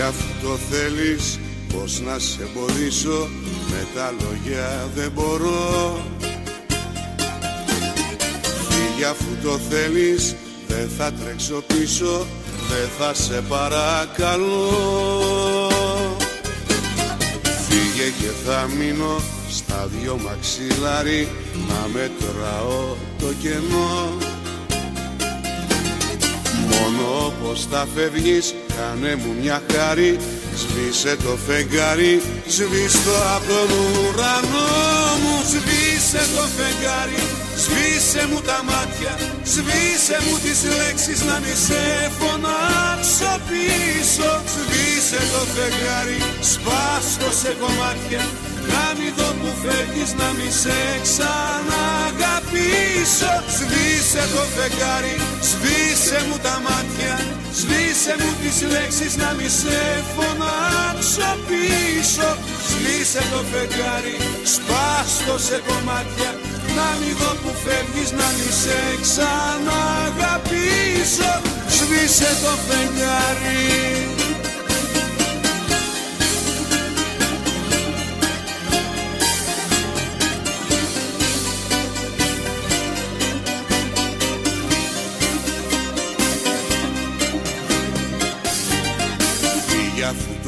Γι' αυτό θέλεις πως να σε εμποδίσω Με τα λόγια δεν μπορώ. Φύγε αφού το θέλεις δεν θα τρέξω πίσω Δεν θα σε παρακαλώ. Φύγε και θα μείνω στα δυο μαξιλάρι Να μετράω το κενό. Μόνο πως θα φεύγεις κάνε μου μια χάρη Σβήσε το φεγγάρι, σβήστο από τον ουρανό μου Σβήσε το φεγγάρι, σβήσε μου τα μάτια Σβήσε μου τις λέξεις να μη σε φωνάξω πίσω Σβήσε το φεγγάρι, σπάστο σε κομμάτια φεύγεις να μη σε ξαναγαπήσω. Σβήσε το φεγγάρι, σβήσε μου τα μάτια Σβήσε μου τις λέξεις να μη σε φωνάξω πίσω. Σβήσε το φεγγάρι, σπάστο σε κομμάτια Να μη δω που φεύγεις να μη σε ξαναγαπήσω. Σβήσε το φεγγάρι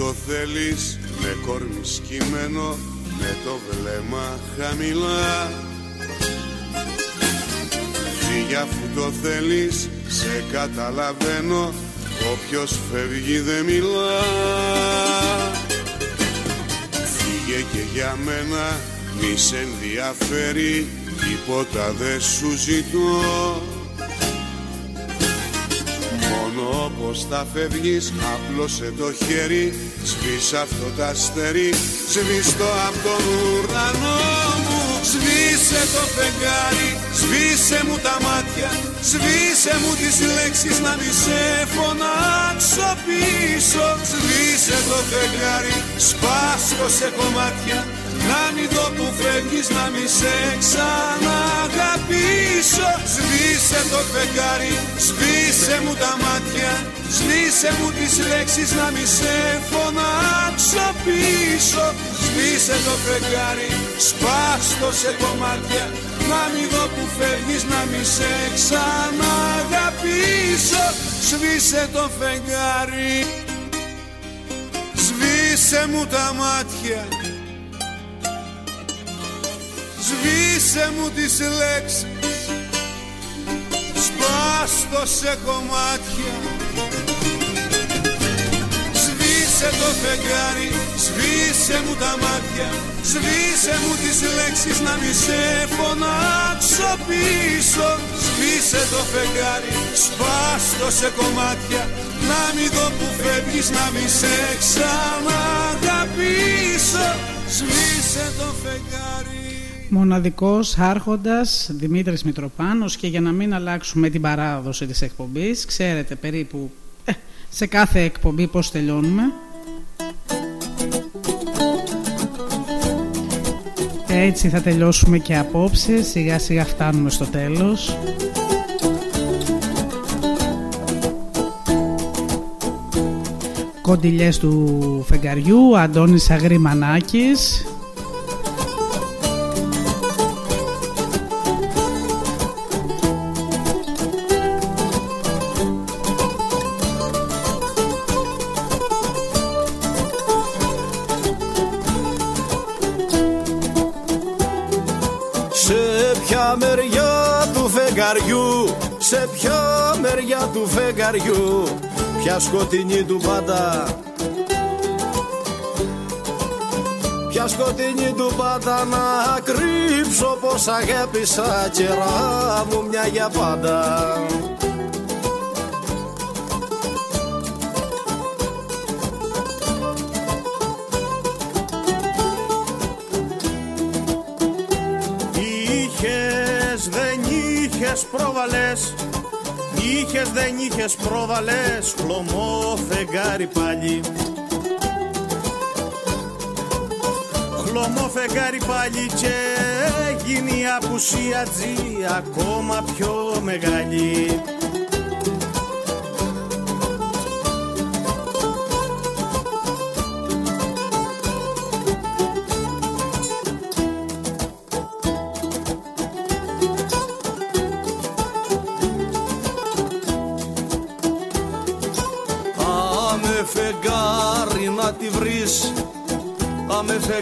το θέλεις με κόρμι σκυμμένο με το βλέμμα χαμηλά. Φύγε αφού το θέλεις σε καταλαβαίνω όποιος φεύγει δεν μιλά. Φύγε και για μένα μη σε ενδιαφέρει τίποτα δεν σου ζητώ Μόνο πως θα φεύγεις Απλώσε το χέρι Σβήσε αυτό το αστέρι Σβήστο από τον ουρανό μου Σβήσε το φεγγάρι Σβήσε μου τα μάτια Σβήσε μου τις λέξεις Να μη σε φωνάξω πίσω Σβήσε το φεγγάρι Σπάστο σε κομμάτια να μην δω που φεύγεις να μη σε ξαναγαπήσω. Σβήσε το φεγγάρι, σβήσε μου τα μάτια Σβήσε μου τις λέξεις να μη σε φωνάξω πίσω. Σβήσε το φεγγάρι, σπάστο σε κομμάτια. Να μην δω που φεύγεις να μη σε ξαναγαπήσω. Σβήσε το φεγγάρι Σβήσε μου τα μάτια Σβήσε μου τις λέξεις. Σπάστο σε κομμάτια. Σβήσε το φεγγάρι Σβήσε μου τα μάτια. Σβήσε μου τις λέξεις Να μη σε φωνάξω πίσω. Σβήσε το φεγγάρι Σπάστο σε κομμάτια. Να μη δω που φεύγεις Να μη σε ξαναγαπήσω Σβήσε το φεγγάρι Μοναδικός άρχοντας Δημήτρης Μητροπάνος και για να μην αλλάξουμε την παράδοση της εκπομπής ξέρετε περίπου ε, σε κάθε εκπομπή πώς τελειώνουμε. Έτσι θα τελειώσουμε και απόψε σιγά σιγά φτάνουμε στο τέλος. Κοντιλιές του φεγγαριού Αντώνης Αγρήμανάκης φεγγαριού. Σε ποια μεριά του φεγγαριού. Ποια σκοτεινή του πάντα. Ποια σκοτεινή του πάντα. Να κρύψω πως αγάπησα. Κερά μου μια για πάντα είχες πρόβαλες Είχες δεν είχες πρόβαλες Χλωμό φεγγάρι πάλι. Χλωμό φεγγάρι πάλι και γίνει η απουσία τζι ακόμα πιο μεγάλη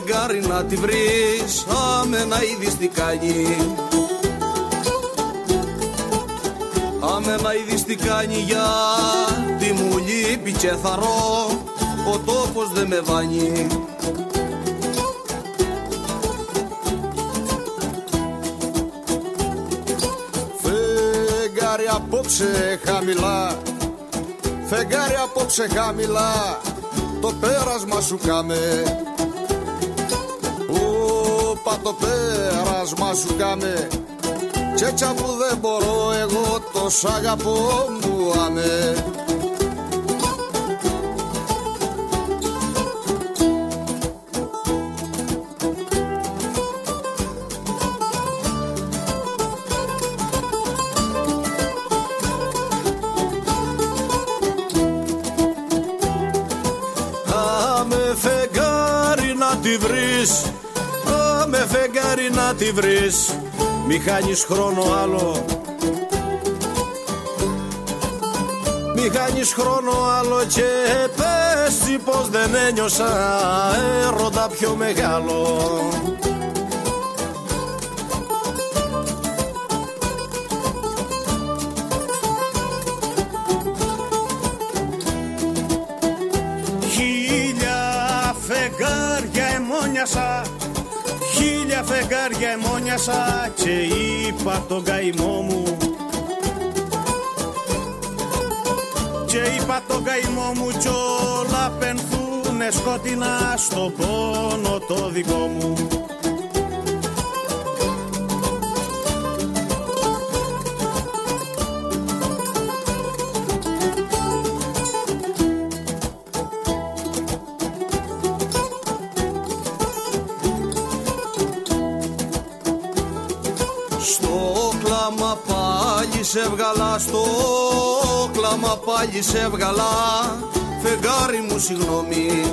φεγγάρι να τη βρεις Άμε να είδεις τι κάνει Άμε να είδεις τι κάνει γιατί μου λείπει και θαρώ Ο τόπος δεν με βάνει. Φεγγάρι απόψε χαμηλά Φεγγάρι απόψε χαμηλά Το πέρασμα σου κάμε. Ούπα το πέρασμα σου κάμε Κι έτσι που δεν μπορώ εγώ το σ' αγαπώ μου άμε Άμε φεγγάρι να τη βρεις. Άμε φεγγάρι να τη βρεις Μη χάνεις χρόνο άλλο. Μη χάνεις χρόνο άλλο και πες τσι πως δεν ένιωσα έρωτα πιο μεγάλο Χίλια φεγγάρια εμόνιασα Και είπα τον καημό μου. Και είπα τον καημό μου Κι όλα πενθούνε σκοτεινά Στο πόνο το δικό μου σε βγαλά Στο κλάμα πάλι σε βγαλά Φεγγάρι μου συγγνώμη.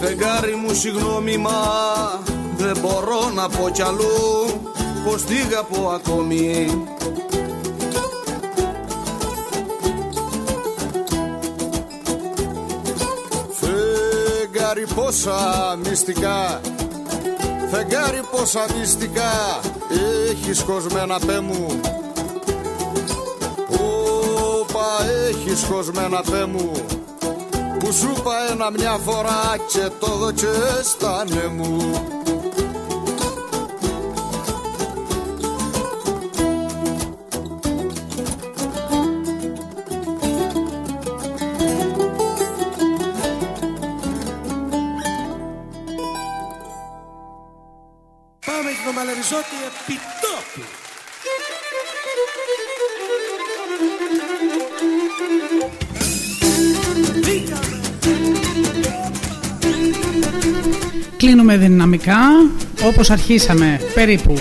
Φεγγάρι μου συγγνώμη μα Δεν μπορώ να πω κι αλλού Πως τη αγαπώ ακόμη. Φεγγάρι πόσα μυστικά Φεγγάρι πόσα μυστικά Έχεις κοσμένα πέ μου. Όπα έχεις κοσμένα πέ μου. Που σου είπα ένα μια φορά και το δω και στάνε μου Κλείνουμε δυναμικά, όπως αρχίσαμε, περίπου.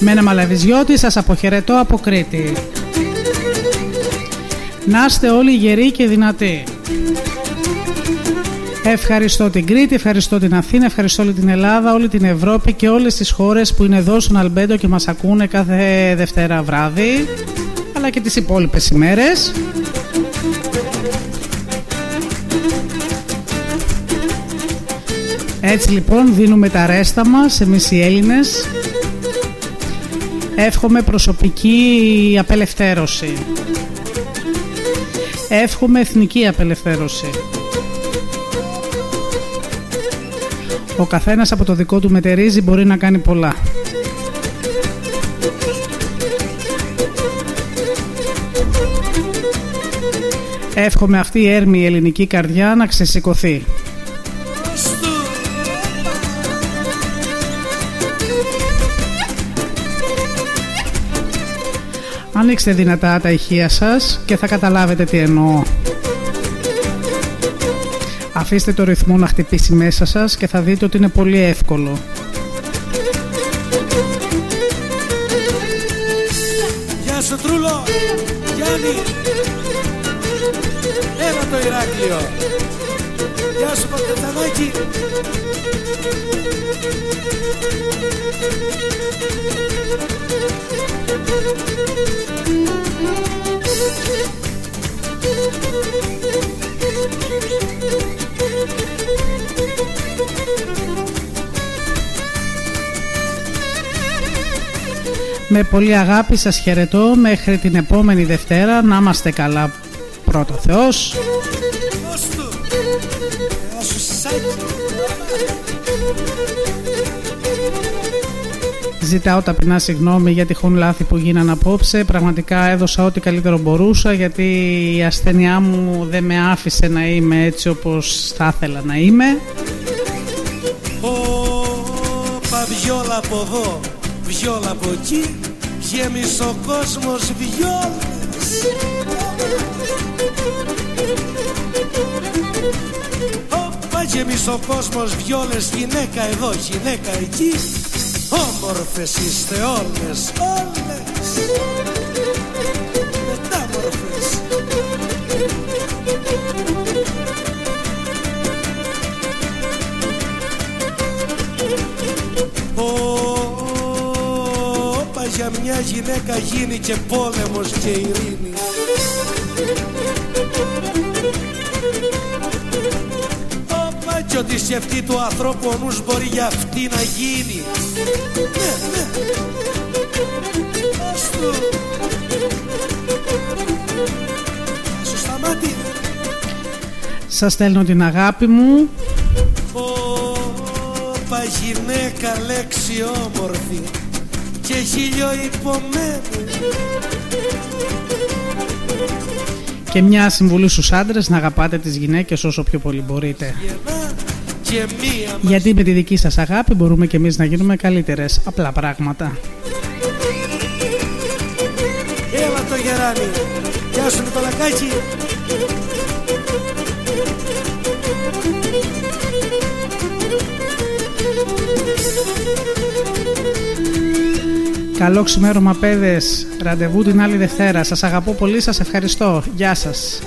Με ένα μαλαβιζιώτη σας αποχαιρετώ από Κρήτη. Να είστε όλοι γεροί και δυνατοί. Ευχαριστώ την Κρήτη, ευχαριστώ την Αθήνα, ευχαριστώ όλη την Ελλάδα, όλη την Ευρώπη και όλες τις χώρες που είναι εδώ στον Αλμπέντο και μας ακούνε κάθε Δευτέρα βράδυ, αλλά και τις υπόλοιπες ημέρες. Έτσι λοιπόν δίνουμε τα ρέστα μας εμείς οι Έλληνες. Εύχομαι προσωπική απελευθέρωση. Εύχομαι εθνική απελευθέρωση. Ο καθένας από το δικό του μετερίζει μπορεί να κάνει πολλά. Εύχομαι αυτή η έρμη ελληνική καρδιά να ξεσηκωθεί. Ανοίξτε δυνατά τα ηχεία σας και θα καταλάβετε τι εννοώ. Αφήστε το ρυθμό να χτυπήσει μέσα σας και θα δείτε ότι είναι πολύ εύκολο. Γεια σου Τρούλο, Γιάννη, έλα το Ηράκλειο. Γεια σου Παπτετανάκη. Με πολύ αγάπη σας χαιρετώ μέχρι την επόμενη Δευτέρα να είμαστε καλά πρώτα Θεός Ζητάω ταπεινά συγγνώμη για τυχόν λάθη που γίνανε απόψε. Πραγματικά έδωσα ό,τι καλύτερο μπορούσα γιατί η ασθένειά μου δεν με άφησε να είμαι έτσι όπως θα ήθελα να είμαι. Όπα βιόλα από εδώ, βιόλα από εκεί Γέμισε ο κόσμος βιόλες Όπα γέμισε ο κόσμος βιόλες Γυναίκα εδώ, γυναίκα εκεί. Όμορφες είστε όλες, όλες. Μετάμορφες. Όπα για μια γυναίκα γίνει και πόλεμος και ειρήνη. Όπα κι ό,τι σκεφτεί του ανθρώπου ο νους μπορεί για αυτή να γίνει. Ναι, ναι. Ας το Σου σταμάτη. Σας στέλνω την αγάπη μου. Όπα γυναίκα λέξη όμορφη και χίλιο υπομένη και μια συμβουλή στους άντρες να αγαπάτε τις γυναίκες όσο πιο πολύ μπορείτε. και μία Γιατί με τη δική σας αγάπη μπορούμε και εμείς να γίνουμε καλύτερες. Απλά πράγματα. Έλα το γεράνι. Γεια σου Νικολακάκη Καλό ξημέρωμα παιδες, ραντεβού την άλλη Δευτέρα. Σας αγαπώ πολύ, σας ευχαριστώ. Γεια σας.